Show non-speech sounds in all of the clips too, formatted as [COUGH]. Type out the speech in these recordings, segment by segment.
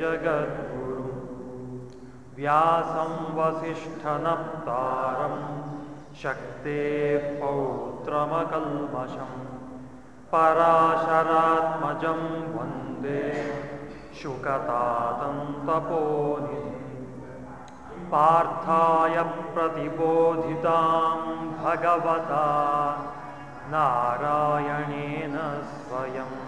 जगद्गुरुं व्यासं वसिष्ठनप्तारं शक्तेः पौत्रमकल्मषं पराशरात्मजं वन्दे शुकतातन्तपोनिधिं पार्थाय प्रतिबोधितां भगवता नारायणेन स्वयम्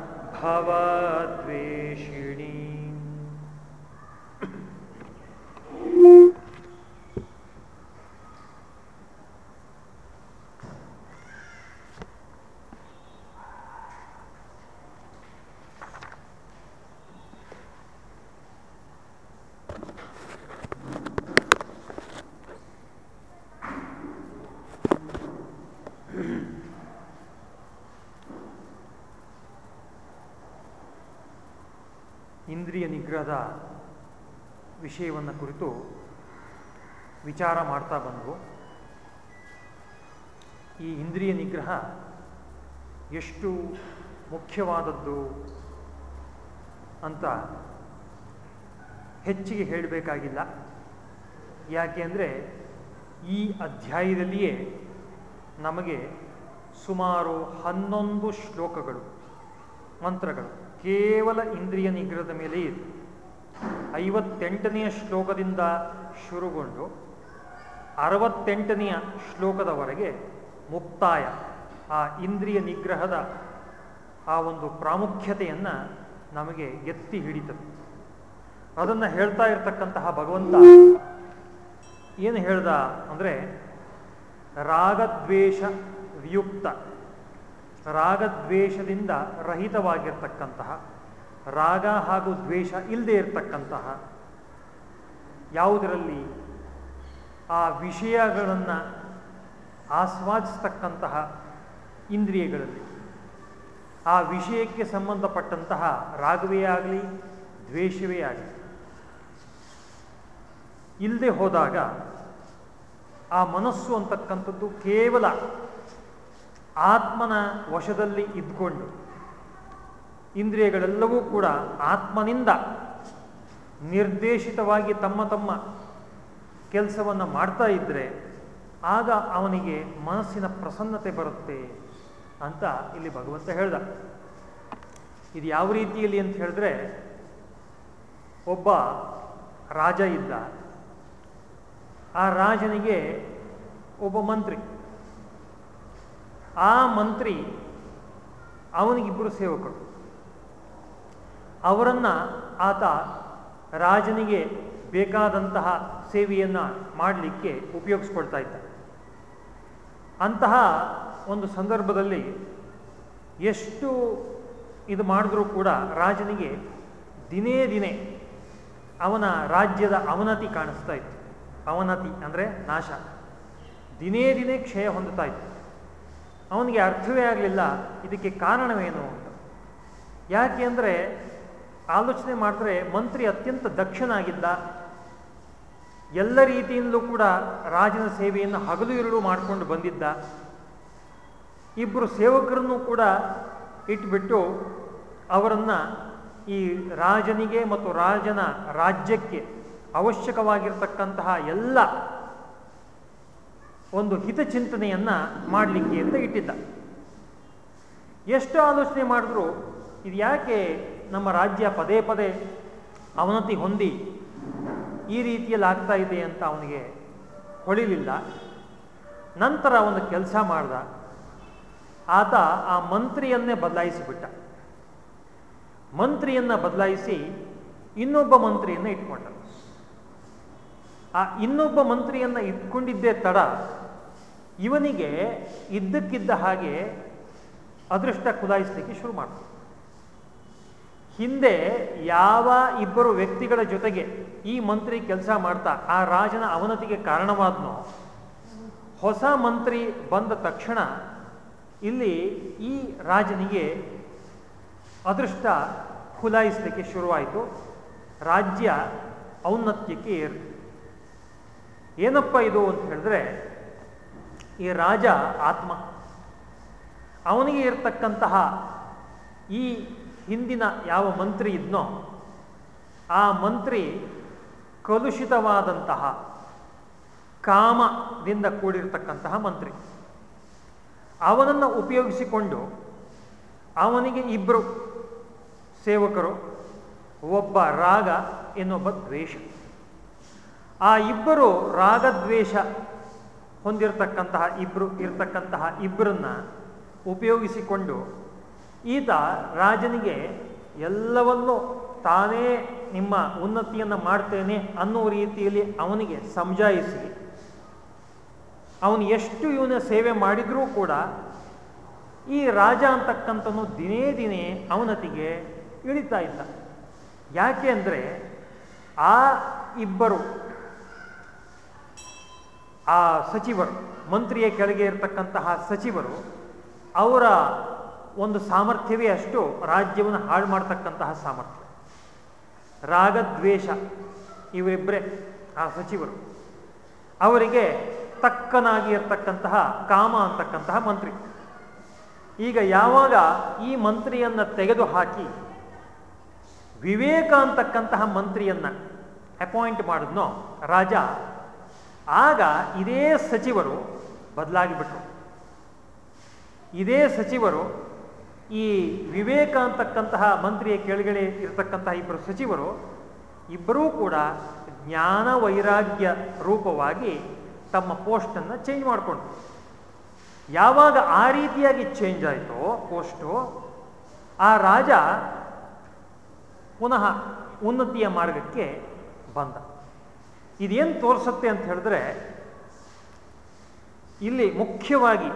भवद्वेषिणी। ನಿಗ್ರಹದ ವಿಷಯವನ್ನು ಕುರಿತು ವಿಚಾರ ಮಾಡ್ತಾ ಬಂದವು. ಈ ಇಂದ್ರಿಯ ನಿಗ್ರಹ ಎಷ್ಟು ಮುಖ್ಯವಾದದ್ದು ಅಂತ ಹೆಚ್ಚಿಗೆ ಹೇಳಬೇಕಾಗಿಲ್ಲ. ಯಾಕೆ ಅಂದರೆ ಈ ಅಧ್ಯಾಯದಲ್ಲಿಯೇ ನಮಗೆ ಸುಮಾರು ಹನ್ನೊಂದು ಶ್ಲೋಕಗಳು, ಮಂತ್ರಗಳು ಕೇವಲ ಇಂದ್ರಿಯ ನಿಗ್ರಹದ ಮೇಲೆ ಇದೆ ಐವತ್ತೆಂಟನೆಯ ಶ್ಲೋಕದಿಂದ ಶುರುಗೊಂಡು ಅರವತ್ತೆಂಟನೆಯ ಶ್ಲೋಕದವರೆಗೆ ಮುಕ್ತಾಯ ಆ ಇಂದ್ರಿಯ ನಿಗ್ರಹದ ಆ ಒಂದು ಪ್ರಾಮುಖ್ಯತೆಯನ್ನು ನಮಗೆ ಎತ್ತಿ ಹಿಡಿತದೆ. ಅದನ್ನು ಹೇಳ್ತಾ ಇರತಕ್ಕಂತಹ ಭಗವಂತ ಏನು ಹೇಳ್ದ ಅಂದರೆ ರಾಗದ್ವೇಷ ವಿಯುಕ್ತ, ರಾಗದ್ವೇಷದಿಂದ ರಹಿತವಾಗಿರ್ತಕ್ಕಂತಹ ರಾಗ ಹಾಗೂ ದ್ವೇಷ ಇಲ್ಲದೆ ಇರತಕ್ಕಂತಹ ಯಾವುದರಲ್ಲಿ ಆ ವಿಷಯಗಳನ್ನು ಆಸ್ವಾದಿಸ್ತಕ್ಕಂತಹ ಇಂದ್ರಿಯಗಳಲ್ಲಿ. ಆ ವಿಷಯಕ್ಕೆ ಸಂಬಂಧಪಟ್ಟಂತಹ ರಾಗವೇ ಆಗಲಿ, ದ್ವೇಷವೇ ಆಗಲಿ. ಇಲ್ಲದೆ ಹೋದಾಗ ಆ ಮನಸ್ಸು ಅಂತಕ್ಕಂಥದ್ದು ಕೇವಲ ಆತ್ಮನ ವಶದಲ್ಲಿ ಇದ್ಕೊಂಡು ಇಂದ್ರಿಯಗಳೆಲ್ಲವೂ ಕೂಡ ಆತ್ಮನಿಂದ ನಿರ್ದೇಶಿತವಾಗಿ ತಮ್ಮ ತಮ್ಮ ಕೆಲಸವನ್ನು ಮಾಡ್ತಾ ಇದ್ದರೆ ಆಗ ಅವನಿಗೆ ಮನಸ್ಸಿನ ಪ್ರಸನ್ನತೆ ಬರುತ್ತೆ ಅಂತ ಇಲ್ಲಿ ಭಗವಂತ ಹೇಳ್ದ. ಇದು ಯಾವ ರೀತಿಯಲ್ಲಿ ಅಂತ ಹೇಳಿದ್ರೆ, ಒಬ್ಬ ರಾಜ ಇದ್ದ. ಆ ರಾಜನಿಗೆ ಒಬ್ಬ ಮಂತ್ರಿ. ಆ ಮಂತ್ರಿ ಅವನಿಗಿಬ್ಬರು ಸೇವಕರು. ಅವರನ್ನು ಆತ ರಾಜನಿಗೆ ಬೇಕಾದಂತಹ ಸೇವೆಯನ್ನು ಮಾಡಲಿಕ್ಕೆ ಉಪಯೋಗಿಸ್ಕೊಳ್ತಾ ಇದ್ದ. ಅಂತಹ ಒಂದು ಸಂದರ್ಭದಲ್ಲಿ ಎಷ್ಟು ಇದು ಮಾಡಿದ್ರೂ ಕೂಡ ರಾಜನಿಗೆ ದಿನೇ ದಿನೇ ಅವನ ರಾಜ್ಯದ ಅವನತಿ ಕಾಣಿಸ್ತಾ ಇತ್ತು. ಅವನತಿ ಅಂದರೆ ನಾಶ. ದಿನೇ ದಿನೇ ಕ್ಷಯ ಹೊಂದುತ್ತಾ ಇತ್ತು. ಅವನಿಗೆ ಅರ್ಥವೇ ಆಗಲಿಲ್ಲ ಇದಕ್ಕೆ ಕಾರಣವೇನು ಅಂತ. ಯಾಕೆ ಅಂದರೆ ಆಲೋಚನೆ ಮಾಡಿದ್ರೆ ಮಂತ್ರಿ ಅತ್ಯಂತ ದಕ್ಷನಾಗಿದ್ದ, ಎಲ್ಲ ರೀತಿಯಿಂದಲೂ ಕೂಡ ರಾಜನ ಸೇವೆಯನ್ನು ಹಗಲು ಇರುಳು ಮಾಡಿಕೊಂಡು ಬಂದಿದ್ದ ಇಬ್ಬರು ಸೇವಕರನ್ನು ಕೂಡ ಇಟ್ಬಿಟ್ಟು ಅವರನ್ನು ಈ ರಾಜನಿಗೆ ಮತ್ತು ರಾಜನ ರಾಜ್ಯಕ್ಕೆ ಅವಶ್ಯಕವಾಗಿರ್ತಕ್ಕಂತಹ ಎಲ್ಲ ಒಂದು ಹಿತಚಿಂತನೆಯನ್ನು ಮಾಡಲಿಕ್ಕೆ ಅಂತ ಇಟ್ಟಿದ್ದ. ಎಷ್ಟು ಆಲೋಚನೆ ಮಾಡಿದ್ರು, ಇದು ಯಾಕೆ ನಮ್ಮ ರಾಜ್ಯ ಪದೇ ಪದೇ ಅವನತಿ ಹೊಂದಿ ಈ ರೀತಿಯಲ್ಲಿ ಆಗ್ತಾ ಇದೆ ಅಂತ ಅವನಿಗೆ ಹೊಳಿಲಿಲ್ಲ. ನಂತರ ಒಂದು ಕೆಲಸ ಮಾಡ್ದ. ಆತ ಆ ಮಂತ್ರಿಯನ್ನೇ ಬದಲಾಯಿಸಿಬಿಟ್ಟ. ಮಂತ್ರಿಯನ್ನ ಬದಲಾಯಿಸಿ ಇನ್ನೊಬ್ಬ ಮಂತ್ರಿಯನ್ನ ಇಟ್ಕೊಂಡ. ಆ ಇನ್ನೊಬ್ಬ ಮಂತ್ರಿಯನ್ನ ಇಟ್ಕೊಂಡಿದ್ದೇ ತಡ ಇವನಿಗೆ ಇದ್ದಕ್ಕಿದ್ದ ಹಾಗೆ ಅದೃಷ್ಟ ಕುದಾಯಿಸಲಿಕ್ಕೆ ಶುರು ಮಾಡ್ತು. ಹಿಂದೆ ಯಾವ ಇಬ್ಬರು ವ್ಯಕ್ತಿಗಳ ಜೊತೆಗೆ ಈ ಮಂತ್ರಿ ಕೆಲಸ ಮಾಡ್ತಾ ಆ ರಾಜನ ಅವನತಿಗೆ ಕಾರಣವಾದ್ನೋ? ಹೊಸ ಮಂತ್ರಿ ಬಂದ ತಕ್ಷಣ ಇಲ್ಲಿ ಈ ರಾಜನಿಗೆ ಅದೃಷ್ಟ ಹುಲಾಯಿಸಲಿಕ್ಕೆ ಶುರುವಾಯಿತು. ರಾಜ್ಯ ಔನ್ನತ್ಯಕ್ಕೆ ಏರಿತು ಏನಪ್ಪ ಇದು ಅಂತ ಹೇಳಿದ್ರೆ, ಈ ರಾಜ ಆತ್ಮ. ಅವನಿಗೆ ಇರತಕ್ಕಂತಹ ಈ ಹಿಂದಿನ ಯಾವ ಮಂತ್ರಿ ಇದ್ನೋ, ಆ ಮಂತ್ರಿ ಕಲುಷಿತವಾದಂತಹ ಕಾಮದಿಂದ ಕೂಡಿರ್ತಕ್ಕಂತಹ ಮಂತ್ರಿ. ಅವನನ್ನು ಉಪಯೋಗಿಸಿಕೊಂಡು ಅವನಿಗೆ ಇಬ್ಬರು ಸೇವಕರು, ಒಬ್ಬ ರಾಗ, ಇನ್ನೊಬ್ಬ ದ್ವೇಷ. ಆ ಇಬ್ಬರು ರಾಗದ್ವೇಷ ಹೊಂದಿರತಕ್ಕಂತಹ ಇಬ್ಬರು ಇರತಕ್ಕಂತಹ ಇಬ್ಬರನ್ನ ಉಪಯೋಗಿಸಿಕೊಂಡು ಈತ ರಾಜನಿಗೆ ಎಲ್ಲವನ್ನೂ ತಾನೇ ನಿಮ್ಮ ಉನ್ನತಿಯನ್ನು ಮಾಡ್ತೇನೆ ಅನ್ನೋ ರೀತಿಯಲ್ಲಿ ಅವನಿಗೆ ಸಮಜಾಯಿಸಿ ಅವನು ಎಷ್ಟು ಇವನ ಸೇವೆ ಮಾಡಿದರೂ ಕೂಡ ಈ ರಾಜ ಅಂತಕ್ಕಂಥನು ದಿನೇ ದಿನೇ ಅವನತಿಗೆ ಇಳಿತಾ ಇಲ್ಲ. ಯಾಕೆ ಅಂದರೆ ಆ ಇಬ್ಬರು, ಆ ಸಚಿವರು, ಮಂತ್ರಿಯ ಕೆಳಗೆ ಇರತಕ್ಕಂತಹ ಸಚಿವರು ಅವರ ಒಂದು ಸಾಮರ್ಥ್ಯವೇ ಅಷ್ಟು ರಾಜ್ಯವನ್ನು ಹಾಳು ಮಾಡ್ತಕ್ಕಂತಹ ಸಾಮರ್ಥ್ಯ. ರಾಗದ್ವೇಷ ಇವರಿಬ್ಬರೇ ಆ ಸಚಿವರು. ಅವರಿಗೆ ತಕ್ಕನಾಗಿ ಇರತಕ್ಕಂತಹ ಕಾಮ ಅಂತಕ್ಕಂತಹ ಮಂತ್ರಿ. ಈಗ ಯಾವಾಗ ಈ ಮಂತ್ರಿಯನ್ನ ತೆಗೆದು ಹಾಕಿ ವಿವೇಕ ಅಂತಕ್ಕಂತಹ ಮಂತ್ರಿಯನ್ನ ಅಪಾಯಿಂಟ್ ಮಾಡಿದ್ನೋ ರಾಜ, ಆಗ ಇದೇ ಸಚಿವರು ಬದಲಾಗಿಬಿಟ್ರು. ಇದೇ ಸಚಿವರು ಈ ವಿವೇಕ ಅಂತಕ್ಕಂತಹ ಮಂತ್ರಿಯ ಕೆಳಗಡೆ ಇರತಕ್ಕಂತಹ ಇಬ್ಬರು ಸಚಿವರು, ಇಬ್ಬರೂ ಕೂಡ ಜ್ಞಾನ ವೈರಾಗ್ಯ ರೂಪವಾಗಿ ತಮ್ಮ ಪೋಸ್ಟನ್ನು ಚೇಂಜ್ ಮಾಡಿಕೊಂಡ್ರು. ಯಾವಾಗ ಆ ರೀತಿಯಾಗಿ ಚೇಂಜ್ ಆಯಿತೋ ಪೋಸ್ಟು ಆ ರಾಜ ಪುನಃ ಉನ್ನತಿಯ ಮಾರ್ಗಕ್ಕೆ ಬಂದ. ಇದೇನು ತೋರಿಸುತ್ತೆ ಅಂತ ಹೇಳಿದ್ರೆ, ಇಲ್ಲಿ ಮುಖ್ಯವಾಗಿ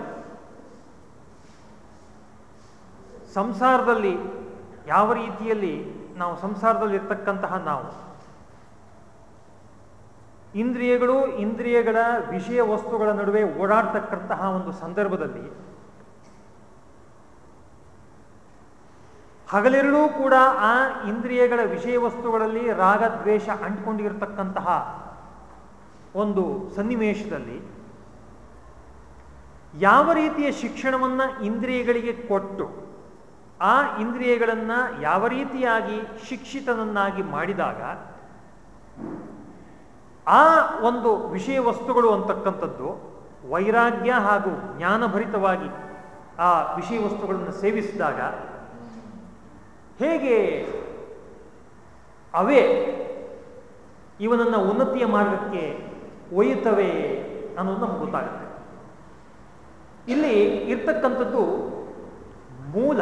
ಸಂಸಾರದಲ್ಲಿ ಯಾವ ರೀತಿಯಲ್ಲಿ ನಾವು ಸಂಸಾರದಲ್ಲಿ ಇರ್ತಕ್ಕಂತಹ ನಾವು? ಇಂದ್ರಿಯಗಳು ಇಂದ್ರಿಯಗಳ ವಿಷಯ ವಸ್ತುಗಳ ನಡುವೆ ಓಡಾಡ್ತಕ್ಕಂತಹ ಒಂದು ಸಂದರ್ಭದಲ್ಲಿ ಹಗಲಿರಲೂ ಕೂಡ ಆ ಇಂದ್ರಿಯಗಳ ವಿಷಯ ವಸ್ತುಗಳಲ್ಲಿ ರಾಗದ್ವೇಷ ಅಂಟ್ಕೊಂಡಿರತಕ್ಕಂತಹ ಒಂದು ಸನ್ನಿವೇಶದಲ್ಲಿ ಯಾವ ರೀತಿಯ ಶಿಕ್ಷಣವನ್ನು ಇಂದ್ರಿಯಗಳಿಗೆ ಕೊಟ್ಟು ಆ ಇಂದ್ರಿಯಗಳನ್ನ ಯಾವ ರೀತಿಯಾಗಿ ಶಿಕ್ಷಿತನನ್ನಾಗಿ ಮಾಡಿದಾಗ ಆ ಒಂದು ವಿಷಯ ವಸ್ತುಗಳು ಅಂತಕ್ಕಂಥದ್ದು ವೈರಾಗ್ಯ ಹಾಗೂ ಜ್ಞಾನಭರಿತವಾಗಿ ಆ ವಿಷಯ ವಸ್ತುಗಳನ್ನು ಸೇವಿಸಿದಾಗ ಹೇಗೆ ಅವೇ ಇವನನ್ನ ಉನ್ನತಿಯ ಮಾರ್ಗಕ್ಕೆ ಒಯ್ಯುತ್ತವೆ ಅನ್ನೋದು ನಮ್ಗೆ ಗೊತ್ತಾಗುತ್ತೆ. ಇಲ್ಲಿ ಇರ್ತಕ್ಕಂಥದ್ದು ಮೂಲ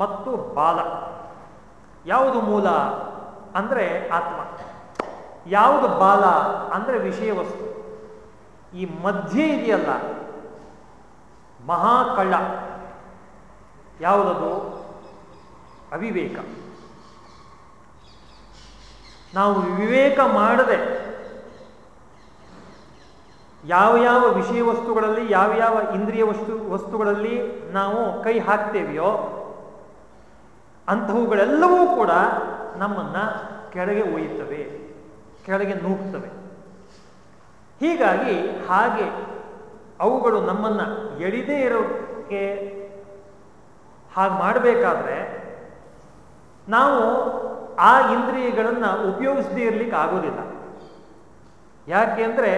ಮತ್ತು ಬಾಲ. ಯಾವುದು ಮೂಲ ಅಂದರೆ ಆತ್ಮ. ಯಾವುದು ಬಾಲ ಅಂದರೆ ವಿಷಯ ವಸ್ತು. ಈ ಮಧ್ಯೆ ಇದೆಯಲ್ಲ, ಮಹಾಕಳ್ಳ. ಯಾವುದದು? ಅವಿವೇಕ. ನಾವು ವಿವೇಕ ಮಾಡದೆ ಯಾವ ಯಾವ ವಿಷಯ ವಸ್ತುಗಳಲ್ಲಿ ಯಾವ ಯಾವ ಇಂದ್ರಿಯ ವಸ್ತು, ವಸ್ತುಗಳಲ್ಲಿ ನಾವು ಕೈ ಹಾಕ್ತೇವೆಯೋ ಅಂಥವುಗಳೆಲ್ಲವೂ ಕೂಡ ನಮ್ಮನ್ನ ಕೆಳಗೆ ಒಯ್ಯುತ್ತವೆ, ಕೆಳಗೆ ನೂಕ್ತವೆ ಹೀಗಾಗಿ ಹಾಗೆ ಅವುಗಳು ನಮ್ಮನ್ನ ಎಳಿದೇ ಇರೋಕ್ಕೆ ಹಾಗೆ ಮಾಡಬೇಕಾದ್ರೆ ನಾವು ಆ ಇಂದ್ರಿಯಗಳನ್ನು ಉಪಯೋಗಿಸದೇ ಇರಲಿಕ್ಕೆ ಆಗೋದಿಲ್ಲ. ಯಾಕೆಂದರೆ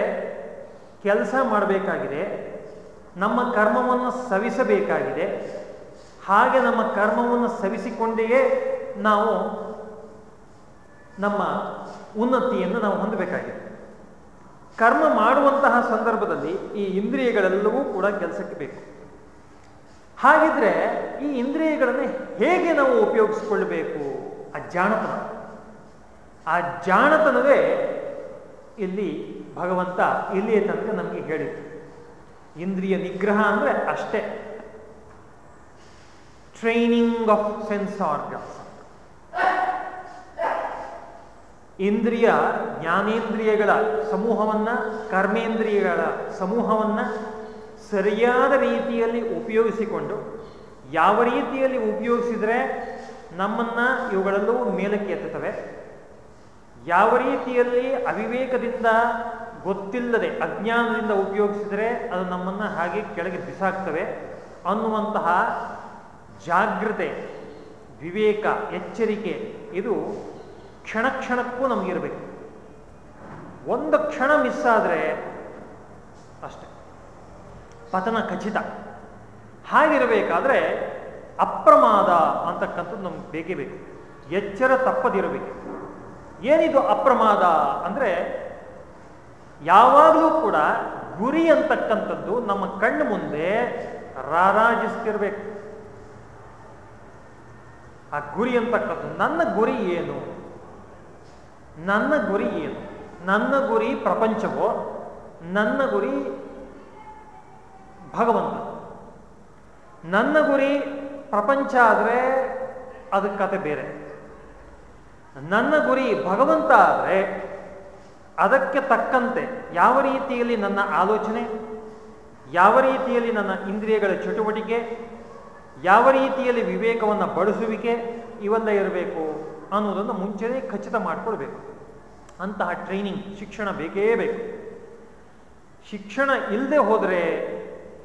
ಕೆಲಸ ಮಾಡಬೇಕಾಗಿದೆ, ನಮ್ಮ ಕರ್ಮವನ್ನು ಸವಿಸಬೇಕಾಗಿದೆ ಹಾಗೆ ನಮ್ಮ ಕರ್ಮವನ್ನು ಸವಿಸಿಕೊಂಡೆಯೇ ನಾವು ನಮ್ಮ ಉನ್ನತಿಯನ್ನು ನಾವು ಹೊಂದಬೇಕಾಗಿದೆ. ಕರ್ಮ ಮಾಡುವಂತಹ ಸಂದರ್ಭದಲ್ಲಿ ಈ ಇಂದ್ರಿಯಗಳೆಲ್ಲವೂ ಕೂಡ ಕೆಲಸಕ್ಕೆ ಬೇಕು. ಹಾಗಿದ್ರೆ ಈ ಇಂದ್ರಿಯಗಳನ್ನು ಹೇಗೆ ನಾವು ಉಪಯೋಗಿಸಿಕೊಳ್ಳಬೇಕು ಆ ಜಾಣತನ. ಆ ಜಾಣತನವೇ ಇಲ್ಲಿ ಭಗವಂತ ಇಲ್ಲಿಯ ತನಕ ನಮಗೆ ಹೇಳಿತ್ತು ಇಂದ್ರಿಯ ನಿಗ್ರಹ ಅಂದರೆ ಅಷ್ಟೇ. ಟ್ರೈನಿಂಗ್ ಆಫ್ ಸೆನ್ಸ್ ಆರ್ಗನ್ಸ್ ಇಂದ್ರಿಯ ಜ್ಞಾನೇಂದ್ರಿಯಗಳ ಸಮೂಹವನ್ನ, ಕರ್ಮೇಂದ್ರಿಯಗಳ ಸಮೂಹವನ್ನ ಸರಿಯಾದ ರೀತಿಯಲ್ಲಿ ಉಪಯೋಗಿಸಿಕೊಂಡು, ಯಾವ ರೀತಿಯಲ್ಲಿ ಉಪಯೋಗಿಸಿದರೆ ನಮ್ಮನ್ನ ಇವುಗಳಲ್ಲೂ ಮೇಲಕ್ಕೆ ಎತ್ತುತ್ತವೆ? ಯಾವ ರೀತಿಯಲ್ಲಿ ಅವಿವೇಕದಿಂದ ಗೊತ್ತಿಲ್ಲದೆ, ಅಜ್ಞಾನದಿಂದ ಉಪಯೋಗಿಸಿದರೆ ಅದು ನಮ್ಮನ್ನು ಹಾಗೆ ಕೆಳಗೆ ಬಿಸಾಕ್ತವೆ ಅನ್ನುವಂತಹ ಜಾಗ್ರತೆ, ವಿವೇಕ, ಎಚ್ಚರಿಕೆ, ಇದು ಕ್ಷಣ ಕ್ಷಣಕ್ಕೂ ನಮಗಿರಬೇಕು. ಒಂದು ಕ್ಷಣ ಮಿಸ್ ಆದರೆ ಅಷ್ಟೆ. ಪತನ ಖಚಿತ. ಹಾಗಿರಬೇಕಾದ್ರೆ ಅಪ್ರಮಾದ ಅಂತಕ್ಕಂಥದ್ದು ನಮ್ಗೆ ಬೇಕೇ ಬೇಕು. ಎಚ್ಚರ ತಪ್ಪದಿರಬೇಕು. ಏನಿದು ಅಪ್ರಮಾದ ಅಂದರೆ ಯಾವಾಗಲೂ ಕೂಡ ಗುರಿ ಅಂತಕ್ಕಂಥದ್ದು ನಮ್ಮ ಕಣ್ಣು ಮುಂದೆ ರಾರಾಜಿಸ್ತಿರ್ಬೇಕು. ಆ ಗುರಿ ಅಂತಕ್ಕಂಥದ್ದು ನನ್ನ ಗುರಿ ಏನು? ನನ್ನ ಗುರಿ ಏನು? ನನ್ನ ಗುರಿ ಪ್ರಪಂಚವೋ? ನನ್ನ ಗುರಿ ಭಗವಂತ. ನನ್ನ ಗುರಿ ಪ್ರಪಂಚ ಆದರೆ ಅದಕ್ಕೆ ಕತೆ ಬೇರೆ. ನನ್ನ ಗುರಿ ಭಗವಂತ ಆದರೆ ಅದಕ್ಕೆ ತಕ್ಕಂತೆ ಯಾವ ರೀತಿಯಲ್ಲಿ ನನ್ನ ಆಲೋಚನೆ? ಯಾವ ರೀತಿಯಲ್ಲಿ ನನ್ನ ಇಂದ್ರಿಯಗಳ ಚಟುವಟಿಕೆ? ಯಾವ ರೀತಿಯಲ್ಲಿ ವಿವೇಕವನ್ನು ಬಳಸುವಿಕೆ ಇವೆಲ್ಲ ಇರಬೇಕು ಅನ್ನೋದನ್ನು ಮುಂಚೆನೇ ಖಚಿತ ಮಾಡಿಕೊಳ್ಬೇಕು. ಅಂತಹ ಟ್ರೈನಿಂಗ್ ಶಿಕ್ಷಣ ಬೇಕೇ ಬೇಕು. ಶಿಕ್ಷಣ ಇಲ್ಲದೆ ಹೋದರೆ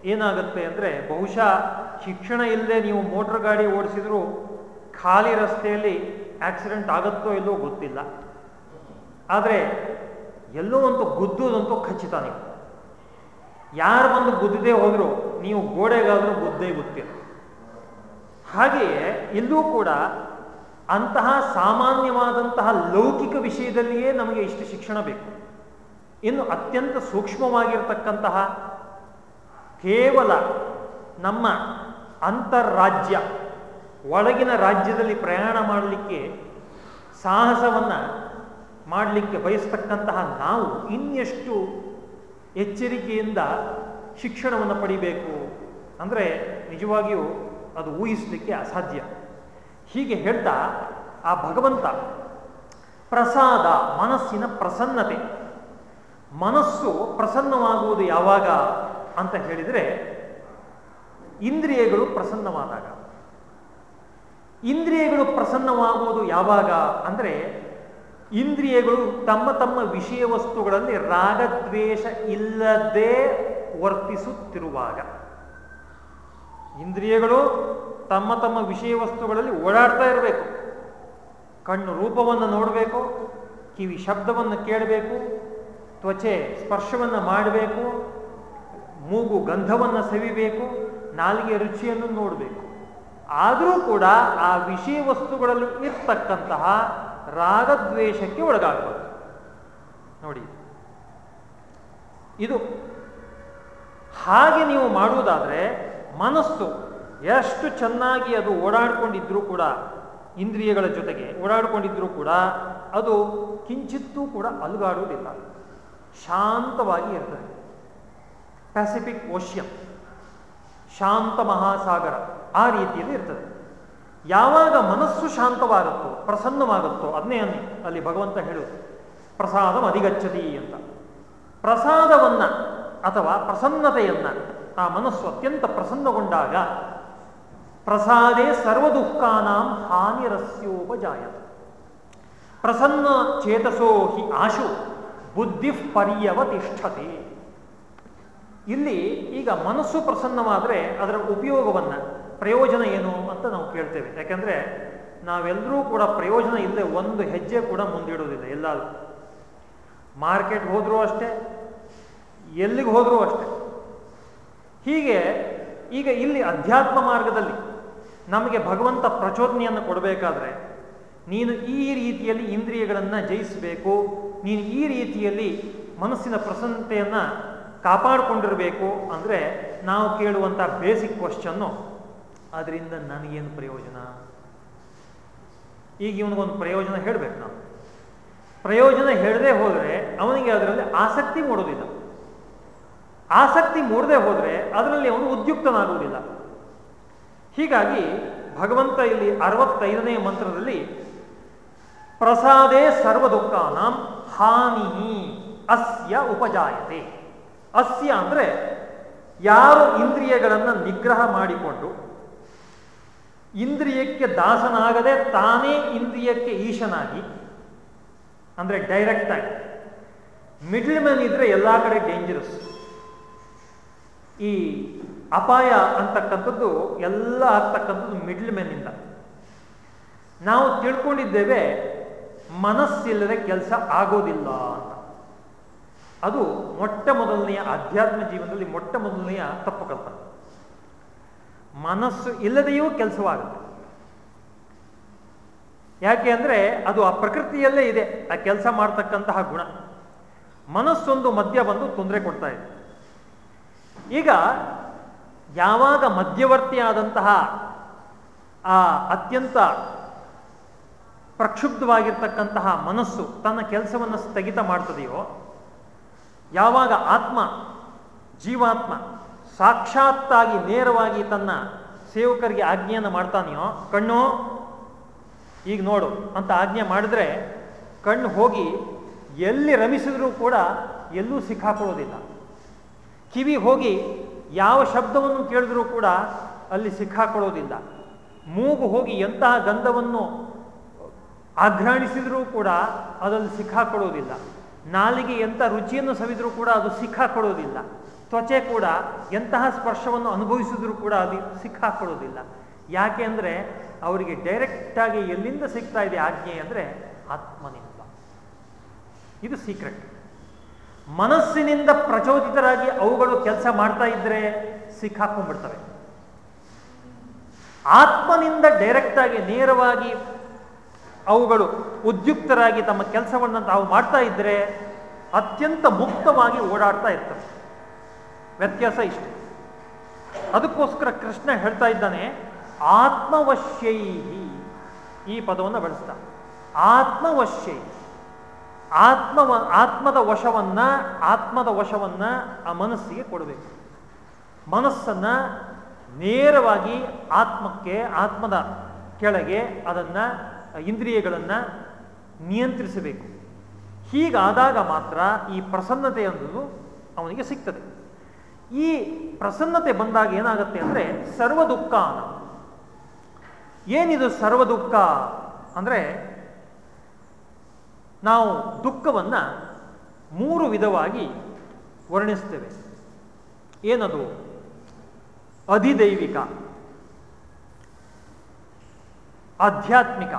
ಏನಾಗುತ್ತೆ ಅಂದರೆ ಬಹುಶಃ ಶಿಕ್ಷಣ ಇಲ್ಲದೆ ನೀವು ಮೋಟ್ರ್ ಗಾಡಿ ಓಡಿಸಿದ್ರು ಖಾಲಿ ರಸ್ತೆಯಲ್ಲಿ ಆಕ್ಸಿಡೆಂಟ್ ಆಗುತ್ತೋ ಇಲ್ಲೋ ಗೊತ್ತಿಲ್ಲ. ಆದರೆ ಎಲ್ಲೋ ಅಂತೂ ಗುದ್ದುದಂತೂ ಖಚಿತ ನೀವು. ಯಾರು ಬಂದು ಗುದ್ದದೇ ಹೋದರೂ ನೀವು ಗೋಡೆಗಾದರೂ ಗುದ್ದೇ ಗೊತ್ತಿಲ್ಲ. ಹಾಗೆಯೇ ಇಲ್ಲೂ ಕೂಡ ಅಂತಹ ಸಾಮಾನ್ಯವಾದಂತಹ ಲೌಕಿಕ ವಿಷಯದಲ್ಲಿಯೇ ನಮಗೆ ಇಷ್ಟು ಶಿಕ್ಷಣ ಬೇಕು. ಇನ್ನು ಅತ್ಯಂತ ಸೂಕ್ಷ್ಮವಾಗಿರ್ತಕ್ಕಂತಹ ಕೇವಲ ನಮ್ಮ ಅಂತರಾಜ್ಯ ಒಳಗಿನ ರಾಜ್ಯದಲ್ಲಿ ಪ್ರಯಾಣ ಮಾಡಲಿಕ್ಕೆ ಸಾಹಸವನ್ನು ಮಾಡಲಿಕ್ಕೆ ಬಯಸ್ತಕ್ಕಂತಹ ನಾವು ಇನ್ನೆಷ್ಟು ಎಚ್ಚರಿಕೆಯಿಂದ ಶಿಕ್ಷಣವನ್ನು ಪಡಿಬೇಕು. ಅಂದರೆ ನಿಜವಾಗಿಯೂ ಅದು ಊಹಿಸಲಿಕ್ಕೆ ಅಸಾಧ್ಯ. ಹೀಗೆ ಹೇಳ್ತಾ ಆ ಭಗವಂತ ಪ್ರಸಾದ, ಮನಸ್ಸಿನ ಪ್ರಸನ್ನತೆ. ಮನಸ್ಸು ಪ್ರಸನ್ನವಾಗುವುದು ಯಾವಾಗ ಅಂತ ಹೇಳಿದರೆ ಇಂದ್ರಿಯಗಳು ಪ್ರಸನ್ನವಾದಾಗ. ಇಂದ್ರಿಯಗಳು ಪ್ರಸನ್ನವಾಗುವುದು ಯಾವಾಗ ಅಂದರೆ ಇಂದ್ರಿಯಗಳು ತಮ್ಮ ತಮ್ಮ ವಿಷಯ ವಸ್ತುಗಳಲ್ಲಿ ರಾಗದ್ವೇಷ ಇಲ್ಲದೆ ವರ್ತಿಸುತ್ತಿರುವಾಗ. ಇಂದ್ರಿಯಗಳು ತಮ್ಮ ತಮ್ಮ ವಿಷಯ ವಸ್ತುಗಳಲ್ಲಿ ಓಡಾಡ್ತಾ ಇರಬೇಕು. ಕಣ್ಣು ರೂಪವನ್ನು ನೋಡಬೇಕು, ಕಿವಿ ಶಬ್ದವನ್ನು ಕೇಳಬೇಕು, ತ್ವಚೆ ಸ್ಪರ್ಶವನ್ನು ಮಾಡಬೇಕು, ಮೂಗು ಗಂಧವನ್ನು ಸವಿಬೇಕು, ನಾಲಿಗೆ ರುಚಿಯನ್ನು ನೋಡಬೇಕು. ಆದರೂ ಕೂಡ ಆ ವಿಷಯ ವಸ್ತುಗಳಲ್ಲಿ ಇರ್ತಕ್ಕಂತಹ ರಾಗದ್ವೇಷಕ್ಕೆ ಒಳಗಾಗಬಾರ್ದು. ನೋಡಿ, ಇದು ಹಾಗೆ ನೀವು ಮಾಡುವುದಾದರೆ ಮನಸ್ಸು ಎಷ್ಟು ಚೆನ್ನಾಗಿ ಅದು ಓಡಾಡ್ಕೊಂಡಿದ್ರೂ ಕೂಡ, ಇಂದ್ರಿಯಗಳ ಜೊತೆಗೆ ಓಡಾಡ್ಕೊಂಡಿದ್ರೂ ಕೂಡ, ಅದು ಕಿಂಚಿತ್ತೂ ಕೂಡ ಅಲುಗಾಡುವುದಿಲ್ಲ. ಶಾಂತವಾಗಿ ಇರ್ತದೆ. ಪೆಸಿಫಿಕ್ ಓಷಿಯನ್ ಶಾಂತ ಮಹಾಸಾಗರ ಆ ರೀತಿಯಲ್ಲಿ ಇರ್ತದೆ. ಯಾವಾಗ ಮನಸ್ಸು ಶಾಂತವಾಗುತ್ತೋ, ಪ್ರಸನ್ನವಾಗುತ್ತೋ, ಅದನ್ನೇ ಅನ್ನಿ ಅಲ್ಲಿ ಭಗವಂತ ಹೇಳುವುದು ಪ್ರಸಾದಂ ಅಧಿಗಚ್ಚತಿ ಅಂತ. ಪ್ರಸಾದವನ್ನ ಅಥವಾ ಪ್ರಸನ್ನತೆಯನ್ನ ಆ ಮನಸ್ಸು ಅತ್ಯಂತ ಪ್ರಸನ್ನಗೊಂಡಾಗ ಪ್ರಸಾದೇ ಸರ್ವ ದುಃಖಾನಾಂ ಹಾನಿರಸ್ಯೋಪಜಾಯತ. ಪ್ರಸನ್ನ ಚೇತಸೋ ಹಿ ಆಶು ಬುದ್ಧಿ ಪರ್ಯವತಿಷ್ಠತೆ. ಇಲ್ಲಿ ಈಗ ಮನಸ್ಸು ಪ್ರಸನ್ನವಾದರೆ ಅದರ ಉಪಯೋಗವನ್ನು ಪ್ರಯೋಜನ ಏನು ಅಂತ ನಾವು ಕೇಳ್ತೇವೆ. ಯಾಕೆಂದರೆ ನಾವೆಲ್ಲರೂ ಕೂಡ ಪ್ರಯೋಜನ ಇಲ್ಲದೆ ಒಂದು ಹೆಜ್ಜೆ ಕೂಡ ಮುಂದಿಡೋದಿಲ್ಲ ಎಲ್ಲಾದರೂ. ಮಾರ್ಕೆಟ್ ಹೋದರೂ ಅಷ್ಟೇ, ಎಲ್ಲಿಗೆ ಹೋದರೂ ಅಷ್ಟೇ. ಹೀಗೆ ಈಗ ಇಲ್ಲಿ ಅಧ್ಯಾತ್ಮ ಮಾರ್ಗದಲ್ಲಿ ನಮಗೆ ಭಗವಂತ ಪ್ರಚೋದನೆಯನ್ನು ಕೊಡಬೇಕಾದ್ರೆ ನೀನು ಈ ರೀತಿಯಲ್ಲಿ ಇಂದ್ರಿಯಗಳನ್ನು ಜಯಿಸಬೇಕು, ನೀನು ಈ ರೀತಿಯಲ್ಲಿ ಮನಸ್ಸಿನ ಪ್ರಸನ್ನತೆಯನ್ನು ಕಾಪಾಡಿಕೊಂಡಿರಬೇಕು ಅಂದರೆ ನಾವು ಕೇಳುವಂಥ ಬೇಸಿಕ್ ಕ್ವಶನ್ನು ಅದರಿಂದ ನನಗೇನು ಪ್ರಯೋಜನ? ಈಗ ಇವನಿಗೊಂದು ಪ್ರಯೋಜನ ಹೇಳಬೇಕು ನಾವು. ಪ್ರಯೋಜನ ಹೇಳದೆ ಹೋದರೆ ಅವನಿಗೆ ಅದರಲ್ಲಿ ಆಸಕ್ತಿ ಮೂಡೋದಿಲ್ಲ ಆಸಕ್ತಿ ಮೂಡದೇ ಹೋದರೆ ಅದರಲ್ಲಿ ಅವನು ಉದ್ಯುಕ್ತನಾಗುವುದಿಲ್ಲ. ಹೀಗಾಗಿ ಭಗವಂತ ಇಲ್ಲಿ ಅರವತ್ತೈದನೇ ಮಂತ್ರದಲ್ಲಿ, ಪ್ರಸಾದೇ ಸರ್ವ ದುಃಖಾನಾಂ ಹಾನಿ ಅಸ್ಯ ಉಪಜಾಯತೆ. ಅಸ್ಯ ಅಂದರೆ ಯಾರು ಇಂದ್ರಿಯಗಳನ್ನು ನಿಗ್ರಹ ಮಾಡಿಕೊಂಡು, ಇಂದ್ರಿಯಕ್ಕೆ ದಾಸನಾಗದೆ ತಾನೇ ಇಂದ್ರಿಯಕ್ಕೆ ಈಶನಾಗಿ, ಅಂದರೆ ಡೈರೆಕ್ಟ್ ಆಗಿ ಮಿಡ್ಲ್ ಮ್ಯಾನ್ ಇದ್ರೆ ಎಲ್ಲ ಕಡೆ ಡೇಂಜರಸ್ ಈ ಅಪಾಯ ಅಂತಕ್ಕಂಥದ್ದು ಎಲ್ಲ ಆಗ್ತಕ್ಕಂಥದ್ದು ಮಿಡ್ಲ್ ಮ್ಯಾನಿಂದ ನಾವು ತಿಳ್ಕೊಂಡಿದ್ದೇವೆ ಮನಸ್ಸಿಲ್ಲದೆ ಕೆಲಸ ಆಗೋದಿಲ್ಲ ಅಂತ. ಅದು ಮೊಟ್ಟ ಮೊದಲನೆಯ ಆಧ್ಯಾತ್ಮ ಜೀವನದಲ್ಲಿ ಮೊಟ್ಟ ಮೊದಲನೆಯ ತಪ್ಪು ಕಲ್ಪನೆ. ಮನಸ್ಸು ಇಲ್ಲದೆಯೂ ಕೆಲಸವಾಗುತ್ತೆ. ಯಾಕೆ ಅಂದರೆ ಅದು ಆ ಪ್ರಕೃತಿಯಲ್ಲೇ ಇದೆ. ಆ ಕೆಲಸ ಮಾಡ್ತಕ್ಕಂತಹ ಗುಣ. ಮನಸ್ಸೊಂದು ಮಧ್ಯ ಬಂದು ತೊಂದರೆ ಕೊಡ್ತಾ ಇದೆ. ಈಗ ಯಾವಾಗ ಮಧ್ಯವರ್ತಿಯಾದಂತಹ ಆ ಅತ್ಯಂತ ಪ್ರಕ್ಷುಬ್ಧವಾಗಿರ್ತಕ್ಕಂತಹ ಮನಸ್ಸು ತನ್ನ ಕೆಲಸವನ್ನು ಸ್ಥಗಿತ ಮಾಡ್ತದೆಯೋ, ಯಾವಾಗ ಆತ್ಮ, ಜೀವಾತ್ಮ ಸಾಕ್ಷಾತ್ತಾಗಿ ನೇರವಾಗಿ ತನ್ನ ಸೇವಕರಿಗೆ ಆಜ್ಞೆಯನ್ನು ಮಾಡ್ತಾನೆಯೋ, ಕಣ್ಣು, ಈಗ ನೋಡು ಅಂತ ಆಜ್ಞೆ ಮಾಡಿದ್ರೆ ಕಣ್ಣು ಹೋಗಿ ಎಲ್ಲಿ ರಮಿಸಿದ್ರೂ ಕೂಡ ಎಲ್ಲೂ ಸಿಕ್ಕಾಕೊಳ್ಳೋದಿಲ್ಲ. ಕಿವಿ ಹೋಗಿ ಯಾವ ಶಬ್ದವನ್ನು ಕೇಳಿದ್ರೂ ಕೂಡ ಅಲ್ಲಿ ಸಿಕ್ಕಾಕೊಳ್ಳೋದಿಲ್ಲ. ಮೂಗು ಹೋಗಿ ಎಂತಹ ಗಂಧವನ್ನು ಆಘ್ರಾಣಿಸಿದ್ರೂ ಕೂಡ ಅದರಲ್ಲಿ ಸಿಕ್ಕಾಕೊಳ್ಳೋದಿಲ್ಲ. ನಾಲಿಗೆ ಎಂಥ ರುಚಿಯನ್ನು ಸವಿದ್ರೂ ಕೂಡ ಅದು ಸಿಕ್ಕಾಕೊಳ್ಳೋದಿಲ್ಲ. ತ್ವಚೆ ಕೂಡ ಎಂತಹ ಸ್ಪರ್ಶವನ್ನು ಅನುಭವಿಸಿದರೂ ಕೂಡ ಅದು ಸಿಕ್ಕಾಕೊಳ್ಳೋದಿಲ್ಲ. ಯಾಕೆ ಅಂದರೆ ಅವರಿಗೆ ಡೈರೆಕ್ಟಾಗಿ ಎಲ್ಲಿಂದ ಸಿಗ್ತಾ ಇದೆ ಆಜ್ಞೆ ಅಂದರೆ ಆತ್ಮನಿಂದ. ಇದು ಸೀಕ್ರೆಟ್. ಮನಸ್ಸಿನಿಂದ ಪ್ರಚೋದಿತರಾಗಿ ಅವುಗಳು ಕೆಲಸ ಮಾಡ್ತಾ ಇದ್ರೆ ಸಿಕ್ಕಾಕೊಂಡ್ಬಿಡ್ತವೆ. ಆತ್ಮನಿಂದ ಡೈರೆಕ್ಟ್ ಆಗಿ, ನೇರವಾಗಿ ಅವುಗಳು ಉದ್ಯುಕ್ತರಾಗಿ ತಮ್ಮ ಕೆಲಸವನ್ನು ತಾವು ಮಾಡ್ತಾ ಇದ್ರೆ ಅತ್ಯಂತ ಮುಕ್ತವಾಗಿ ಓಡಾಡ್ತಾ ಇರ್ತವೆ. ವ್ಯತ್ಯಾಸ ಇಷ್ಟು. ಅದಕ್ಕೋಸ್ಕರ ಕೃಷ್ಣ ಹೇಳ್ತಾ ಇದ್ದಾನೆ ಆತ್ಮವಶ್ಯೈ ಈ ಪದವನ್ನು ಬಳಸ್ತಾ. ಆತ್ಮವಶ್ಯೈ ಆತ್ಮ ಆತ್ಮದ ವಶವನ್ನ ಆತ್ಮದ ವಶವನ್ನ ಆ ಮನಸ್ಸಿಗೆ ಕೊಡಬೇಕು. ಮನಸ್ಸನ್ನ ನೇರವಾಗಿ ಆತ್ಮಕ್ಕೆ, ಆತ್ಮದ ಕೆಳಗೆ ಅದನ್ನ, ಇಂದ್ರಿಯಗಳನ್ನು ನಿಯಂತ್ರಿಸಬೇಕು. ಹೀಗಾದಾಗ ಮಾತ್ರ ಈ ಪ್ರಸನ್ನತೆ ಅನ್ನೋದು ಅವನಿಗೆ ಸಿಗ್ತದೆ. ಈ ಪ್ರಸನ್ನತೆ ಬಂದಾಗ ಏನಾಗುತ್ತೆ ಅಂದರೆ ಸರ್ವ ದುಃಖ ಏನಿದು ಸರ್ವ ದುಃಖ ಅಂದರೆ ನಾವು ದುಃಖವನ್ನು ಮೂರು ವಿಧವಾಗಿ ವರ್ಣಿಸ್ತೇವೆ. ಏನದು? ಅಧಿದೈವಿಕ, ಆಧ್ಯಾತ್ಮಿಕ,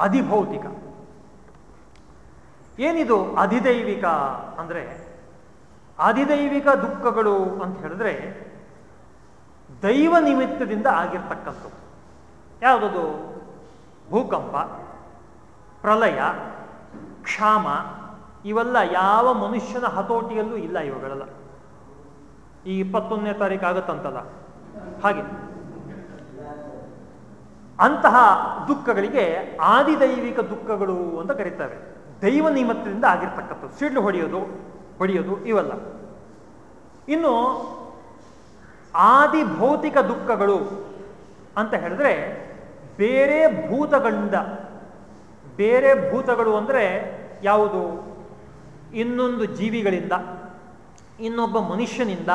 ಅಧಿಭೌತಿಕ. ಏನಿದು ಅಧಿದೈವಿಕ ಅಂದರೆ? ಅಧಿದೈವಿಕ ದುಃಖಗಳು ಅಂತ ಹೇಳಿದ್ರೆ ದೈವ ನಿಮಿತ್ತದಿಂದ ಆಗಿರ್ತಕ್ಕಂಥದ್ದು. ಯಾವುದದು? ಭೂಕಂಪ. ಪ್ರಲಯ, ಕ್ಷಾಮ ಇವೆಲ್ಲ ಯಾವ ಮನುಷ್ಯನ ಹತೋಟಿಯಲ್ಲೂ ಇಲ್ಲ ಇವುಗಳೆಲ್ಲ. ಈ ಇಪ್ಪತ್ತೊಂದನೇ ತಾರೀಕು ಆಗುತ್ತಂತಲ್ಲ? ಹಾಗೆ. ಅಂತಹ ದುಃಖಗಳಿಗೆ ಆದಿದೈವಿಕ ದುಃಖಗಳು ಅಂತ ಕರೀತಾರೆ ದೈವ ನಿಮತ್ತದಿಂದ ಆಗಿರ್ತಕ್ಕಂಥದ್ದು. ಸಿಡ್ಲು ಹೊಡೆಯೋದು ಹೊಡೆಯೋದು ಇವೆಲ್ಲ. ಇನ್ನು ಆದಿ ಭೌತಿಕ ದುಃಖಗಳು ಅಂತ ಹೇಳಿದ್ರೆ ಬೇರೆ ಭೂತಗಳಿಂದ ಬೇರೆ ಭೂತಗಳು ಅಂದರೆ ಯಾವುದು? ಇನ್ನೊಂದು ಜೀವಿಗಳಿಂದ, ಇನ್ನೊಬ್ಬ ಮನುಷ್ಯನಿಂದ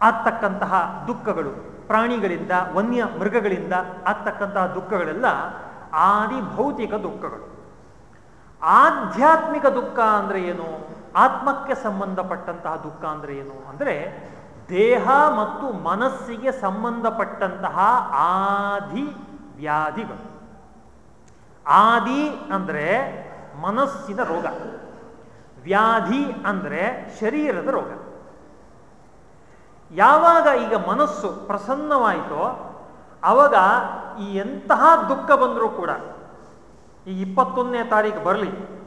ಆಗ್ತಕ್ಕಂತಹ ದುಃಖಗಳು, ಪ್ರಾಣಿಗಳಿಂದ, ವನ್ಯ ಮೃಗಗಳಿಂದ ಆಗ್ತಕ್ಕಂತಹ ದುಃಖಗಳೆಲ್ಲ ಆದಿ ಭೌತಿಕ ದುಃಖಗಳು. ಆಧ್ಯಾತ್ಮಿಕ ದುಃಖ ಅಂದರೆ ಏನು? ಆತ್ಮಕ್ಕೆ ಸಂಬಂಧಪಟ್ಟಂತಹ ದುಃಖ ಅಂದರೆ ಏನು? ಅಂದರೆ ದೇಹ ಮತ್ತು ಮನಸ್ಸಿಗೆ ಸಂಬಂಧಪಟ್ಟಂತಹ ಆದಿ ವ್ಯಾಧಿಗಳು. ಆದಿ ಅಂದರೆ ಮನಸ್ಸಿನ ರೋಗ. ವ್ಯಾಧಿ ಅಂದರೆ ಶರೀರದ ರೋಗ. ಯಾವಾಗ ಈಗ ಮನಸ್ಸು ಪ್ರಸನ್ನವಾಯಿತೋ ಅವಾಗ ಈ ಎಂತಹ ದುಃಖ ಬಂದರೂ ಕೂಡ ಈ ಇಪ್ಪತ್ತೊಂದನೇ ತಾರೀಕು ಬರಲಿ.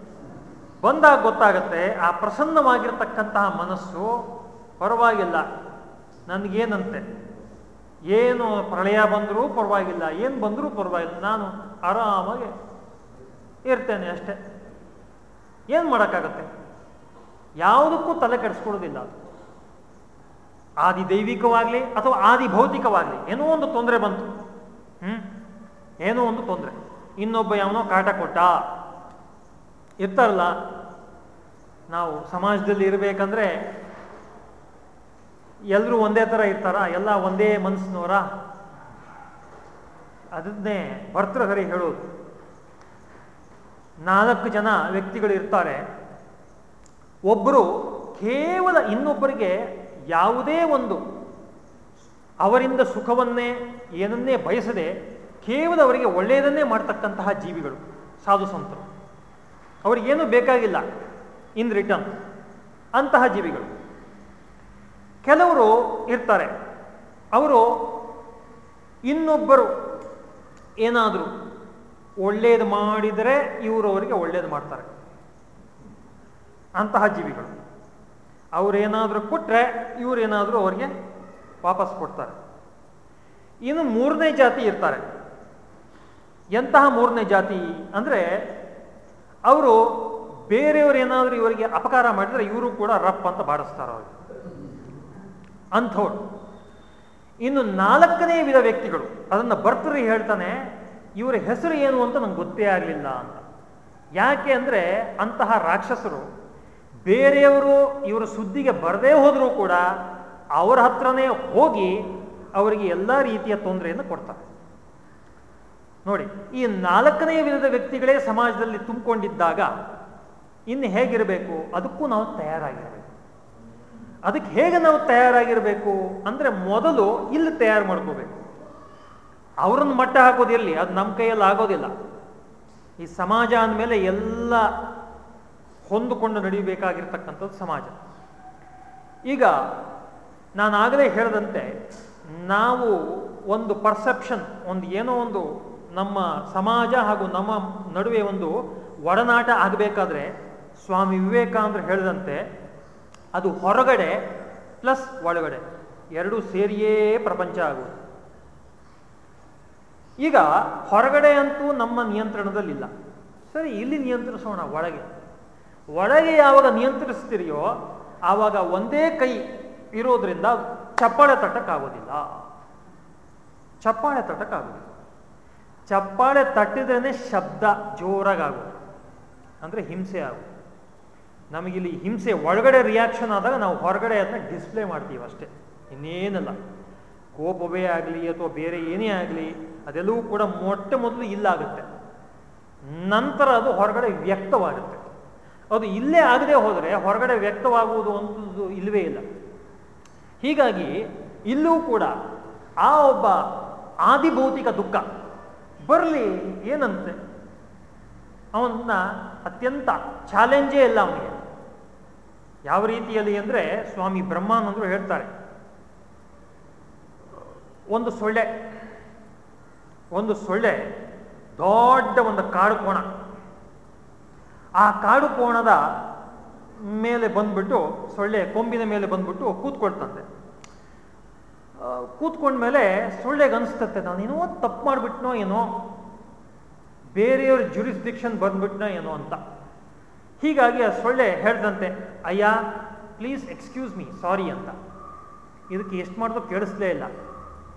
ಬಂದಾಗ ಗೊತ್ತಾಗತ್ತೆ ಆ ಪ್ರಸನ್ನವಾಗಿರ್ತಕ್ಕಂತಹ ಮನಸ್ಸು ಪರವಾಗಿಲ್ಲ. ನನಗೇನಂತೆ? ಏನು ಪ್ರಳಯ ಬಂದರೂ ಪರವಾಗಿಲ್ಲ, ಏನು ಬಂದರೂ ಪರವಾಗಿಲ್ಲ, ನಾನು ಆರಾಮಾಗಿ ಇರ್ತೇನೆ ಅಷ್ಟೇ. ಏನು ಮಾಡೋಕ್ಕಾಗತ್ತೆ? ಯಾವುದಕ್ಕೂ ತಲೆ ಕೆಡಿಸ್ಕೊಳ್ಳೋದಿಲ್ಲ ಅದು. ಆದಿ ದೈವಿಕವಾಗಲಿ ಅಥವಾ ಆದಿ ಭೌತಿಕವಾಗಲಿ ಏನೋ ಒಂದು ತೊಂದರೆ ಬಂತು. ಹ್ಞೂ ಏನೋ ಒಂದು ತೊಂದರೆ. ಇನ್ನೊಬ್ಬ ಯಾವನೋ ಕಾಟ ಕೊಟ್ಟ. ಇರ್ತಾರಲ್ಲ, ನಾವು ಸಮಾಜದಲ್ಲಿ ಇರಬೇಕಂದ್ರೆ ಎಲ್ಲರೂ ಒಂದೇ ಥರ ಇರ್ತಾರ? ಎಲ್ಲ ಒಂದೇ ಮನಸ್ಸಿನವರ ಅದನ್ನೇ ಭರ್ತೃಹರಿ ಹೇಳೋದು. ನಾಲ್ಕು ಜನ ವ್ಯಕ್ತಿಗಳು ಇರ್ತಾರೆ. ಒಬ್ಬರು ಕೇವಲ ಇನ್ನೊಬ್ಬರಿಗೆ ಯಾವುದೇ ಒಂದು ಅವರಿಂದ ಸುಖವನ್ನೇ, ಏನನ್ನೇ ಬಯಸದೆ ಕೇವಲ ಅವರಿಗೆ ಒಳ್ಳೆಯದನ್ನೇ ಮಾಡ್ತಕ್ಕಂತಹ ಜೀವಿಗಳು, ಸಾಧು ಸಂತರು. ಅವರಿಗೇನು ಬೇಕಾಗಿಲ್ಲ. In return. ಅಂತಹ ಜೀವಿಗಳು. ಕೆಲವರು ಇರ್ತಾರೆ. ಅವರು ಇನ್ನೊಬ್ಬರು ಏನಾದರೂ ಒಳ್ಳೇದು ಮಾಡಿದರೆ ಇವರು ಅವರಿಗೆ ಒಳ್ಳೇದು ಮಾಡ್ತಾರೆ. ಅಂತಹ ಜೀವಿಗಳು. ಅವರೇನಾದರೂ ಕೊಟ್ಟರೆ ಇವರೇನಾದರೂ ಅವರಿಗೆ ವಾಪಸ್ ಕೊಡ್ತಾರೆ. ಇನ್ನು ಮೂರನೇ ಜಾತಿ ಇರ್ತಾರೆ. ಎಂತಹ ಮೂರನೇ ಜಾತಿ ಅಂದರೆ ಅವರು ಬೇರೆಯವರು ಏನಾದರೂ ಇವರಿಗೆ ಅಪಕಾರ ಮಾಡಿದರೆ ಇವರು ಕೂಡ ರಪ್ ಅಂತ ಬಾರಿಸ್ತಾರೆ ಅವ್ರಿಗೆ. ಅಂಥವ್ರು ಇನ್ನು ನಾಲ್ಕನೇ ವಿಧ ವ್ಯಕ್ತಿಗಳು, ಅದನ್ನು ಬರ್ತರಿ ಹೇಳ್ತಾನೆ, ಇವರ ಹೆಸರು ಏನು ಅಂತ ನಂಗೆ ಗೊತ್ತೇ ಆಗಲಿಲ್ಲ ಅಂತ. ಯಾಕೆ ಅಂದರೆ ಅಂತಹ ರಾಕ್ಷಸರು ಬೇರೆಯವರು ಇವರ ಸುದ್ದಿಗೆ ಬರದೇ ಹೋದರೂ ಕೂಡ ಅವರ ಹತ್ರನೇ ಹೋಗಿ ಅವರಿಗೆ ಎಲ್ಲ ರೀತಿಯ ತೊಂದರೆಯನ್ನು ಕೊಡ್ತಾರೆ. ನೋಡಿ, ಈ ನಾಲ್ಕನೇ ವಿಧದ ವ್ಯಕ್ತಿಗಳೇ ಸಮಾಜದಲ್ಲಿ ತುಂಬಿಕೊಂಡಿದ್ದಾಗ ಇನ್ನು ಹೇಗಿರಬೇಕು? ಅದಕ್ಕೂ ನಾವು ತಯಾರಾಗಿರಬೇಕು. ಅದಕ್ಕೆ ಹೇಗೆ ನಾವು ತಯಾರಾಗಿರಬೇಕು ಅಂದರೆ ಮೊದಲು ಇಲ್ಲಿ ತಯಾರು ಮಾಡ್ಕೋಬೇಕು. ಅವ್ರನ್ನ ಮಟ್ಟ ಹಾಕೋದಿರಲಿ, ಅದು ನಮ್ಮ ಕೈಯಲ್ಲಿ ಆಗೋದಿಲ್ಲ. ಈ ಸಮಾಜ ಅಂದಮೇಲೆ ಎಲ್ಲ ಹೊಂದಿಕೊಂಡು ನಡೀಬೇಕಾಗಿರ್ತಕ್ಕಂಥದ್ದು ಸಮಾಜ. ಈಗ ನಾನಾಗಲೇ ಹೇಳದಂತೆ, ನಾವು ಒಂದು ಪರ್ಸೆಪ್ಷನ್ ಒಂದು ಏನೋ ಒಂದು ನಮ್ಮ ಸಮಾಜ ಹಾಗೂ ನಮ್ಮ ನಡುವೆ ಒಂದು ಒಡನಾಟ ಆಗಬೇಕಾದ್ರೆ ಸ್ವಾಮಿ ವಿವೇಕಾನಂದರು ಹೇಳಿದಂತೆ ಅದು ಹೊರಗಡೆ ಪ್ಲಸ್ ಒಳಗಡೆ. ಎರಡೂ ಸೇರಿಯೇ ಪ್ರಪಂಚ ಆಗುವುದು ಈಗ ಹೊರಗಡೆ ಅಂತೂ ನಮ್ಮ ನಿಯಂತ್ರಣದಲ್ಲಿಲ್ಲ. ಸರಿ, ಇಲ್ಲಿ ನಿಯಂತ್ರಿಸೋಣ, ಒಳಗೆ. ಒಳಗೆ ಯಾವಾಗ ನಿಯಂತ್ರಿಸ್ತೀರಿಯೋ, ಆವಾಗ ಒಂದೇ ಕೈ ಇರೋದ್ರಿಂದ ಚಪ್ಪಾಳೆ ತಟ್ಟಕ್ಕಾಗೋದಿಲ್ಲ. ಚಪ್ಪಾಳೆ ತಟ್ಟಕ್ಕಾಗೋದಿಲ್ಲ. ಚಪ್ಪಾಳೆ ತಟ್ಟಿದ್ರೇ ಶಬ್ದ ಜೋರಾಗಾಗೋದು ಅಂದರೆ ಹಿಂಸೆ ಆಗೋದು. ನಮಗಿಲ್ಲಿ ಹಿಂಸೆ ಒಳಗಡೆ ರಿಯಾಕ್ಷನ್ ಆದಾಗ ನಾವು ಹೊರಗಡೆ ಅದನ್ನ ಡಿಸ್ಪ್ಲೇ ಮಾಡ್ತೀವಿ ಅಷ್ಟೇ. ಇನ್ನೇನಲ್ಲ. ಕೋಪವೇ ಆಗಲಿ ಅಥವಾ ಬೇರೆ ಏನೇ ಆಗಲಿ, ಅದೆಲ್ಲವೂ ಕೂಡ ಮೊಟ್ಟೆ ಮೊದಲು ಇಲ್ಲಾಗುತ್ತೆ ನಂತರ ಅದು ಹೊರಗಡೆ ವ್ಯಕ್ತವಾಗುತ್ತೆ. ಅದು ಇಲ್ಲೇ ಆಗದೆ ಹೋದರೆ ಹೊರಗಡೆ ವ್ಯಕ್ತವಾಗುವುದು ಅಂತದ್ದು ಇಲ್ಲವೇ ಇಲ್ಲ. ಹೀಗಾಗಿ ಇಲ್ಲೂ ಕೂಡ ಆ ಒಬ್ಬ ಆದಿಭೌತಿಕ ದುಃಖ ಬರಲಿ ಏನಂತೆ? ಅವನ್ನ ಅತ್ಯಂತ ಚಾಲೆಂಜೇ ಇಲ್ಲ ಅವನಿಗೆ. ಯಾವ ರೀತಿಯಲ್ಲಿ ಅಂದರೆ ಸ್ವಾಮಿ ಬ್ರಹ್ಮಾನಂದರು ಹೇಳ್ತಾರೆ. ಒಂದು ಸೊಳ್ಳೆ ಒಂದು ಸೊಳ್ಳೆ ದೊಡ್ಡ ಒಂದು ಕಾಡು ಕೋಣ. ಆ ಕಾಡು ಕೋಣದ ಮೇಲೆ ಬಂದ್ಬಿಟ್ಟು, ಸೊಳ್ಳೆ ಕೊಂಬಿನ ಮೇಲೆ ಬಂದ್ಬಿಟ್ಟು ಕೂತ್ಕೊಳ್ತಂತೆ. ಕೂತ್ಕೊಂಡ್ಮೇಲೆ ಸೊಳ್ಳೆಗೆ ನಾನು ನಾನೇನೋ ತಪ್ಪು ಮಾಡಿಬಿಟ್ನೋ ಏನೋ, ಬೇರೆಯವ್ರ ಜುರಿಸ್ಡಿಕ್ಷನ್ ಬಂದ್ಬಿಟ್ನೋ ಏನೋ ಅಂತ. ಹೀಗಾಗಿ ಆ ಸೊಳ್ಳೆ ಹೇಳ್ದಂತೆ, ಅಯ್ಯ ಪ್ಲೀಸ್ ಎಕ್ಸ್ಕ್ಯೂಸ್ ಮೀ ಸಾರಿ ಅಂತ. ಇದಕ್ಕೆ ಎಷ್ಟು ಮಾಡಿದ್ರು ಕೇಳಿಸ್ಲೇ ಇಲ್ಲ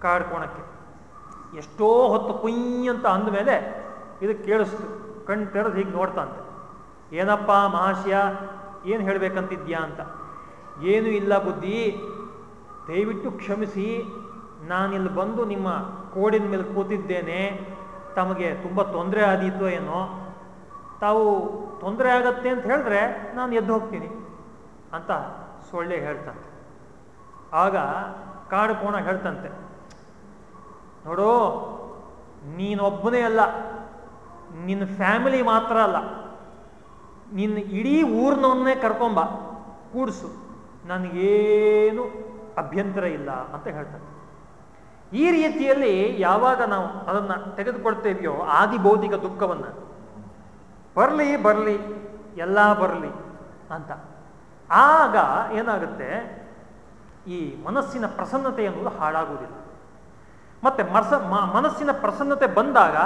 ಕಾಡ್ಕೋಣಕ್ಕೆ ಎಷ್ಟೋ ಹೊತ್ತು ಕುಯ್ ಅಂತ ಅಂದಮೇಲೆ ಇದಕ್ಕೆ ಕೇಳಿಸ್ತು. ಕಣ್ ತೆರೆದು ಹೀಗೆ ನೋಡ್ತಾಂತೆ. ಏನಪ್ಪ ಮಹಾಶಯ, ಏನು ಹೇಳಬೇಕಂತಿದ್ಯಾ ಅಂತ. ಏನೂ ಇಲ್ಲ ಬುದ್ಧಿ, ದಯವಿಟ್ಟು ಕ್ಷಮಿಸಿ. ನಾನಿಲ್ಲಿ ಬಂದು ನಿಮ್ಮ ಕೋಡಿನ ಮೇಲೆ ಕೂತಿದ್ದೇನೆ. ತಮಗೆ ತುಂಬ ತೊಂದರೆ ಆದೀತೋ ಏನೋ. ತಾವು ತೊಂದರೆ ಆಗತ್ತೆ ಅಂತ ಹೇಳಿದ್ರೆ ನಾನು ಎದ್ದು ಹೋಗ್ತೀನಿ ಅಂತ ಸೊಳ್ಳೆ ಹೇಳ್ತಂತೆ. ಆಗ ಕಾಡು ಕೋಣ ಹೇಳ್ತಂತೆ, ನೋಡು, ನೀನೊಬ್ಬನೇ ಅಲ್ಲ, ನಿನ್ನ ಫ್ಯಾಮಿಲಿ ಮಾತ್ರ ಅಲ್ಲ, ನಿನ್ನ ಇಡೀ ಊರ್ನವನ್ನೇ ಕರ್ಕೊಂಬ, ಕೂಡಿಸು, ನನಗೇನು ಅಭ್ಯಂತರ ಇಲ್ಲ ಅಂತ ಹೇಳ್ತಾನೆ ಈ ರೀತಿಯಲ್ಲಿ ಯಾವಾಗ ನಾವು ಅದನ್ನು ತೆಗೆದುಕೊಳ್ತೇವೆಯೋ ಆದಿ ಭೌತಿಕ ದುಃಖವನ್ನ ಬರಲಿ ಬರಲಿ, ಎಲ್ಲ ಬರಲಿ ಅಂತ. ಆಗ ಏನಾಗುತ್ತೆ? ಈ ಮನಸ್ಸಿನ ಪ್ರಸನ್ನತೆ ಅನ್ನೋದು ಹಾಳಾಗುವುದಿಲ್ಲ. ಮತ್ತೆ ಮನಸ ಮನಸ್ಸಿನ ಪ್ರಸನ್ನತೆ ಬಂದಾಗ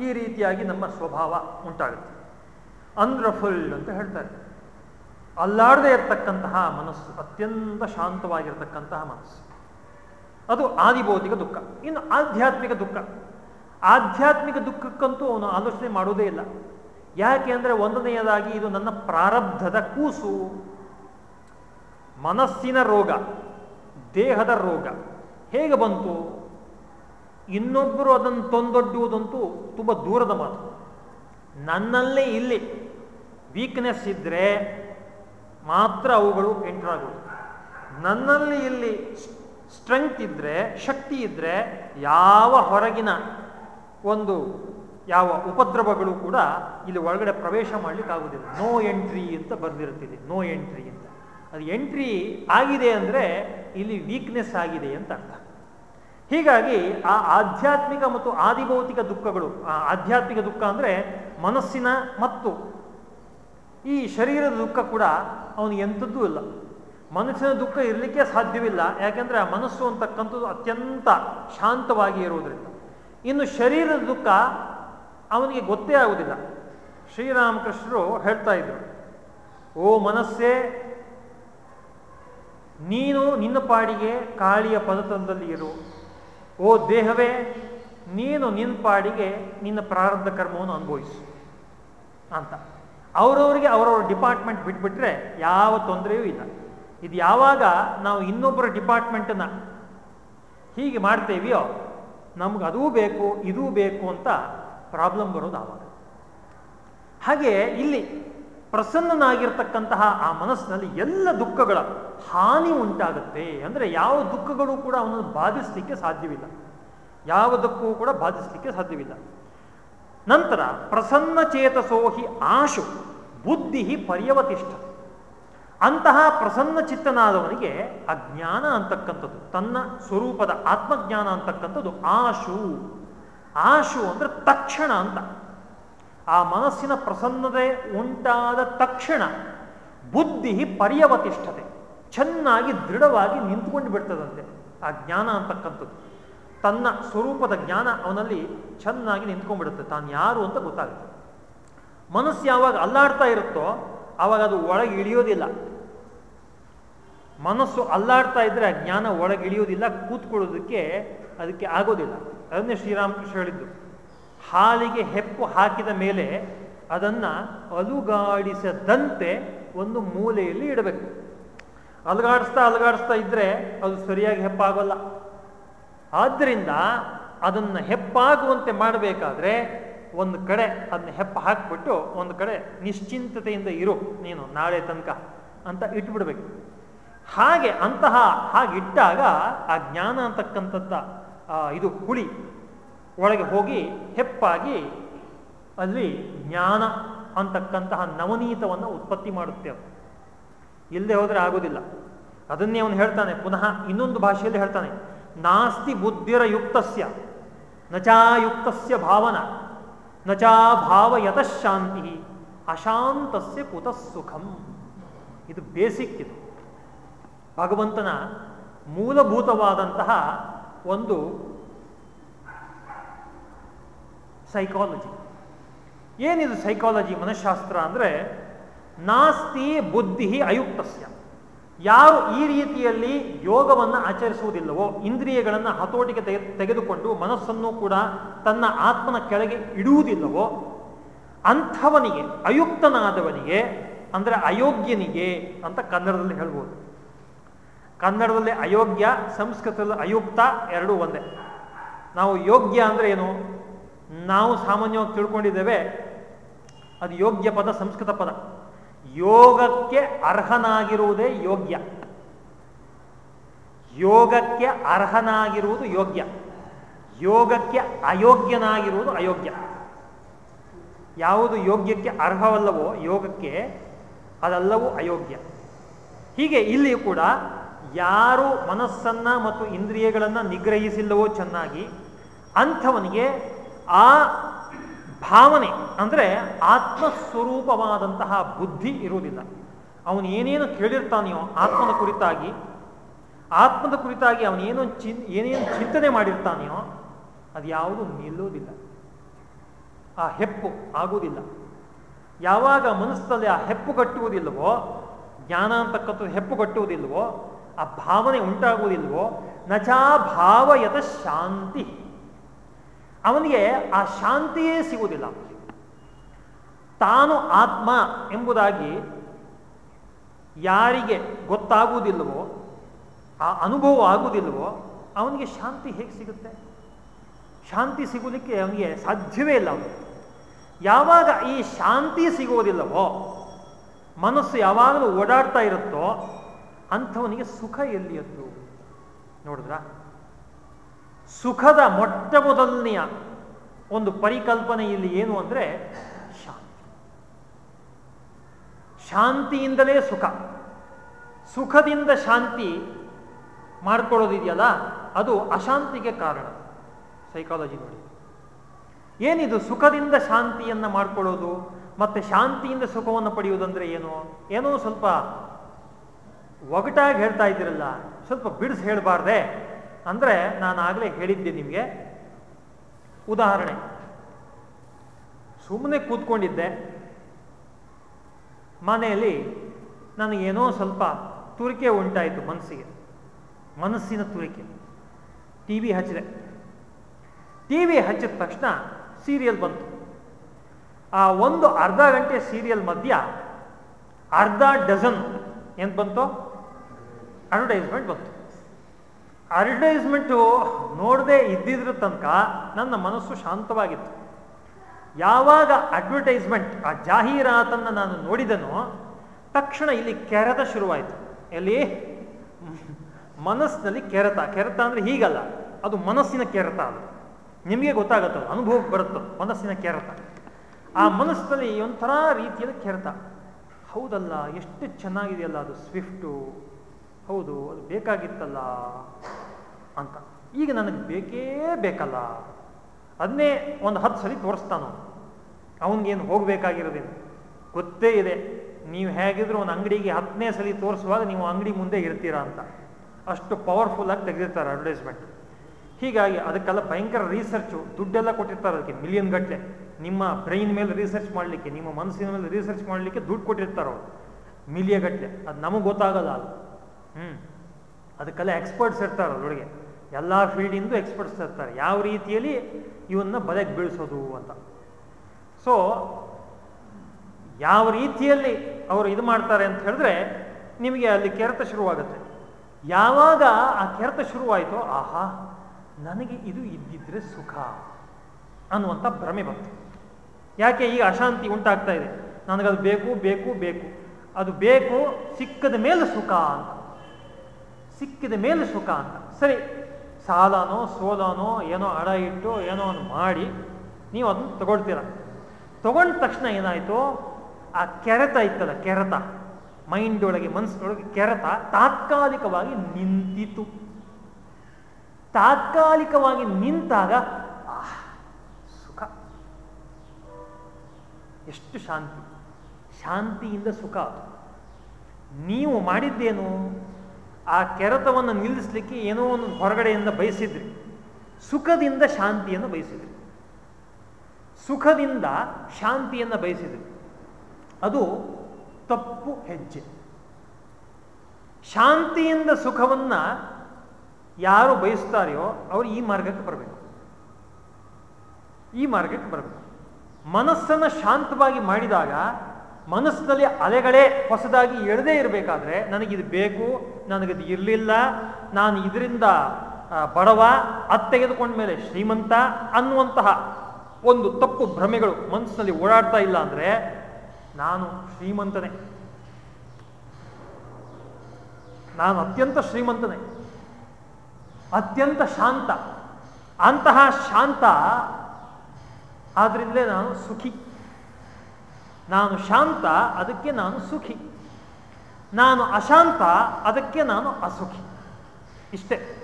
ಈ ರೀತಿಯಾಗಿ ನಮ್ಮ ಸ್ವಭಾವ ಉಂಟಾಗುತ್ತೆ. ಅಂದ್ರಫುಲ್ ಅಂತ ಹೇಳ್ತಾರೆ. ಅಲ್ಲಾಡದೆ ಇರತಕ್ಕಂತಹ ಮನಸ್ಸು, ಅತ್ಯಂತ ಶಾಂತವಾಗಿರ್ತಕ್ಕಂತಹ ಮನಸ್ಸು. ಅದು ಆದಿಭೌತಿಕ ದುಃಖ. ಇನ್ನು ಆಧ್ಯಾತ್ಮಿಕ ದುಃಖ. ಆಧ್ಯಾತ್ಮಿಕ ದುಃಖಕ್ಕಂತೂ ಅವನು ಆಲೋಚನೆ ಮಾಡುವುದೇ ಇಲ್ಲ. ಯಾಕೆ ಅಂದರೆ ಒಂದನೆಯದಾಗಿ ಇದು ನನ್ನ ಪ್ರಾರಬ್ಧದ ಕೂಸು. ಮನಸ್ಸಿನ ರೋಗ, ದೇಹದ ರೋಗ. ಹೇಗೆ ಬಂತು? ಇನ್ನೊಬ್ಬರು ಅದನ್ನು ತೊಂದೊಡ್ಡುವುದಂತೂ ತುಂಬ ದೂರದ ಮಾತು. ನನ್ನಲ್ಲೇ ಇಲ್ಲಿ ವೀಕ್ನೆಸ್ ಇದ್ದರೆ ಮಾತ್ರ ಅವುಗಳು ಎಂಟರ್ ಆಗುವುದು ನನ್ನಲ್ಲಿ ಇಲ್ಲಿ ಸ್ಟ್ರೆಂಗ್ತ್ ಇದ್ದರೆ ಶಕ್ತಿ ಇದ್ದರೆ ಯಾವ ಹೊರಗಿನ ಒಂದು ಯಾವ ಉಪದ್ರವಗಳು ಕೂಡ ಇಲ್ಲಿ ಒಳಗಡೆ ಪ್ರವೇಶ ಮಾಡಲಿಕ್ಕೆ ಆಗುವುದಿಲ್ಲ. ನೋ ಎಂಟ್ರಿ ಅಂತ ಬರೆದಿರುತ್ತಿದೆ ನೋ ಎಂಟ್ರಿ ಅಂತ. ಅದು ಎಂಟ್ರಿ ಆಗಿದೆ ಅಂದರೆ ಇಲ್ಲಿ ವೀಕ್ನೆಸ್ ಆಗಿದೆ ಅಂತ ಅರ್ಥ. ಹೀಗಾಗಿ ಆ ಆಧ್ಯಾತ್ಮಿಕ ಮತ್ತು ಆದಿಭೌತಿಕ ದುಃಖಗಳು, ಆ ಆಧ್ಯಾತ್ಮಿಕ ದುಃಖ ಅಂದರೆ ಮನಸ್ಸಿನ ಮತ್ತು ಈ ಶರೀರದ ದುಃಖ ಕೂಡ ಅವನು ಎಂಥದ್ದೂ ಇಲ್ಲ. ಮನಸ್ಸಿನ ದುಃಖ ಇರಲಿಕ್ಕೆ ಸಾಧ್ಯವಿಲ್ಲ. ಯಾಕೆಂದರೆ ಆ ಮನಸ್ಸು ಅಂತಕ್ಕಂಥದ್ದು ಅತ್ಯಂತ ಶಾಂತವಾಗಿ ಇರುವುದರಿಂದ. ಇನ್ನು ಶರೀರದ ದುಃಖ ಅವನಿಗೆ ಗೊತ್ತೇ ಆಗುವುದಿಲ್ಲ ಶ್ರೀರಾಮಕೃಷ್ಣರು ಹೇಳ್ತಾ ಇದ್ರು, ಓ ಮನಸ್ಸೇ, ನೀನು ನಿನ್ನ ಪಾಡಿಗೆ ಕಾಳಿಯ ಪದತಂದಲ್ಲಿ ಇರು. ಓ ದೇಹವೇ, ನೀನು ನಿನ್ನ ಪಾಡಿಗೆ ನಿನ್ನ ಪ್ರಾರಬ್ಧ ಕರ್ಮವನ್ನು ಅನುಭವಿಸು. ಅಂತ. ಅವರವರಿಗೆ ಅವರವ್ರ ಡಿಪಾರ್ಟ್ಮೆಂಟ್ ಬಿಟ್ಬಿಟ್ರೆ ಯಾವ ತೊಂದರೆಯೂ ಇಲ್ಲ. ಇದು ಯಾವಾಗ ನಾವು ಇನ್ನೊಬ್ಬರ ಡಿಪಾರ್ಟ್ಮೆಂಟನ್ನು ಹೀಗೆ ಮಾಡ್ತೇವಿಯೋ ನಮ್ಗೆ ಅದೂ ಬೇಕು, ಇದೂ ಬೇಕು ಅಂತ ಪ್ರಾಬ್ಲಮ್ ಬರೋದು ಆವಾಗ. ಹಾಗೆ ಇಲ್ಲಿ ಪ್ರಸನ್ನನಾಗಿರ್ತಕ್ಕಂತಹ ಆ ಮನಸ್ಸಿನಲ್ಲಿ ಎಲ್ಲ ದುಃಖಗಳ ಹಾನಿ ಉಂಟಾಗುತ್ತೆ. ಅಂದರೆ ಯಾವ ದುಃಖಗಳು ಕೂಡ ಅವನನ್ನು ಬಾಧಿಸಲಿಕ್ಕೆ ಸಾಧ್ಯವಿಲ್ಲ. ಯಾವ ದುಃಖವೂ ಕೂಡ ಬಾಧಿಸಲಿಕ್ಕೆ ಸಾಧ್ಯವಿಲ್ಲ. ನಂತರ ಪ್ರಸನ್ನ ಚೇತಸೋಹಿ ಆಶು, ಬುದ್ಧಿ ಪರ್ಯವತಿಷ್ಠ. ಅಂತಹ ಪ್ರಸನ್ನ ಚಿತ್ತನಾದವನಿಗೆ ಅಜ್ಞಾನ ಅಂತಕ್ಕಂಥದ್ದು, ತನ್ನ ಸ್ವರೂಪದ ಆತ್ಮಜ್ಞಾನ ಅಂತಕ್ಕಂಥದ್ದು ಆಶು. ಆಶು ಅಂದ್ರೆ ತಕ್ಷಣ ಅಂತ. ಆ ಮನಸ್ಸಿನ ಪ್ರಸನ್ನತೆ ಉಂಟಾದ ತಕ್ಷಣ ಬುದ್ಧಿ ಪರ್ಯವತಿಷ್ಠತೆ, ಚೆನ್ನಾಗಿ ದೃಢವಾಗಿ ನಿಂತ್ಕೊಂಡು ಬಿಡ್ತದಂತೆ. ಆ ಜ್ಞಾನ ಅಂತಕ್ಕಂಥದ್ದು. ತನ್ನ ಸ್ವರೂಪದ ಜ್ಞಾನ ಅವನಲ್ಲಿ ಚೆನ್ನಾಗಿ ನಿಂತ್ಕೊಂಡ್ಬಿಡುತ್ತೆ ತಾನು ಯಾರು ಅಂತ ಗೊತ್ತಾಗುತ್ತೆ. ಮನಸ್ಸು ಯಾವಾಗ ಅಲ್ಲಾಡ್ತಾ ಇರುತ್ತೋ ಆವಾಗ ಅದು ಒಳಗೆ ಇಳಿಯೋದಿಲ್ಲ. ಮನಸ್ಸು ಅಲ್ಲಾಡ್ತಾ ಇದ್ರೆ ಆ ಜ್ಞಾನ ಒಳಗೆ ಇಳಿಯೋದಿಲ್ಲ, ಕೂತ್ಕೊಳ್ಳೋದಕ್ಕೆ ಅದಕ್ಕೆ ಆಗೋದಿಲ್ಲ. ಅದನ್ನೇ ಶ್ರೀರಾಮಕೃಷ್ಣ ಹೇಳಿದ್ದು. ಹಾಲಿಗೆ ಹೆಪ್ಪು ಹಾಕಿದ ಮೇಲೆ ಅದನ್ನು ಅಲುಗಾಡಿಸದಂತೆ ಒಂದು ಮೂಲೆಯಲ್ಲಿ ಇಡಬೇಕು. ಅಲುಗಾಡಿಸ್ತಾ ಅಲುಗಾಡಿಸ್ತಾ ಇದ್ದರೆ ಅದು ಸರಿಯಾಗಿ ಹೆಪ್ಪಾಗೋಲ್ಲ. ಆದ್ದರಿಂದ ಅದನ್ನು ಹೆಪ್ಪಾಗುವಂತೆ ಮಾಡಬೇಕಾದ್ರೆ ಒಂದು ಕಡೆ ಅದನ್ನ ಹೆಪ್ಪ ಹಾಕಿಬಿಟ್ಟು ಒಂದು ಕಡೆ ನಿಶ್ಚಿಂತತೆಯಿಂದ ಇರು, ನೀನು ನಾಳೆ ತನಕ ಅಂತ ಇಟ್ಬಿಡ್ಬೇಕು. ಹಾಗೆ ಅಂತಹ ಹಾಗಿಟ್ಟಾಗ ಆ ಜ್ಞಾನ ಅಂತಕ್ಕಂಥದ್ದ ಇದು ಹುಳಿ. ಒಳಗೆ ಹೋಗಿ ಹೆಪ್ಪಾಗಿ ಅಲ್ಲಿ ಜ್ಞಾನ ಅಂತಕ್ಕಂತಹ ನವನೀತವನ್ನು ಉತ್ಪತ್ತಿ ಮಾಡುತ್ತೆ ಅದು ಇಲ್ಲದೆ ಹೋದರೆ ಆಗೋದಿಲ್ಲ. ಅದನ್ನೇ ಅವನು ಹೇಳ್ತಾನೆ, ಪುನಃ ಇನ್ನೊಂದು ಭಾಷೆಯಲ್ಲಿ ಹೇಳ್ತಾನೆ, ನಾಸ್ತಿ ಬುದ್ಧಿರ ಯುಕ್ತಸ್ಯ ನಚಾಯುಕ್ತಸ್ಯ ಭಾವನ ನಚಾ ಭಾವ ಯತಃಶಾಂತಿ ಅಶಾಂತಸ್ಯ ಕುತಃ ಸುಖಂ. ಇದು ಬೇಸಿಕ್ ಇದು. ಭಗವಂತನ ಮೂಲಭೂತವಾದಂತಹ ಒಂದು ಸೈಕಾಲಜಿ ಏನಿದು ಸೈಕಾಲಜಿ ಮನಃಶಾಸ್ತ್ರ ಅಂದರೆ ನಾಸ್ತಿ ಬುದ್ಧಿ ಅಯುಕ್ತಸ್ಯ. ಯಾರು ಈ ರೀತಿಯಲ್ಲಿ ಯೋಗವನ್ನು ಆಚರಿಸುವುದಿಲ್ಲವೋ, ಇಂದ್ರಿಯಗಳನ್ನು ಹತೋಟಿಗೆ ತೆಗೆದುಕೊಂಡು ಮನಸ್ಸನ್ನು ಕೂಡ ತನ್ನ ಆತ್ಮನ ಕೆಳಗೆ ಇಡುವುದಿಲ್ಲವೋ, ಅಂಥವನಿಗೆ, ಅಯುಕ್ತನಾದವನಿಗೆ, ಅಂದರೆ ಅಯೋಗ್ಯನಿಗೆ ಅಂತ ಕನ್ನಡದಲ್ಲಿ ಹೇಳ್ಬೋದು. ಕನ್ನಡದಲ್ಲಿ ಅಯೋಗ್ಯ, ಸಂಸ್ಕೃತದಲ್ಲಿ ಅಯುಕ್ತ ಎರಡೂ ಒಂದೇ. ನಾವು ಯೋಗ್ಯ ಅಂದರೆ ಏನು? ನಾವು ಸಾಮಾನ್ಯವಾಗಿ ತಿಳ್ಕೊಂಡಿದ್ದೇವೆ, ಅದು ಯೋಗ್ಯ ಪದ, ಸಂಸ್ಕೃತ ಪದ. ಯೋಗಕ್ಕೆ ಅರ್ಹನಾಗಿರುವುದೇ ಯೋಗ್ಯ. ಯೋಗಕ್ಕೆ ಅರ್ಹನಾಗಿರುವುದು ಯೋಗ್ಯ. ಯೋಗಕ್ಕೆ ಅಯೋಗ್ಯನಾಗಿರುವುದು ಅಯೋಗ್ಯ. ಯಾವುದು ಯೋಗ್ಯಕ್ಕೆ ಅರ್ಹವಲ್ಲವೋ ಯೋಗಕ್ಕೆ ಅದೆಲ್ಲವೂ ಅಯೋಗ್ಯ. ಹೀಗೆ ಇಲ್ಲಿಯೂ ಕೂಡ ಯಾರು ಮನಸ್ಸನ್ನ ಮತ್ತು ಇಂದ್ರಿಯಗಳನ್ನು ನಿಗ್ರಹಿಸಿಲ್ಲವೋ ಚೆನ್ನಾಗಿ, ಅಂಥವನಿಗೆ ಆ ಭಾವನೆ ಅಂದರೆ ಆತ್ಮಸ್ವರೂಪವಾದಂತಹ ಬುದ್ಧಿ ಇರುವುದಿಲ್ಲ. ಅವನು ಏನೇನು ಕೇಳಿರ್ತಾನೆಯೋ ಆತ್ಮದ ಕುರಿತಾಗಿ ಆತ್ಮದ ಕುರಿತಾಗಿ ಅವನೇನು ಚಿನ್, ಏನೇನು ಚಿಂತನೆ ಮಾಡಿರ್ತಾನೆಯೋ ಅದು ಯಾವುದು ನಿಲ್ಲುವುದಿಲ್ಲ. ಆ ಹೆಪ್ಪು ಆಗುವುದಿಲ್ಲ. ಯಾವಾಗ ಮನಸ್ಸಲ್ಲಿ ಆ ಹೆಪ್ಪು ಕಟ್ಟುವುದಿಲ್ಲವೋ, ಜ್ಞಾನ ಅಂತಕ್ಕಂಥದ್ದು ಹೆಪ್ಪು ಕಟ್ಟುವುದಿಲ್ವೋ ಆ ಭಾವನೆ ಉಂಟಾಗುವುದಿಲ್ವೋ? ನಚಾ ಭಾವಯತ ಶಾಂತಿ. ಅವನಿಗೆ ಆ ಶಾಂತಿಯೇ ಸಿಗುವುದಿಲ್ಲ. ತಾನು ಆತ್ಮ ಎಂಬುದಾಗಿ ಯಾರಿಗೆ ಗೊತ್ತಾಗುವುದಿಲ್ಲವೋ, ಆ ಅನುಭವ ಆಗುವುದಿಲ್ಲವೋ, ಅವನಿಗೆ ಶಾಂತಿ ಹೇಗೆ ಸಿಗುತ್ತೆ? ಶಾಂತಿ ಸಿಗಲಿಕ್ಕೆ ಅವನಿಗೆ ಸಾಧ್ಯವೇ ಇಲ್ಲ ಅವನು. ಯಾವಾಗ ಈ ಶಾಂತಿ ಸಿಗುವುದಿಲ್ಲವೋ, ಮನಸ್ಸು ಯಾವಾಗಲೂ ಓಡಾಡ್ತಾ ಇರುತ್ತೋ ಅಂಥವನಿಗೆ ಸುಖ ಎಲ್ಲಿಯದ್ದು? ನೋಡಿದ್ರ? ಸುಖದ ಮೊಟ್ಟ ಮೊದಲನೆಯ ಒಂದು ಪರಿಕಲ್ಪನೆ ಇಲ್ಲಿ ಏನು ಅಂದರೆ ಶಾಂತಿ. ಶಾಂತಿಯಿಂದಲೇ ಸುಖ. ಸುಖದಿಂದ ಶಾಂತಿ ಮಾಡ್ಕೊಳ್ಳೋದಿದೆಯಲ್ಲ, ಅದು ಅಶಾಂತಿಗೆ ಕಾರಣ. ಸೈಕಾಲಜಿ ನೋಡಿ. ಏನಿದು ಸುಖದಿಂದ ಶಾಂತಿಯನ್ನು ಮಾಡ್ಕೊಳ್ಳೋದು ಮತ್ತೆ ಶಾಂತಿಯಿಂದ ಸುಖವನ್ನು ಪಡೆಯುವುದಂದ್ರೆ ಏನು? ಏನೋ ಸ್ವಲ್ಪ ಒಗಟಾಗಿ ಹೇಳ್ತಾ ಇದ್ದೀರಲ್ಲ, ಸ್ವಲ್ಪ ಬಿಡಿಸಿ ಹೇಳಬಾರ್ದೆ? ಅಂದರೆ ನಾನು ಆಗಲೇ ಹೇಳಿದ್ದೆ ನಿಮಗೆ. ಉದಾಹರಣೆ ಸುಮ್ಮನೆ ಕೂತ್ಕೊಂಡಿದ್ದೆ. ಮನೆಯಲ್ಲಿ ನನಗೇನೋ ಸ್ವಲ್ಪ ತುರಿಕೆ ಉಂಟಾಯಿತು ಮನಸ್ಸಿಗೆ. ಮನಸ್ಸಿನ ತುರಿಕೆ. ಟಿ ವಿ ಹಚ್ಚಿದೆ. ಟಿ ವಿ ಹಚ್ಚಿದ ತಕ್ಷಣ ಸೀರಿಯಲ್ ಬಂತು. ಆ ಒಂದು ಅರ್ಧ ಗಂಟೆ ಸೀರಿಯಲ್ ಮಧ್ಯ ಅರ್ಧ ಡಜನ್ ಏನು ಬಂತು ಅಡ್ವರ್ಟೈಸ್ಮೆಂಟ್ ಬಂತು. ಅಡ್ವರ್ಟೈಸ್ಮೆಂಟು ನೋಡದೆ ಇದ್ದಿದ್ರ ತನಕ ನನ್ನ ಮನಸ್ಸು ಶಾಂತವಾಗಿತ್ತು. ಯಾವಾಗ ಅಡ್ವರ್ಟೈಸ್ಮೆಂಟ್ ಆ ಜಾಹೀರಾತನ್ನು ನಾನು ನೋಡಿದನೋ ತಕ್ಷಣ ಇಲ್ಲಿ ಕೆರೆತ ಶುರುವಾಯಿತು. ಎಲ್ಲಿ? ಮನಸ್ಸಿನಲ್ಲಿ ಕೆರೆತ. ಕೆರೆತ ಅಂದರೆ ಹೀಗಲ್ಲ, ಅದು ಮನಸ್ಸಿನ ಕೆರೆತ ಅದು. ನಿಮಗೆ ಗೊತ್ತಾಗುತ್ತೆ ಅನುಭವಕ್ಕೆ ಬರುತ್ತೆ, ಮನಸ್ಸಿನ ಕೆರೆತ. ಆ ಮನಸ್ಸಿನಲ್ಲಿ ಒಂಥರ ರೀತಿಯಲ್ಲಿ ಕೆರೆತ. ಹೌದಲ್ಲ, ಎಷ್ಟು ಚೆನ್ನಾಗಿದೆಯಲ್ಲ ಅದು ಸ್ವಿಫ್ಟು ಹೌದು, ಅದು ಬೇಕಾಗಿತ್ತಲ್ಲ ಅಂತ. ಈಗ ನನಗೆ ಬೇಕೇ ಬೇಕಲ್ಲ. ಅದನ್ನೇ ಒಂದು ಹತ್ತು ಸರಿ ತೋರಿಸ್ತಾನು ಅವನಿಗೇನು ಹೋಗಬೇಕಾಗಿರೋದೇನು? ಗೊತ್ತೇ ಇದೆ. ನೀವು ಹೇಗಿದ್ರು ಒಂದು ಅಂಗಡಿಗೆ ಹತ್ತನೇ ಸಲ ತೋರಿಸುವಾಗ ನೀವು ಅಂಗಡಿ ಮುಂದೆ ಇರ್ತೀರಾ ಅಂತ. ಅಷ್ಟು ಪವರ್ಫುಲ್ ಆಗಿ ತೆಗೆದಿರ್ತಾರೆ ಅಡ್ವರ್ಟೈಸ್ಮೆಂಟ್ ಹೀಗಾಗಿ ಅದಕ್ಕೆಲ್ಲ ಭಯಂಕರ ರಿಸರ್ಚು ದುಡ್ಡೆಲ್ಲ ಕೊಟ್ಟಿರ್ತಾರೆ ಅದಕ್ಕೆ ಮಿಲಿಯನ್ ಗಟ್ಟಲೆ ನಿಮ್ಮ ಬ್ರೈನ್ ಮೇಲೆ ರಿಸರ್ಚ್ ಮಾಡಲಿಕ್ಕೆ, ನಿಮ್ಮ ಮನಸ್ಸಿನ ಮೇಲೆ ರಿಸರ್ಚ್ ಮಾಡಲಿಕ್ಕೆ ದುಡ್ಡು ಕೊಟ್ಟಿರ್ತಾರೆ ಅವರು. ಮಿಲಿಯ ಗಟ್ಟಲೆ ಅದು ನಮಗೆ ಗೊತ್ತಾಗಲ್ಲ ಅದು. ಹ್ಞೂ ಅದಕ್ಕೆಲ್ಲ ಎಕ್ಸ್ಪರ್ಟ್ಸ್ ಇರ್ತಾರೆ ಅದರೊಳಗೆ. ಎಲ್ಲ ಫೀಲ್ಡಿಂದು ಎಕ್ಸ್ಪರ್ಟ್ಸ್ ಇರ್ತಾರೆ. ಯಾವ ರೀತಿಯಲ್ಲಿ ಇವನ್ನ ಬಲೆಗೆ ಬೀಳಿಸೋದು ಅಂತ. ಸೊ ಯಾವ ರೀತಿಯಲ್ಲಿ ಅವರು ಇದು ಮಾಡ್ತಾರೆ ಅಂತ ಹೇಳಿದ್ರೆ ನಿಮಗೆ ಅಲ್ಲಿ ಕೆರೆತ ಶುರುವಾಗುತ್ತೆ. ಯಾವಾಗ ಆ ಕೆರೆತ ಶುರುವಾಯಿತೋ, ಆಹಾ, ನನಗೆ ಇದು ಇದ್ದಿದ್ರೆ ಸುಖ ಅನ್ನುವಂಥ ಭ್ರಮೆ ಬಂತು. ಯಾಕೆ ಈಗ ಅಶಾಂತಿ ಉಂಟಾಗ್ತಾ ಇದೆ. ನನಗದು ಬೇಕು ಬೇಕು ಬೇಕು. ಅದು ಬೇಕು, ಸಿಕ್ಕದ ಮೇಲೆ ಸುಖ ಅಂತ. ಸಿಕ್ಕಿದ ಮೇಲೆ ಸುಖ ಅಂತ. ಸರಿ, ಸಾಲನೋ, ಸೋಲನೋ, ಏನೋ ಅಡ ಇಟ್ಟು, ಏನೋ ಒಂದು ಮಾಡಿ, ನೀವು ಅದನ್ನು ತಗೊಳ್ತೀರ. ತಗೊಂಡ ತಕ್ಷಣ ಏನಾಯಿತು? ಆ ಕೆರೆತ ಇತ್ತಲ್ಲ, ಕೆರೆತ. ಮೈಂಡ್ ಒಳಗೆ ಮನಸ್ಸಿನೊಳಗೆ ಕೆರೆತ ತಾತ್ಕಾಲಿಕವಾಗಿ ನಿಂತಿತು. ತಾತ್ಕಾಲಿಕವಾಗಿ ನಿಂತಾಗ ಸುಖ. ಎಷ್ಟು ಶಾಂತಿ. ಶಾಂತಿಯಿಂದ ಸುಖ ನೀವು ಮಾಡಿದ್ದೇನು? ಆ ಕೆರೆತವನ್ನು ನಿಲ್ಲಿಸಲಿಕ್ಕೆ ಏನೋ ಒಂದು ಹೊರಗಡೆಯಿಂದ ಬಯಸಿದ್ರಿ. ಸುಖದಿಂದ ಶಾಂತಿಯನ್ನು ಬಯಸಿದ್ರಿ. ಸುಖದಿಂದ ಶಾಂತಿಯನ್ನು ಬಯಸಿದ್ರಿ. ಅದು ತಪ್ಪು ಹೆಜ್ಜೆ. ಶಾಂತಿಯಿಂದ ಸುಖವನ್ನ ಯಾರು ಬಯಸ್ತಾರೆಯೋ ಅವರು ಈ ಮಾರ್ಗಕ್ಕೆ ಬರಬೇಕು. ಈ ಮಾರ್ಗಕ್ಕೆ ಬರಬೇಕು. ಮನಸ್ಸನ್ನು ಶಾಂತವಾಗಿ ಮಾಡಿದಾಗ ಮನಸ್ಸಿನಲ್ಲಿ ಅಲೆಗಳೇ ಹೊಸದಾಗಿ ಎಳದೇ ಇರಬೇಕಾದ್ರೆ ನನಗಿದು ಬೇಕು ನನಗಿದು ಇರಲಿಲ್ಲ, ನಾನು ಇದರಿಂದ ಬಡವ, ಅದು ತೆಗೆದುಕೊಂಡ ಮೇಲೆ ಶ್ರೀಮಂತ ಅನ್ನುವಂತಹ ಒಂದು ತಪ್ಪು ಭ್ರಮೆಗಳು ಮನಸ್ಸಿನಲ್ಲಿ ಓಡಾಡ್ತಾ ಇಲ್ಲ ಅಂದರೆ ನಾನು ಶ್ರೀಮಂತನೇ. ನಾನು ಅತ್ಯಂತ ಶ್ರೀಮಂತನೇ. ಅತ್ಯಂತ ಶಾಂತ. ಅಂತಹ ಶಾಂತ ಆದ್ರಿಂದಲೇ ನಾನು ಸುಖಿ. ನಾನು ಶಾಂತ, ಅದಕ್ಕೆ ನಾನು ಸುಖಿ. ನಾನು ಅಶಾಂತ, ಅದಕ್ಕೆ ನಾನು ಅಸುಖಿ. ಇಷ್ಟೇ.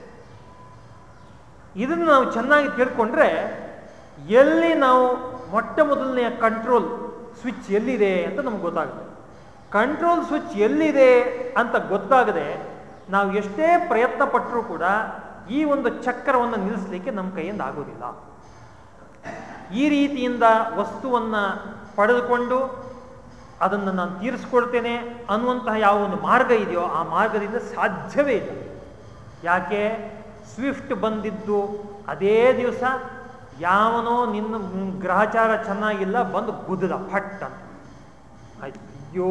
ಇದನ್ನು ನಾವು ಚೆನ್ನಾಗಿ ತಿಳ್ಕೊಂಡ್ರೆ ಎಲ್ಲಿ ನಾವು ಮೊಟ್ಟ ಮೊದಲನೆಯ ಕಂಟ್ರೋಲ್ ಸ್ವಿಚ್ ಎಲ್ಲಿದೆ ಅಂತ ನಮ್ಗೆ ಗೊತ್ತಾಗುತ್ತೆ. ಕಂಟ್ರೋಲ್ ಸ್ವಿಚ್ ಎಲ್ಲಿದೆ ಅಂತ ಗೊತ್ತಾಗದೆ ನಾವು ಎಷ್ಟೇ ಪ್ರಯತ್ನ ಪಟ್ಟರೂ ಕೂಡ ಈ ಒಂದು ಚಕ್ರವನ್ನು ನಿಲ್ಲಿಸಲಿಕ್ಕೆ ನಮ್ಮ ಕೈಯಿಂದ ಆಗೋದಿಲ್ಲ. ಈ ರೀತಿಯಿಂದ ವಸ್ತುವನ್ನು ಪಡೆದುಕೊಂಡು ಅದನ್ನು ನಾನು ತೀರಿಸ್ಕೊಳ್ತೇನೆ ಅನ್ನುವಂತಹ ಯಾವ ಒಂದು ಮಾರ್ಗ ಇದೆಯೋ ಆ ಮಾರ್ಗದಿಂದ ಸಾಧ್ಯವೇ ಇಲ್ಲ. ಯಾಕೆ? ಸ್ವಿಫ್ಟ್ ಬಂದಿದ್ದು ಅದೇ ದಿವಸ ಯಾವನೋ ನಿನ್ನ ಗ್ರಹಚಾರ ಚೆನ್ನಾಗಿಲ್ಲ, ಬಂದು ಗುದ್ದದ ಫಟ್ ಅಂತ. ಅಯ್ಯೋ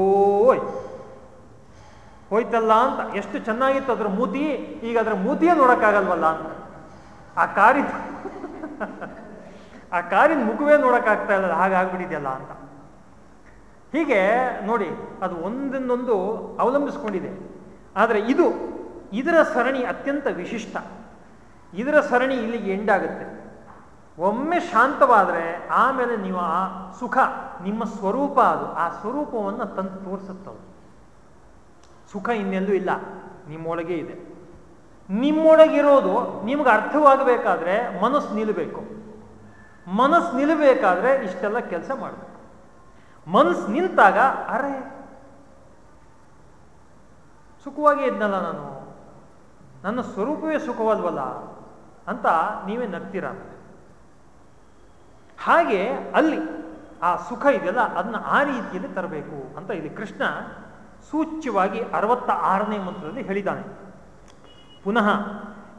ಹೋಯ್ತಲ್ಲ ಅಂತ. ಎಷ್ಟು ಚೆನ್ನಾಗಿತ್ತು ಅದರ ಮೂತಿ. ಈಗ ಅದರ ಮುದಿಯೇ ನೋಡೋಕ್ಕಾಗಲ್ವಲ್ಲ ಅಂತ. ಆ ಕಾರಿನ [LAUGHS] ಆ ಕಾರಿನ ಮುಖವೇ ನೋಡೋಕ್ಕಾಗ್ತಾ ಇಲ್ಲ ಹಾಗಾಗ್ಬಿಟ್ಟಿದೆಯಲ್ಲ ಅಂತ. ಹೀಗೆ ನೋಡಿ, ಅದು ಒಂದನ್ನೊಂದು ಅವಲಂಬಿಸ್ಕೊಂಡಿದೆ. ಆದರೆ ಇದು, ಇದರ ಸರಣಿ ಅತ್ಯಂತ ವಿಶಿಷ್ಟ. ಇದರ ಸರಣಿ ಇಲ್ಲಿಗೆ ಎಂಡಾಗುತ್ತೆ ಒಮ್ಮೆ ಶಾಂತವಾದರೆ ಆಮೇಲೆ ನೀವು ಆ ಸುಖ, ನಿಮ್ಮ ಸ್ವರೂಪ ಅದು. ಆ ಸ್ವರೂಪವನ್ನು ತಂದು ತೋರಿಸುತ್ತವು ಸುಖ ಇನ್ನೆಲ್ಲೂ ಇಲ್ಲ, ನಿಮ್ಮೊಳಗೆ ಇದೆ. ನಿಮ್ಮೊಳಗಿರೋದು ನಿಮ್ಗೆ ಅರ್ಥವಾಗಬೇಕಾದ್ರೆ ಮನಸ್ಸು ನಿಲ್ಲಬೇಕು ಮನಸ್ಸು ನಿಲ್ಲಬೇಕಾದ್ರೆ ಇಷ್ಟೆಲ್ಲ ಕೆಲಸ ಮಾಡಬೇಕು. ಮನಸ್ಸು ನಿಂತಾಗ, ಅರೆ, ಸುಖವಾಗಿ ಇದ್ನಲ್ಲ ನಾನು. ನನ್ನ ಸ್ವರೂಪವೇ ಸುಖವಲ್ವಲ್ಲ ಅಂತ ನೀವೇ ನಗ್ತೀರ ಹಾಗೆ ಅಲ್ಲಿ ಆ ಸುಖ ಇದೆಯಲ್ಲ, ಅದನ್ನ ಆ ರೀತಿಯಲ್ಲಿ ತರಬೇಕು ಅಂತ ಇಲ್ಲಿ ಕೃಷ್ಣ ಸೂಚ್ಯವಾಗಿ ಅರವತ್ತ ಆರನೇ ಮಂತ್ರದಲ್ಲಿ ಹೇಳಿದ್ದಾನೆ. ಪುನಃ,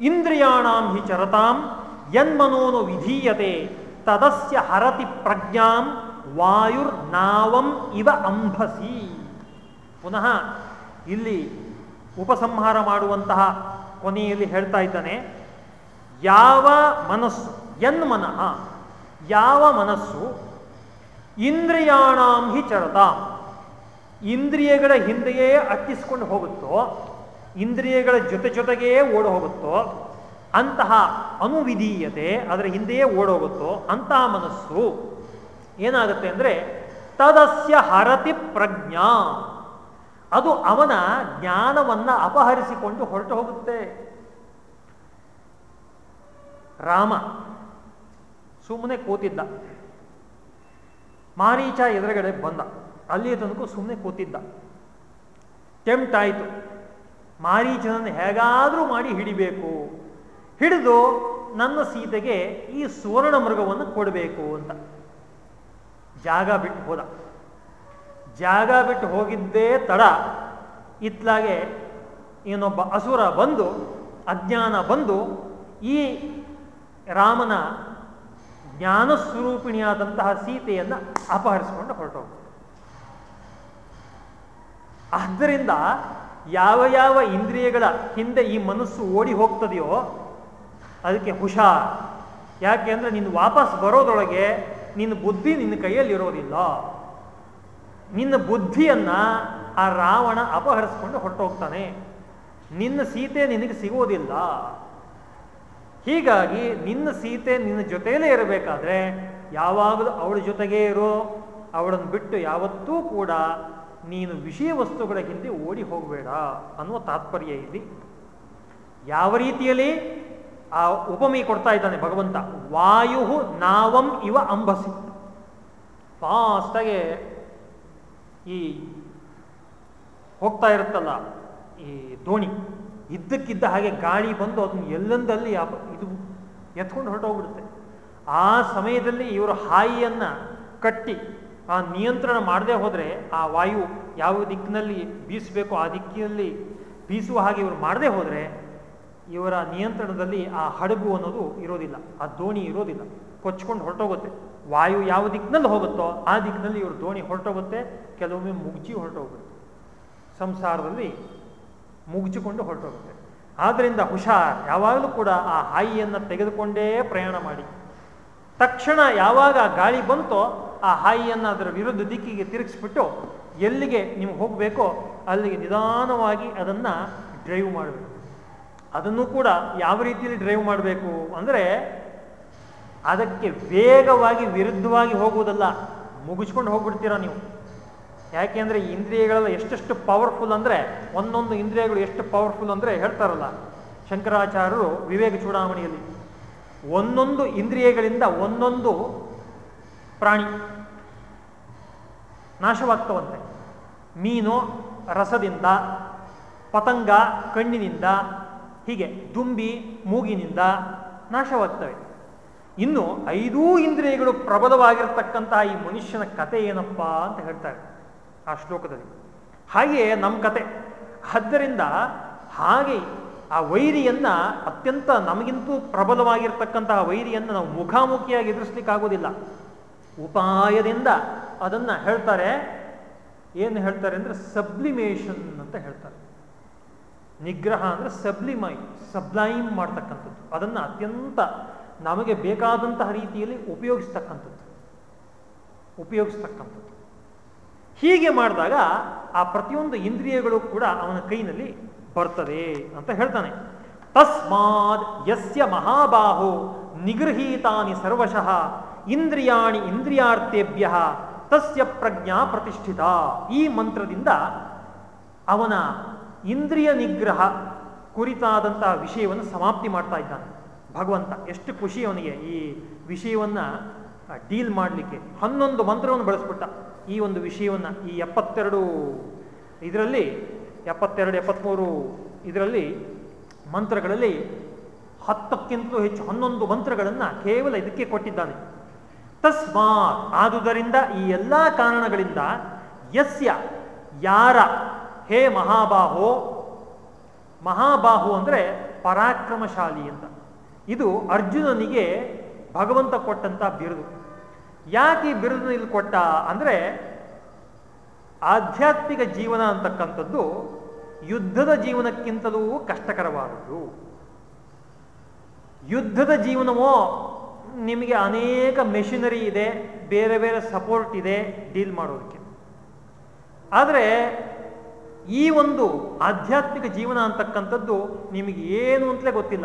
ಇಂದ್ರಿಯಾಣಾಂ ಹಿ ಚರತಾಂ, ಯನ್ಮನೋನು ವಿಧೀಯತೆ. ತದಸ್ಯ ಹರತಿ ಪ್ರಜ್ಞಾಂ ವಾಯುರ್ನಾವಂ ಇವ ಅಂಭಸಿ. ಪುನಃ ಇಲ್ಲಿ ಉಪಸಂಹಾರ ಮಾಡುವಂತಹ ಕೊನೆಯಲ್ಲಿ ಹೇಳ್ತಾ ಇದ್ದಾನೆ, ಯಾವ ಮನಸ್ಸು, ಎನ್ ಮನಃ, ಯಾವ ಮನಸ್ಸು, ಇಂದ್ರಿಯಾಣಾಂ ಹಿ ಚರತ. ಇಂದ್ರಿಯಗಳ ಹಿಂದೆಯೇ ಅಟ್ಟಿಸ್ಕೊಂಡು ಹೋಗುತ್ತೋ, ಇಂದ್ರಿಯಗಳ ಜೊತೆ ಜೊತೆಗೇ ಓಡಿ ಹೋಗುತ್ತೋ ಅಂತಹ ಅನುವಿಧೀಯತೆ ಅದರ ಹಿಂದೆಯೇ ಓಡೋಗುತ್ತೋ ಅಂತಹ ಮನಸ್ಸು ಏನಾಗುತ್ತೆ ಅಂದರೆ ತದಸ್ಯ ಹರತಿ ಪ್ರಜ್ಞಾ. ಅದು ಅವನ ಜ್ಞಾನವನ್ನ ಅಪಹರಿಸಿಕೊಂಡು ಹೊರಟು ಹೋಗುತ್ತೆ. ರಾಮ ಸುಮ್ಮನೆ ಕೂತಿದ್ದ. ಮಾರೀಚ ಎದುರುಗಡೆ ಬಂದ. ಅಲ್ಲಿಯ ತನಕ ಸುಮ್ಮನೆ ಕೂತಿದ್ದ. ಟೆಂಪ್ಟ್ ಆಯಿತು. ಮಾರೀಚನನ್ನು ಹೇಗಾದರೂ ಮಾಡಿ ಹಿಡಿಬೇಕು. ಹಿಡಿದು ನನ್ನ ಸೀತೆಗೆ ಈ ಸುವರ್ಣ ಮೃಗವನ್ನು ಕೊಡಬೇಕು ಅಂತ. ಜಾಗ ಬಿಟ್ಟು ಹೋದ. ಜಾಗ ಬಿಟ್ಟು ಹೋಗಿದ್ದೇ ತಡ. ಇತ್ಲಾಗೆ ಏನೊಬ್ಬ ಅಸುರ ಬಂದು, ಅಜ್ಞಾನ ಬಂದು, ಈ ರಾಮನ ಜ್ಞಾನಸ್ವರೂಪಿಣಿಯಾದಂತಹ ಸೀತೆಯನ್ನು ಅಪಹರಿಸಿಕೊಂಡು ಹೊರಟೋಗ ಆದ್ದರಿಂದ ಯಾವ ಯಾವ ಇಂದ್ರಿಯಗಳ ಹಿಂದೆ ಈ ಮನಸ್ಸು ಓಡಿ ಹೋಗ್ತದೆಯೋ ಅದಕ್ಕೆ ಹುಷಾರ್. ಯಾಕೆ ಅಂದರೆ ನೀನು ವಾಪಸ್ ಬರೋದೊಳಗೆ ನಿನ್ನ ಬುದ್ಧಿ ನಿನ್ನ ಕೈಯಲ್ಲಿ ಇರೋದಿಲ್ಲ ನಿನ್ನ ಬುದ್ಧಿಯನ್ನು ಆ ರಾವಣ ಅಪಹರಿಸ್ಕೊಂಡು ಹೊರಟೋಗ್ತಾನೆ. ನಿನ್ನ ಸೀತೆ ನಿನಗೆ ಸಿಗೋದಿಲ್ಲ. ಹೀಗಾಗಿ ನಿನ್ನ ಸೀತೆ ನಿನ್ನ ಜೊತೆಯಲ್ಲೇ ಇರಬೇಕಾದ್ರೆ ಯಾವಾಗಲೂ ಅವಳ ಜೊತೆಗೇ ಇರೋ. ಅವಳನ್ನು ಬಿಟ್ಟು ಯಾವತ್ತೂ ಕೂಡ ನೀನು ವಿಷಯ ವಸ್ತುಗಳ ಹಿಂದೆ ಓಡಿ ಹೋಗಬೇಡ ಅನ್ನುವ ತಾತ್ಪರ್ಯ ಇಲ್ಲಿ. ಯಾವ ರೀತಿಯಲ್ಲಿ ಆ ಉಪಮೆ ಕೊಡ್ತಾ ಇದ್ದಾನೆ ಭಗವಂತ. ವಾಯು ನಾವಂ ಇವ ಅಂಬಸಿ. ಫಾಸ್ಟಾಗೆ ಈ ಹೋಗ್ತಾ ಇರುತ್ತಲ್ಲ, ಈ ದೋಣಿ, ಇದ್ದಕ್ಕಿದ್ದ ಹಾಗೆ ಗಾಳಿ ಬಂದು ಅದನ್ನು ಎಲ್ಲಂದಲ್ಲಿ ಇದು ಎತ್ಕೊಂಡು ಹೊರಟೋಗ್ಬಿಡುತ್ತೆ. ಆ ಸಮಯದಲ್ಲಿ ಇವರು ಹಾಯಿಯನ್ನು ಕಟ್ಟಿ, ಆ ನಿಯಂತ್ರಣ ಮಾಡದೆ ಹೋದರೆ ಆ ವಾಯು ಯಾವ ದಿಕ್ಕಿನಲ್ಲಿ ಬೀಸಬೇಕು ಆ ದಿಕ್ಕಿನಲ್ಲಿ ಬೀಸುವ ಹಾಗೆ ಇವರು ಮಾಡದೆ ಹೋದರೆ ಇವರ ನಿಯಂತ್ರಣದಲ್ಲಿ ಆ ಹಡಗು ಅನ್ನೋದು ಇರೋದಿಲ್ಲ, ಆ ದೋಣಿ ಇರೋದಿಲ್ಲ. ಕೊಚ್ಕೊಂಡು ಹೊರಟೋಗುತ್ತೆ. ವಾಯು ಯಾವ ದಿಕ್ಕಿನಲ್ಲಿ ಹೋಗುತ್ತೋ ಆ ದಿಕ್ಕಿನಲ್ಲಿ ಇವರು ದೋಣಿ ಹೊರಟೋಗುತ್ತೆ, ಕೆಲವೊಮ್ಮೆ ಮುಗ್ಜಿ ಹೊರಟೋಗುತ್ತೆ. ಸಂಸಾರದಲ್ಲಿ ಮುಗ್ಜಿಕೊಂಡು ಹೊರಟೋಗುತ್ತೆ. ಆದ್ದರಿಂದ ಹುಷಾರ್, ಯಾವಾಗಲೂ ಕೂಡ ಆ ಹಾಯಿಯನ್ನು ತೆಗೆದುಕೊಂಡೇ ಪ್ರಯಾಣ ಮಾಡಿ. ತಕ್ಷಣ ಯಾವಾಗ ಗಾಳಿ ಬಂತೋ ಆ ಹಾಯಿಯನ್ನು ಅದರ ವಿರುದ್ಧ ದಿಕ್ಕಿಗೆ ತಿರುಗಿಸ್ಬಿಟ್ಟು ಎಲ್ಲಿಗೆ ನಿಮ್ಗೆ ಹೋಗಬೇಕೋ ಅಲ್ಲಿಗೆ ನಿಧಾನವಾಗಿ ಅದನ್ನು ಡ್ರೈವ್ ಮಾಡಬೇಕು. ಅದನ್ನು ಕೂಡ ಯಾವ ರೀತಿಯಲ್ಲಿ ಡ್ರೈವ್ ಮಾಡಬೇಕು ಅಂದರೆ ಅದಕ್ಕೆ ವೇಗವಾಗಿ, ವಿರುದ್ಧವಾಗಿ ಹೋಗುವುದಲ್ಲ, ಮುಗಿಸ್ಕೊಂಡು ಹೋಗ್ಬಿಡ್ತೀರಾ ನೀವು. ಯಾಕೆಂದರೆ ಇಂದ್ರಿಯಗಳೆಲ್ಲ ಎಷ್ಟೆಷ್ಟು ಪವರ್ಫುಲ್ ಅಂದರೆ, ಒಂದೊಂದು ಇಂದ್ರಿಯಗಳು ಎಷ್ಟು ಪವರ್ಫುಲ್ ಅಂದರೆ ಹೇಳ್ತಾರಲ್ಲ, ಶಂಕರಾಚಾರ್ಯರು ವಿವೇಕ ಚೂಡಾವಣೆಯಲ್ಲಿ. ಒಂದೊಂದು ಇಂದ್ರಿಯಗಳಿಂದ ಒಂದೊಂದು ಪ್ರಾಣಿ ನಾಶವಾಗ್ತವಂತೆ. ಮೀನು ರಸದಿಂದ, ಪತಂಗ ಕಣ್ಣಿನಿಂದ ಹೀಗೆ ದುಂಬಿ ಮೂಗಿನಿಂದ ನಾಶವಾಗ್ತವೆ. ಇನ್ನು ಐದೂ ಇಂದ್ರಿಯಗಳು ಪ್ರಬಲವಾಗಿರ್ತಕ್ಕಂತಹ ಈ ಮನುಷ್ಯನ ಕತೆ ಏನಪ್ಪ ಅಂತ ಹೇಳ್ತಾರೆ ಆ ಶ್ಲೋಕದಲ್ಲಿ. ಹಾಗೆಯೇ ನಮ್ಮ ಕತೆ. ಆದ್ದರಿಂದ ಹಾಗೆ ಆ ವೈರಿಯನ್ನ ಅತ್ಯಂತ ನಮಗಿಂತೂ ಪ್ರಬಲವಾಗಿರ್ತಕ್ಕಂತಹ ವೈರಿಯನ್ನು ನಾವು ಮುಖಾಮುಖಿಯಾಗಿ ಎದುರಿಸ್ಲಿಕ್ಕಾಗೋದಿಲ್ಲ. ಉಪಾಯದಿಂದ ಅದನ್ನ ಹೇಳ್ತಾರೆ. ಏನು ಹೇಳ್ತಾರೆ ಅಂದ್ರೆ ಸಬ್ಲಿಮೇಷನ್ ಅಂತ ಹೇಳ್ತಾರೆ. ನಿಗ್ರಹ ಅಂದ್ರೆ ಸಬ್ಲಿಮೈ, ಸಬ್ಲೈಮ್ ಮಾಡ್ತಕ್ಕಂಥದ್ದು. ಅದನ್ನು ಅತ್ಯಂತ ನಮಗೆ ಬೇಕಾದಂತಹ ರೀತಿಯಲ್ಲಿ ಉಪಯೋಗಿಸ್ತಕ್ಕಂಥದ್ದು. ಉಪಯೋಗಿಸ್ತಕ್ಕಂಥದ್ದು. ಹೀಗೆ ಮಾಡಿದಾಗ ಆ ಪ್ರತಿಯೊಂದು ಇಂದ್ರಿಯಗಳು ಕೂಡ ಅವನ ಕೈನಲ್ಲಿ ಬರ್ತದೆ ಅಂತ ಹೇಳ್ತಾನೆ. ತಸ್ಮಾದ್ ಯಸ್ಯ ಮಹಾಬಾಹೋ ನಿಗೃಹೀತಾನಿ ಸರ್ವಶಃ ಇಂದ್ರಿಯಾಣಿ ಇಂದ್ರಿಯಾರ್ಥೇಭ್ಯ ತಸ್ಯ ಪ್ರಜ್ಞಾ ಪ್ರತಿಷ್ಠಿತ. ಈ ಮಂತ್ರದಿಂದ ಅವನ ಇಂದ್ರಿಯ ನಿಗ್ರಹ ಕುರಿತಾದಂತಹ ವಿಷಯವನ್ನು ಸಮಾಪ್ತಿ ಮಾಡ್ತಾ ಇದ್ದಾನೆ. ಭಗವಂತ ಎಷ್ಟು ಖುಷಿ ಅವನಿಗೆ ಈ ವಿಷಯವನ್ನ ಡೀಲ್ ಮಾಡಲಿಕ್ಕೆ. ಹನ್ನೊಂದು ಮಂತ್ರವನ್ನು ಬಳಸ್ಬಿಟ್ಟ ಈ ಒಂದು ವಿಷಯವನ್ನ ಈ ಎಪ್ಪತ್ತೆರಡು ಇದರಲ್ಲಿ, ಎಪ್ಪತ್ತೆರಡು ಎಪ್ಪತ್ತ್ಮೂರು ಇದರಲ್ಲಿ ಮಂತ್ರಗಳಲ್ಲಿ ಹತ್ತಕ್ಕಿಂತಲೂ ಹೆಚ್ಚು ಹನ್ನೊಂದು ಮಂತ್ರಗಳನ್ನು ಕೇವಲ ಇದಕ್ಕೆ ಕೊಟ್ಟಿದ್ದಾನೆ. ತಸ್ಮಾತ್ ಆದುದರಿಂದ ಈ ಎಲ್ಲ ಕಾರಣಗಳಿಂದ ಯಸ್ಯ ಯಾರ ಹೇ ಮಹಾಬಾಹೋ, ಮಹಾಬಾಹು ಅಂದರೆ ಪರಾಕ್ರಮಶಾಲಿ ಅಂತ. ಇದು ಅರ್ಜುನನಿಗೆ ಭಗವಂತ ಕೊಟ್ಟಂತ ಬಿರುದು. ಯಾಕೆ ಈ ಬಿರುದು ಇಲ್ಲಿ ಕೊಟ್ಟ ಅಂದರೆ ಆಧ್ಯಾತ್ಮಿಕ ಜೀವನ ಅಂತಕ್ಕಂಥದ್ದು ಯುದ್ಧದ ಜೀವನಕ್ಕಿಂತಲೂ ಕಷ್ಟಕರವಾದದ್ದು. ಯುದ್ಧದ ಜೀವನವೋ, ನಿಮಗೆ ಅನೇಕ ಮೆಷಿನರಿ ಇದೆ, ಬೇರೆ ಬೇರೆ ಸಪೋರ್ಟ್ ಇದೆ ಡೀಲ್ ಮಾಡೋದಕ್ಕೆ. ಆದರೆ ಈ ಒಂದು ಆಧ್ಯಾತ್ಮಿಕ ಜೀವನ ಅಂತಕ್ಕಂಥದ್ದು ನಿಮಗೆ ಏನು ಅಂತಲೇ ಗೊತ್ತಿಲ್ಲ.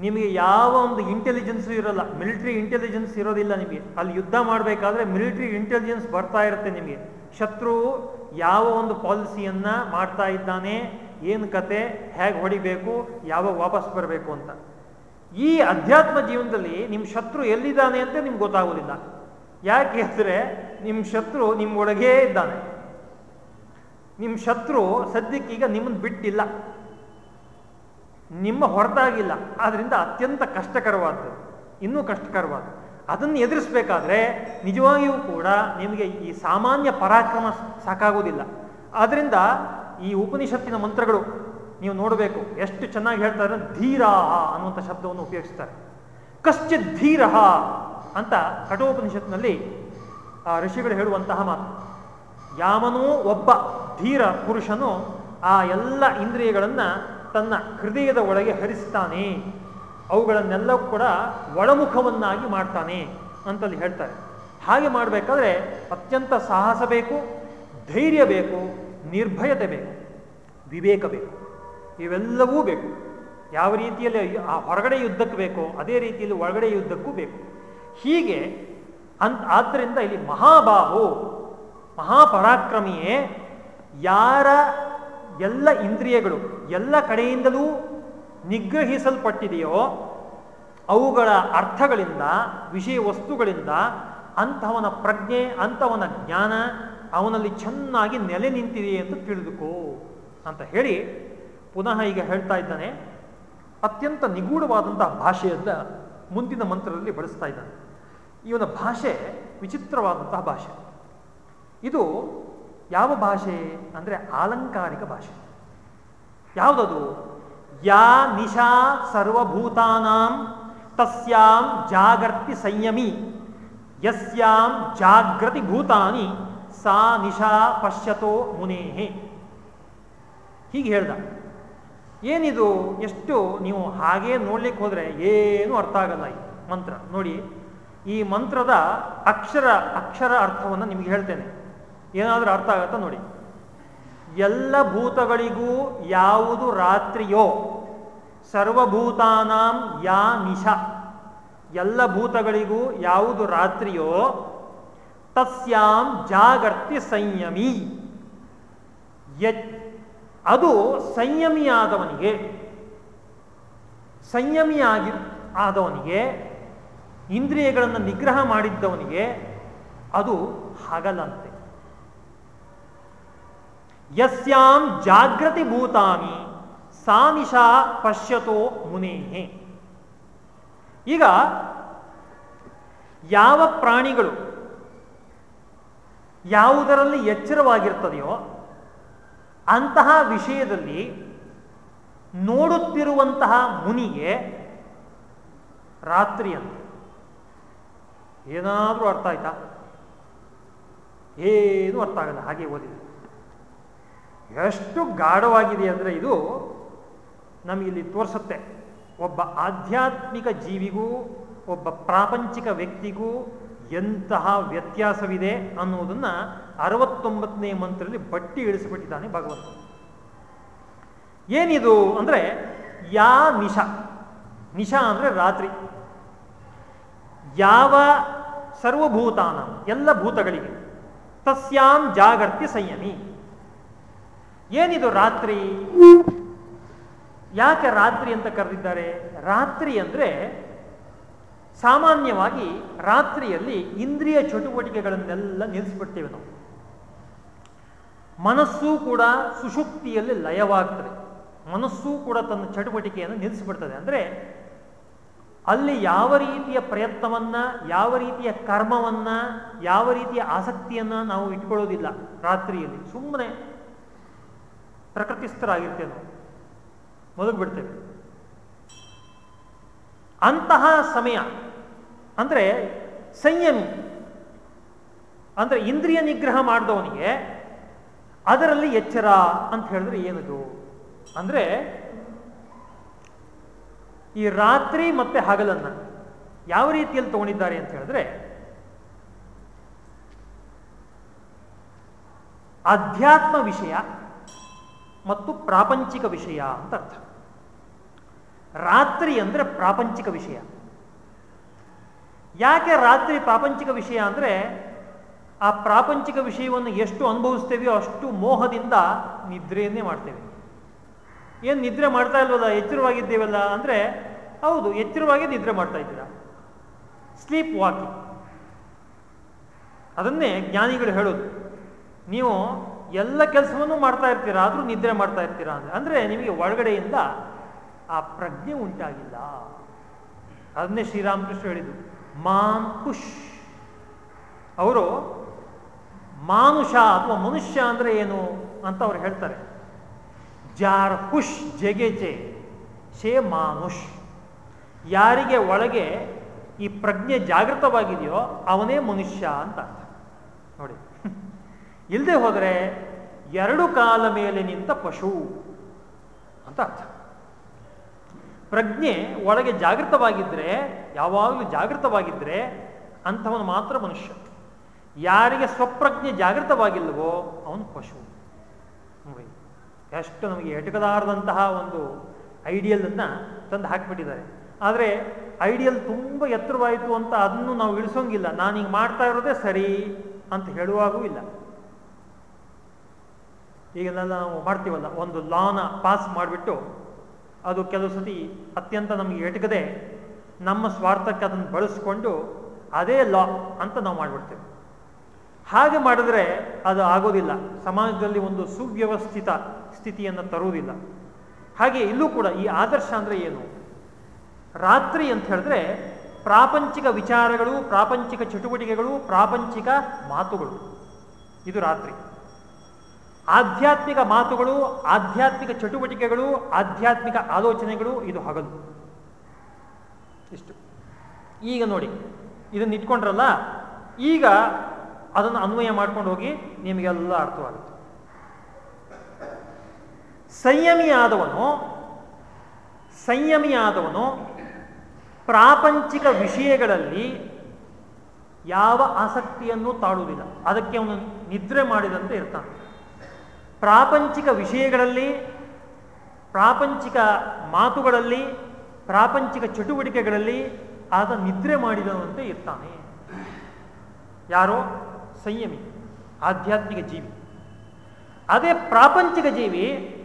ನಿಮಗೆ ಯಾವ ಒಂದು ಇಂಟೆಲಿಜೆನ್ಸು ಇರೋಲ್ಲ ಮಿಲಿಟರಿ ಇಂಟೆಲಿಜೆನ್ಸ್ ಇರೋದಿಲ್ಲ ನಿಮಗೆ. ಅಲ್ಲಿ ಯುದ್ಧ ಮಾಡಬೇಕಾದ್ರೆ ಮಿಲಿಟರಿ ಇಂಟೆಲಿಜೆನ್ಸ್ ಬರ್ತಾ ಇರುತ್ತೆ ನಿಮಗೆ. ಶತ್ರು ಯಾವ ಒಂದು ಪಾಲಿಸಿಯನ್ನು ಮಾಡ್ತಾ ಇದ್ದಾನೆ, ಏನು ಕತೆ, ಹೇಗೆ ಹೊಡಿಬೇಕು ಯಾವಾಗ ವಾಪಸ್ ಬರಬೇಕು ಅಂತ. ಈ ಅಧ್ಯಾತ್ಮ ಜೀವನದಲ್ಲಿ ನಿಮ್ಮ ಶತ್ರು ಎಲ್ಲಿದ್ದಾನೆ ಅಂತ ನಿಮ್ಗೆ ಗೊತ್ತಾಗೋದಿಲ್ಲ. ಯಾಕೆ ಹೇಳಿದ್ರೆ ನಿಮ್ಮ ಶತ್ರು ನಿಮ್ಮ ಒಳಗೇ ಇದ್ದಾನೆ. ನಿಮ್ಮ ಶತ್ರು ಸದ್ಯಕ್ಕೀಗ ನಿಮ್ಮನ್ನು ಬಿಟ್ಟಿಲ್ಲ. ನಿಮ್ಮ ಹೊರತಾಗಿಲ್ಲ. ಆದ್ರಿಂದ ಅತ್ಯಂತ ಕಷ್ಟಕರವಾದದ್ದು ಇನ್ನೂ ಕಷ್ಟಕರವಾದ ಅದನ್ನು ಎದುರಿಸಬೇಕಾದ್ರೆ ನಿಜವಾಗಿಯೂ ಕೂಡ ನಿಮಗೆ ಈ ಸಾಮಾನ್ಯ ಪರಾಕ್ರಮ ಸಾಕಾಗೋದಿಲ್ಲ. ಆದ್ರಿಂದ ಈ ಉಪನಿಷತ್ತಿನ ಮಂತ್ರಗಳು ನೀವು ನೋಡಬೇಕು. ಎಷ್ಟು ಚೆನ್ನಾಗಿ ಹೇಳ್ತಾರೆ ಧೀರ ಅನ್ನುವಂಥ ಶಬ್ದವನ್ನು ಉಪಯೋಗಿಸ್ತಾರೆ. ಕಶ್ಚಿತ್ ಧೀರ ಅಂತ ಕಠೋಪನಿಷತ್ನಲ್ಲಿ ಆ ಋಷಿಗಳು ಹೇಳುವಂತಹ ಮಾತು. ಯಾವನೂ ಒಬ್ಬ ಧೀರ ಪುರುಷನು ಆ ಎಲ್ಲ ಇಂದ್ರಿಯಗಳನ್ನು ತನ್ನ ಹೃದಯದ ಒಳಗೆ ಹರಿಸ್ತಾನೆ. ಅವುಗಳನ್ನೆಲ್ಲ ಕೂಡ ಒಳಮುಖವನ್ನಾಗಿ ಮಾಡ್ತಾನೆ ಅಂತಲ್ಲಿ ಹೇಳ್ತಾರೆ. ಹಾಗೆ ಮಾಡಬೇಕಾದ್ರೆ ಅತ್ಯಂತ ಸಾಹಸ ಬೇಕು, ಧೈರ್ಯ ಬೇಕು, ನಿರ್ಭಯತೆ ಬೇಕು, ವಿವೇಕ ಬೇಕು. ಇವೆಲ್ಲವೂ ಬೇಕು. ಯಾವ ರೀತಿಯಲ್ಲಿ ಆ ಹೊರಗಡೆ ಯುದ್ಧಕ್ಕೆ ಬೇಕೋ ಅದೇ ರೀತಿಯಲ್ಲಿ ಒಳಗಡೆ ಯುದ್ಧಕ್ಕೂ ಬೇಕು. ಹೀಗೆ ಅಂತ ಆದ್ದರಿಂದ ಇಲ್ಲಿ ಮಹಾಬಾಹು ಮಹಾಪರಾಕ್ರಮಿಯೇ, ಯಾರ ಎಲ್ಲ ಇಂದ್ರಿಯಗಳು ಎಲ್ಲ ಕಡೆಯಿಂದಲೂ ನಿಗ್ರಹಿಸಲ್ಪಟ್ಟಿದೆಯೋ, ಅವುಗಳ ಅರ್ಥಗಳಿಂದ ವಿಷಯ ವಸ್ತುಗಳಿಂದ ಅಂಥವನ ಪ್ರಜ್ಞೆ, ಅಂಥವನ ಜ್ಞಾನ ಅವನಲ್ಲಿ ಚೆನ್ನಾಗಿ ನೆಲೆ ನಿಂತಿದೆ ಎಂದು ತಿಳಿದುಕೋ ಅಂತ ಹೇಳಿ ಪುನಃ ಈಗ ಹೇಳ್ತಾ ಇದ್ದಾನೆ. ಅತ್ಯಂತ ನಿಗೂಢವಾದಂತಹ ಭಾಷೆಯಿಂದ ಮುಂದಿನ ಮಂತ್ರದಲ್ಲಿ ಬಳಸ್ತಾ ಇದ್ದಾನೆ. ಇವನ ಭಾಷೆ ವಿಚಿತ್ರವಾದಂತಹ ಭಾಷೆ. ಇದು ಯಾವ ಭಾಷೆ ಅಂದರೆ ಆಲಂಕಾರಿಕ ಭಾಷೆ. ಯಾವುದದು? ಯಾ ನಿಶಾ ಸರ್ವಭೂತಾನಾಂ ತಸ್ಯಾಂ ಜಾಗರ್ತಿ ಸಂಯಮಿ, ಯಸ್ಯಾಂ ಜಾಗೃತಿ ಭೂತಾನಿ, ಸಾ ನಿಶಾ ಪಶ್ಯತೋ ಮುನೇಹೆ. ಹೀಗೆ ಹೇಳ್ದ. ಏನಿದು? ಎಷ್ಟು ನೀವು ಹಾಗೇ ನೋಡ್ಲಿಕ್ಕೆ ಹೋದರೆ ಏನೂ ಅರ್ಥ ಆಗಲ್ಲ ಈ ಮಂತ್ರ. ನೋಡಿ, ಈ ಮಂತ್ರದ ಅಕ್ಷರ ಅಕ್ಷರ ಅರ್ಥವನ್ನು ನಿಮಗೆ ಹೇಳ್ತೇನೆ. ಏನಾದರೂ ಅರ್ಥ ಆಗತ್ತಾ ನೋಡಿ? ಎಲ್ಲ ಭೂತಗಳಿಗೂ ಯಾವುದು ರಾತ್ರಿಯೋ? ಸರ್ವಭೂತಾನಾಂ ಯಾ ನಿಶ. ಎಲ್ಲ ಭೂತಗಳಿಗೂ ಯಾವುದು ರಾತ್ರಿಯೋ? ತಸ್ಯಾಂ ಜಾಗರ್ತಿ ಸಂಯಮಿ. ಅದು ಸಂಯಮಿಯಾದವನಿಗೆ. ಸಂಯಮಿಯಾಗಿ ಆದವನಿಗೆ, ಇಂದ್ರಿಯಗಳನ್ನು ನಿಗ್ರಹ ಮಾಡಿದ್ದವನಿಗೆ ಅದು ಹಗಲಂತೆ. ಯಸ್ಯಾಂ ಜಾಗೃತಿ ಭೂತಾನಿ ಸಾನಿಶಾ ಪಶ್ಯತೋ ಮುನೇಹೆ ಈಗ ಯಾವ ಪ್ರಾಣಿಗಳು ಯಾವುದರಲ್ಲಿ ಎಚ್ಚರವಾಗಿರ್ತದೆಯೋ ಅಂತಹ ವಿಷಯದಲ್ಲಿ ನೋಡುತ್ತಿರುವಂತಹ ಮುನಿಗೆ ರಾತ್ರಿ ಏನಾದರೂ ಅರ್ಥ ಆಯ್ತಾ? ಏನೂ ಅರ್ಥ ಆಗಲ್ಲ, ಹಾಗೆ ಓದಿದೆ ಎಷ್ಟು ಗಾಢವಾಗಿದೆ ಅಂದರೆ ಇದು ನಮಗಿಲ್ಲಿ ತೋರಿಸುತ್ತೆ. ಒಬ್ಬ ಆಧ್ಯಾತ್ಮಿಕ ಜೀವಿಗೂ, ಒಬ್ಬ ಪ್ರಾಪಂಚಿಕ ವ್ಯಕ್ತಿಗೂ ಎಂತಹ ವ್ಯತ್ಯಾಸವಿದೆ ಅನ್ನೋದನ್ನ ಅರವತ್ತೊಂಬತ್ತನೇ ಮಂತ್ರದಲ್ಲಿ ಬಟ್ಟಿ ಇಳಿಸಿಬಿಟ್ಟಿದ್ದಾನೆ ಭಗವಂತ. ಏನಿದು ಅಂದರೆ ಯಾ ನಿಶ ನಿಶ ಅಂದರೆ ರಾತ್ರಿ. ಯಾವ ಸರ್ವಭೂತಾನ, ಎಲ್ಲ ಭೂತಗಳಿಗೆ ತಸ್ಯಾಂ ಜಾಗರ್ತಿ ಸಂಯಮಿ. ಏನಿದು ರಾತ್ರಿ? ಯಾಕೆ ರಾತ್ರಿ ಅಂತ ಕರೆದಿದ್ದಾರೆ? ರಾತ್ರಿ ಅಂದರೆ ಸಾಮಾನ್ಯವಾಗಿ ರಾತ್ರಿಯಲ್ಲಿ ಇಂದ್ರಿಯ ಚಟುವಟಿಕೆಗಳನ್ನೆಲ್ಲ ನಿಲ್ಲಿಸ್ಬಿಡ್ತೇವೆ ನಾವು. ಮನಸ್ಸು ಕೂಡ ಸುಶುಕ್ತಿಯಲ್ಲಿ ಲಯವಾಗ್ತದೆ. ಮನಸ್ಸು ಕೂಡ ತನ್ನ ಚಟುವಟಿಕೆಯನ್ನು ನಿಲ್ಲಿಸಿಬಿಡ್ತದೆ. ಅಂದರೆ ಅಲ್ಲಿ ಯಾವ ರೀತಿಯ ಪ್ರಯತ್ನವನ್ನ, ಯಾವ ರೀತಿಯ ಕರ್ಮವನ್ನ, ಯಾವ ರೀತಿಯ ಆಸಕ್ತಿಯನ್ನ ನಾವು ಇಟ್ಕೊಳ್ಳೋದಿಲ್ಲ ರಾತ್ರಿಯಲ್ಲಿ. ಸುಮ್ಮನೆ ಪ್ರಕೃತಿಸ್ಥರಾಗಿರ್ತೇವೆ ನಾವು. ಮಲಗಿಬಿಡ್ತೇವೆ ಅಂತಹ ಸಮಯ, ಅಂದರೆ ಸಂಯಮಿ, ಅಂದರೆ ಇಂದ್ರಿಯ ನಿಗ್ರಹ ಮಾಡಿದವನಿಗೆ ಅದರಲ್ಲಿ ಎಚ್ಚರ ಅಂತ ಹೇಳಿದ್ರೆ ಏನದು? ಅಂದರೆ ಈ ರಾತ್ರಿ ಮತ್ತೆ ಹಗಲನ್ನು ಯಾವ ರೀತಿಯಲ್ಲಿ ತಗೊಂಡಿದ್ದಾರೆ ಅಂತ ಹೇಳಿದ್ರೆ ಅಧ್ಯಾತ್ಮ ವಿಷಯ ಮತ್ತು ಪ್ರಾಪಂಚಿಕ ವಿಷಯ ಅಂತ ಅರ್ಥ. ರಾತ್ರಿ ಅಂದರೆ ಪ್ರಾಪಂಚಿಕ ವಿಷಯ. ಯಾಕೆ ರಾತ್ರಿ ಪ್ರಾಪಂಚಿಕ ವಿಷಯ ಅಂದರೆ ಆ ಪ್ರಾಪಂಚಿಕ ವಿಷಯವನ್ನು ಎಷ್ಟು ಅನುಭವಿಸ್ತೇವೆಯೋ ಅಷ್ಟು ಮೋಹದಿಂದ ನಿದ್ರೆಯನ್ನೇ ಮಾಡ್ತೇವೆ. ಏನು ನಿದ್ರೆ ಮಾಡ್ತಾ ಇಲ್ವಲ್ಲ, ಎಚ್ಚರವಾಗಿದ್ದೇವಲ್ಲ ಅಂದರೆ ಹೌದು, ಎಚ್ಚರವಾಗಿ ನಿದ್ರೆ ಮಾಡ್ತಾ ಇದ್ದೀರಾ. ಸ್ಲೀಪ್ ವಾಕಿಂಗ್ ಅದನ್ನೇ ಜ್ಞಾನಿಗಳು ಹೇಳೋದು. ನೀವು ಎಲ್ಲ ಕೆಲಸವನ್ನು ಮಾಡ್ತಾ ಇರ್ತೀರಾ? ಆದರೂ ನಿದ್ರೆ ಮಾಡ್ತಾ ಇರ್ತೀರಾ ಅಂದರೆ? ಅಂದರೆ ನಿಮಗೆ ಒಳಗಡೆಯಿಂದ ಆ ಪ್ರಜ್ಞೆ ಉಂಟಾಗಿಲ್ಲ. ಅದನ್ನೇ ಶ್ರೀರಾಮಕೃಷ್ಣ ಹೇಳಿದ್ರು ಮಾಂ ಕುಶ್. ಅವರು, ಮಾನುಷ ಅಥವಾ ಮನುಷ್ಯ ಅಂದರೆ ಏನು? ಅಂತ ಅವ್ರು ಹೇಳ್ತಾರೆ. ಜಾರ್ ಹುಷ್ ಜೆಗೆಜೆ ಶೇ ಮಾನುಷ್. ಯಾರಿಗೆ ಒಳಗೆ ಈ ಪ್ರಜ್ಞೆ ಜಾಗೃತವಾಗಿದೆಯೋ ಅವನೇ ಮನುಷ್ಯ ಅಂತ ನೋಡಿ. ಇಲ್ಲದೆ ಹೋದರೆ ಎರಡು ಕಾಲ ಮೇಲೆ ನಿಂತ ಪಶು ಅಂತ ಅರ್ಥ. ಪ್ರಜ್ಞೆ ಒಳಗೆ ಜಾಗೃತವಾಗಿದ್ದರೆ ಯಾವಾಗಲೂ ಜಾಗೃತವಾಗಿದ್ದರೆ ಅಂಥವನು ಮಾತ್ರ ಮನುಷ್ಯ. ಯಾರಿಗೆ ಸ್ವಪ್ರಜ್ಞೆ ಜಾಗೃತವಾಗಿಲ್ಲವೋ ಅವನು ಪಶು. ನೋಡಿ, ಎಷ್ಟು ನಮಗೆ ಎಟಕದಾರದಂತಹ ಒಂದು ಐಡಿಯಲನ್ನು ತಂದು ಹಾಕಿಬಿಟ್ಟಿದ್ದಾರೆ. ಆದರೆ ಐಡಿಯಲ್ ತುಂಬ ಎತ್ತರವಾಯಿತು ಅಂತ ಅದನ್ನು ನಾವು ಇಳಿಸೋಂಗಿಲ್ಲ. ನಾನು ಹಿಂಗೆ ಮಾಡ್ತಾ ಇರೋದೇ ಸರಿ ಅಂತ ಹೇಳುವಾಗೂ ಇಲ್ಲ. ಈಗೆಲ್ಲ ನಾವು ಮಾಡ್ತೀವಲ್ಲ, ಒಂದು ಲಾನ ಪಾಸ್ ಮಾಡಿಬಿಟ್ಟು ಅದು ಕೆಲವು ಸತಿ ಅತ್ಯಂತ ನಮಗೆ ಎಟಕದೆ ನಮ್ಮ ಸ್ವಾರ್ಥಕ್ಕೆ ಅದನ್ನು ಬಳಸ್ಕೊಂಡು ಅದೇ ಲಾ ಅಂತ ನಾವು ಮಾಡಿಬಿಡ್ತೇವೆ. ಹಾಗೆ ಮಾಡಿದ್ರೆ ಅದು ಆಗೋದಿಲ್ಲ. ಸಮಾಜದಲ್ಲಿ ಒಂದು ಸುವ್ಯವಸ್ಥಿತ ಸ್ಥಿತಿಯನ್ನು ತರುವುದಿಲ್ಲ. ಹಾಗೆ ಇಲ್ಲೂ ಕೂಡ ಈ ಆದರ್ಶ ಅಂದರೆ ಏನು? ರಾತ್ರಿ ಅಂತ ಹೇಳಿದ್ರೆ ಪ್ರಾಪಂಚಿಕ ವಿಚಾರಗಳು, ಪ್ರಾಪಂಚಿಕ ಚಟುವಟಿಕೆಗಳು, ಪ್ರಾಪಂಚಿಕ ಮಾತುಗಳು. ಇದು ರಾತ್ರಿ. ಆಧ್ಯಾತ್ಮಿಕ ಮಾತುಗಳು, ಆಧ್ಯಾತ್ಮಿಕ ಚಟುವಟಿಕೆಗಳು, ಆಧ್ಯಾತ್ಮಿಕ ಆಲೋಚನೆಗಳು, ಇದು ಹಗಲು. ಇಷ್ಟು. ಈಗ ನೋಡಿ, ಇದನ್ನು ಇಟ್ಕೊಂಡ್ರಲ್ಲ, ಈಗ ಅದನ್ನು ಅನ್ವಯ ಮಾಡ್ಕೊಂಡು ಹೋಗಿ ನಿಮಗೆಲ್ಲ ಅರ್ಥವಾಗುತ್ತೆ. ಸಂಯಮಿಯಾದವನು ಸಂಯಮಿಯಾದವನು ಪ್ರಾಪಂಚಿಕ ವಿಷಯಗಳಲ್ಲಿ ಯಾವ ಆಸಕ್ತಿಯನ್ನು ತಾಳುವುದಿಲ್ಲ. ಅದಕ್ಕೆ ಅವನು ನಿದ್ರೆ ಮಾಡಿದಂತೆ ಇರ್ತಾನೆ. ಪ್ರಾಪಂಚಿಕ ವಿಷಯಗಳಲ್ಲಿ, ಪ್ರಾಪಂಚಿಕ ಮಾತುಗಳಲ್ಲಿ, ಪ್ರಾಪಂಚಿಕ ಚಟುವಟಿಕೆಗಳಲ್ಲಿ ಆತ ನಿದ್ರೆ ಮಾಡಿದವಂತೆ ಇರ್ತಾನೆ. ಯಾರೋ? ಸಂಯಮಿ, ಆಧ್ಯಾತ್ಮಿಕ ಜೀವಿ. ಅದೇ ಪ್ರಾಪಂಚಿಕ ಜೀವಿ